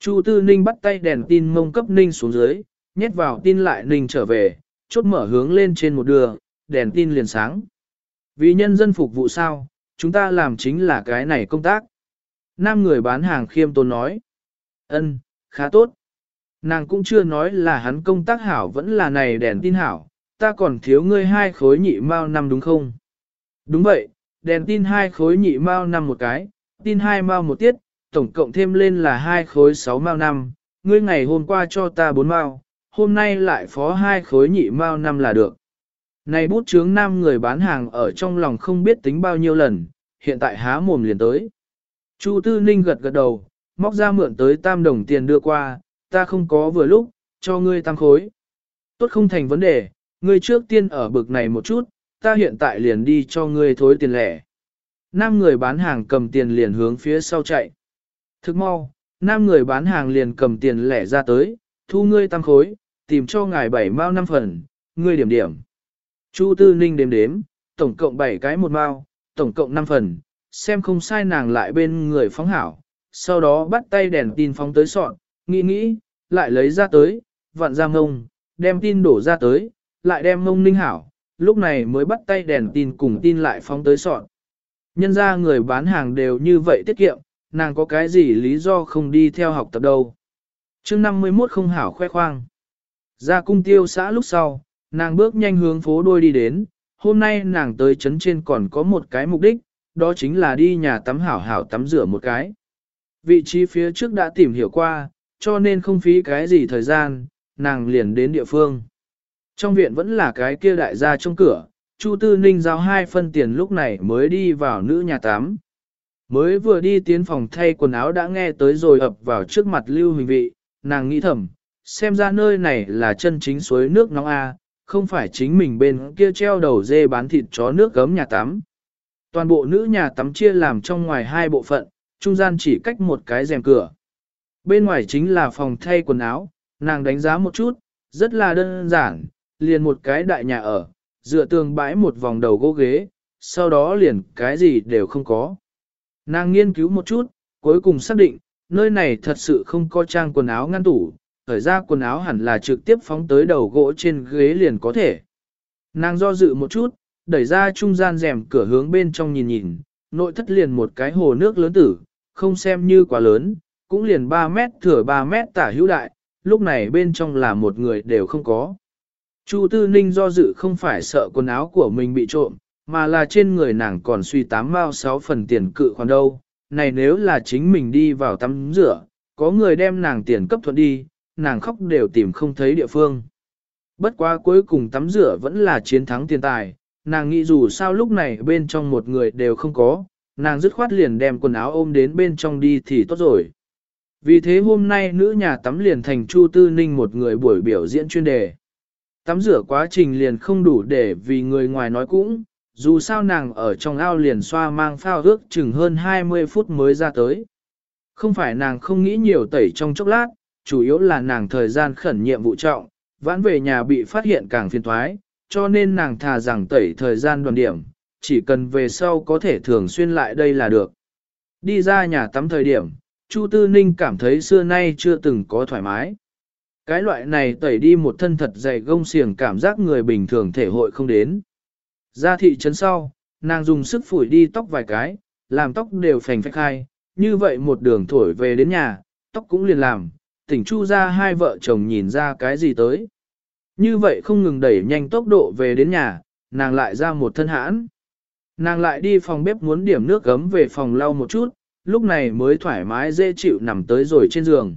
Chu Tư Ninh bắt tay đèn tin mông cấp Ninh xuống dưới, nhét vào tin lại Ninh trở về, chốt mở hướng lên trên một đường, đèn tin liền sáng. Vì nhân dân phục vụ sao, chúng ta làm chính là cái này công tác. Nam người bán hàng khiêm tốn nói. ân, khá tốt. Nàng cũng chưa nói là hắn công tác hảo vẫn là này đèn tin hảo, ta còn thiếu ngươi hai khối nhị mao năm đúng không? Đúng vậy, đèn tin hai khối nhị mao năm một cái, tin hai mao một tiết, tổng cộng thêm lên là hai khối sáu mao năm, ngươi ngày hôm qua cho ta bốn mao, hôm nay lại phó hai khối nhị mao năm là được. Này bút chướng nam người bán hàng ở trong lòng không biết tính bao nhiêu lần, hiện tại há mồm liền tới. Chu Tư Ninh gật gật đầu, móc ra mượn tới tam đồng tiền đưa qua, ta không có vừa lúc, cho ngươi tam khối. Tốt không thành vấn đề, ngươi trước tiên ở bực này một chút, ta hiện tại liền đi cho ngươi thối tiền lẻ. Nam người bán hàng cầm tiền liền hướng phía sau chạy. Thức mau, nam người bán hàng liền cầm tiền lẻ ra tới, thu ngươi tăng khối, tìm cho ngài bảy mao năm phần, ngươi điểm điểm. Chu Tư Ninh đếm đếm, tổng cộng 7 cái một mao, tổng cộng 5 phần, xem không sai nàng lại bên người phóng hảo, sau đó bắt tay đèn tin phóng tới sọn, nghĩ nghĩ, lại lấy ra tới, vặn ra ngông, đem tin đổ ra tới, lại đem ngông ninh hảo, lúc này mới bắt tay đèn tin cùng tin lại phóng tới sọn. Nhân ra người bán hàng đều như vậy tiết kiệm, nàng có cái gì lý do không đi theo học tập đâu. chương 51 không hảo khoe khoang. Ra cung tiêu xã lúc sau, nàng bước nhanh hướng phố đôi đi đến, hôm nay nàng tới chấn trên còn có một cái mục đích, đó chính là đi nhà tắm hảo hảo tắm rửa một cái. Vị trí phía trước đã tìm hiểu qua, cho nên không phí cái gì thời gian, nàng liền đến địa phương. Trong viện vẫn là cái kia đại gia trong cửa, Chu Tư Ninh giao hai phân tiền lúc này mới đi vào nữ nhà tắm. Mới vừa đi tiến phòng thay quần áo đã nghe tới rồi ập vào trước mặt lưu Huỳnh vị, nàng nghĩ thầm, xem ra nơi này là chân chính suối nước nóng A, không phải chính mình bên kia treo đầu dê bán thịt chó nước gấm nhà tắm. Toàn bộ nữ nhà tắm chia làm trong ngoài hai bộ phận, trung gian chỉ cách một cái rèm cửa. Bên ngoài chính là phòng thay quần áo, nàng đánh giá một chút, rất là đơn giản, liền một cái đại nhà ở, dựa tường bãi một vòng đầu gỗ ghế, sau đó liền cái gì đều không có. Nàng nghiên cứu một chút, cuối cùng xác định, nơi này thật sự không có trang quần áo ngăn tủ, thời ra quần áo hẳn là trực tiếp phóng tới đầu gỗ trên ghế liền có thể. Nàng do dự một chút, đẩy ra trung gian rèm cửa hướng bên trong nhìn nhìn, nội thất liền một cái hồ nước lớn tử, không xem như quá lớn, cũng liền 3 mét thừa 3 mét tả hữu đại, lúc này bên trong là một người đều không có. Chu Tư Ninh do dự không phải sợ quần áo của mình bị trộm, mà là trên người nàng còn suy tám mao sáu phần tiền cự khoản đâu. Này nếu là chính mình đi vào tắm rửa, có người đem nàng tiền cấp thuận đi, nàng khóc đều tìm không thấy địa phương. Bất quá cuối cùng tắm rửa vẫn là chiến thắng tiền tài, nàng nghĩ dù sao lúc này bên trong một người đều không có, nàng dứt khoát liền đem quần áo ôm đến bên trong đi thì tốt rồi. Vì thế hôm nay nữ nhà tắm liền thành Chu Tư Ninh một người buổi biểu diễn chuyên đề. Tắm rửa quá trình liền không đủ để vì người ngoài nói cũng, dù sao nàng ở trong ao liền xoa mang phao ước chừng hơn 20 phút mới ra tới. Không phải nàng không nghĩ nhiều tẩy trong chốc lát, chủ yếu là nàng thời gian khẩn nhiệm vụ trọng, vãn về nhà bị phát hiện càng phiền thoái, cho nên nàng thà rằng tẩy thời gian đoàn điểm, chỉ cần về sau có thể thường xuyên lại đây là được. Đi ra nhà tắm thời điểm, Chu Tư Ninh cảm thấy xưa nay chưa từng có thoải mái. Cái loại này tẩy đi một thân thật dày gông xiềng cảm giác người bình thường thể hội không đến. Ra thị trấn sau, nàng dùng sức phủi đi tóc vài cái, làm tóc đều phành phách hai. như vậy một đường thổi về đến nhà, tóc cũng liền làm, tỉnh chu ra hai vợ chồng nhìn ra cái gì tới. Như vậy không ngừng đẩy nhanh tốc độ về đến nhà, nàng lại ra một thân hãn. Nàng lại đi phòng bếp muốn điểm nước gấm về phòng lau một chút, lúc này mới thoải mái dễ chịu nằm tới rồi trên giường.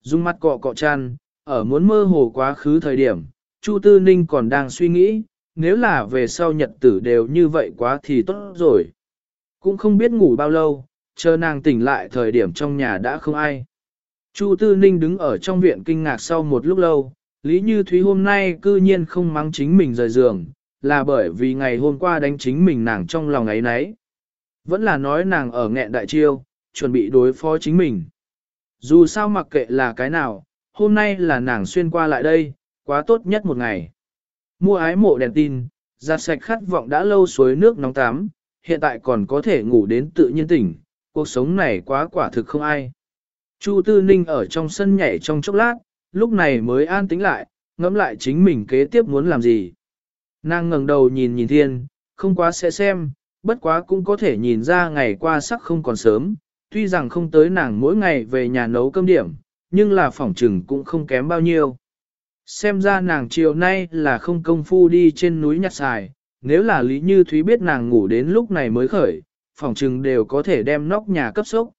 Dung mắt cọ cọ chăn, ở muốn mơ hồ quá khứ thời điểm, Chu Tư Ninh còn đang suy nghĩ, nếu là về sau nhật tử đều như vậy quá thì tốt rồi. Cũng không biết ngủ bao lâu, chờ nàng tỉnh lại thời điểm trong nhà đã không ai. Chu Tư Ninh đứng ở trong viện kinh ngạc sau một lúc lâu, Lý Như Thúy hôm nay cư nhiên không mắng chính mình rời giường, là bởi vì ngày hôm qua đánh chính mình nàng trong lòng ấy nấy. Vẫn là nói nàng ở nghẹn đại chiêu, chuẩn bị đối phó chính mình. Dù sao mặc kệ là cái nào, hôm nay là nàng xuyên qua lại đây, quá tốt nhất một ngày. Mua ái mộ đèn tin, giặt sạch khát vọng đã lâu suối nước nóng tắm, hiện tại còn có thể ngủ đến tự nhiên tỉnh, cuộc sống này quá quả thực không ai. Chu Tư Ninh ở trong sân nhảy trong chốc lát, lúc này mới an tĩnh lại, ngẫm lại chính mình kế tiếp muốn làm gì. Nàng ngẩng đầu nhìn nhìn thiên, không quá sẽ xem, bất quá cũng có thể nhìn ra ngày qua sắc không còn sớm, tuy rằng không tới nàng mỗi ngày về nhà nấu cơm điểm, nhưng là phỏng trừng cũng không kém bao nhiêu. Xem ra nàng chiều nay là không công phu đi trên núi nhặt xài, nếu là Lý Như Thúy biết nàng ngủ đến lúc này mới khởi, phỏng trừng đều có thể đem nóc nhà cấp sốc.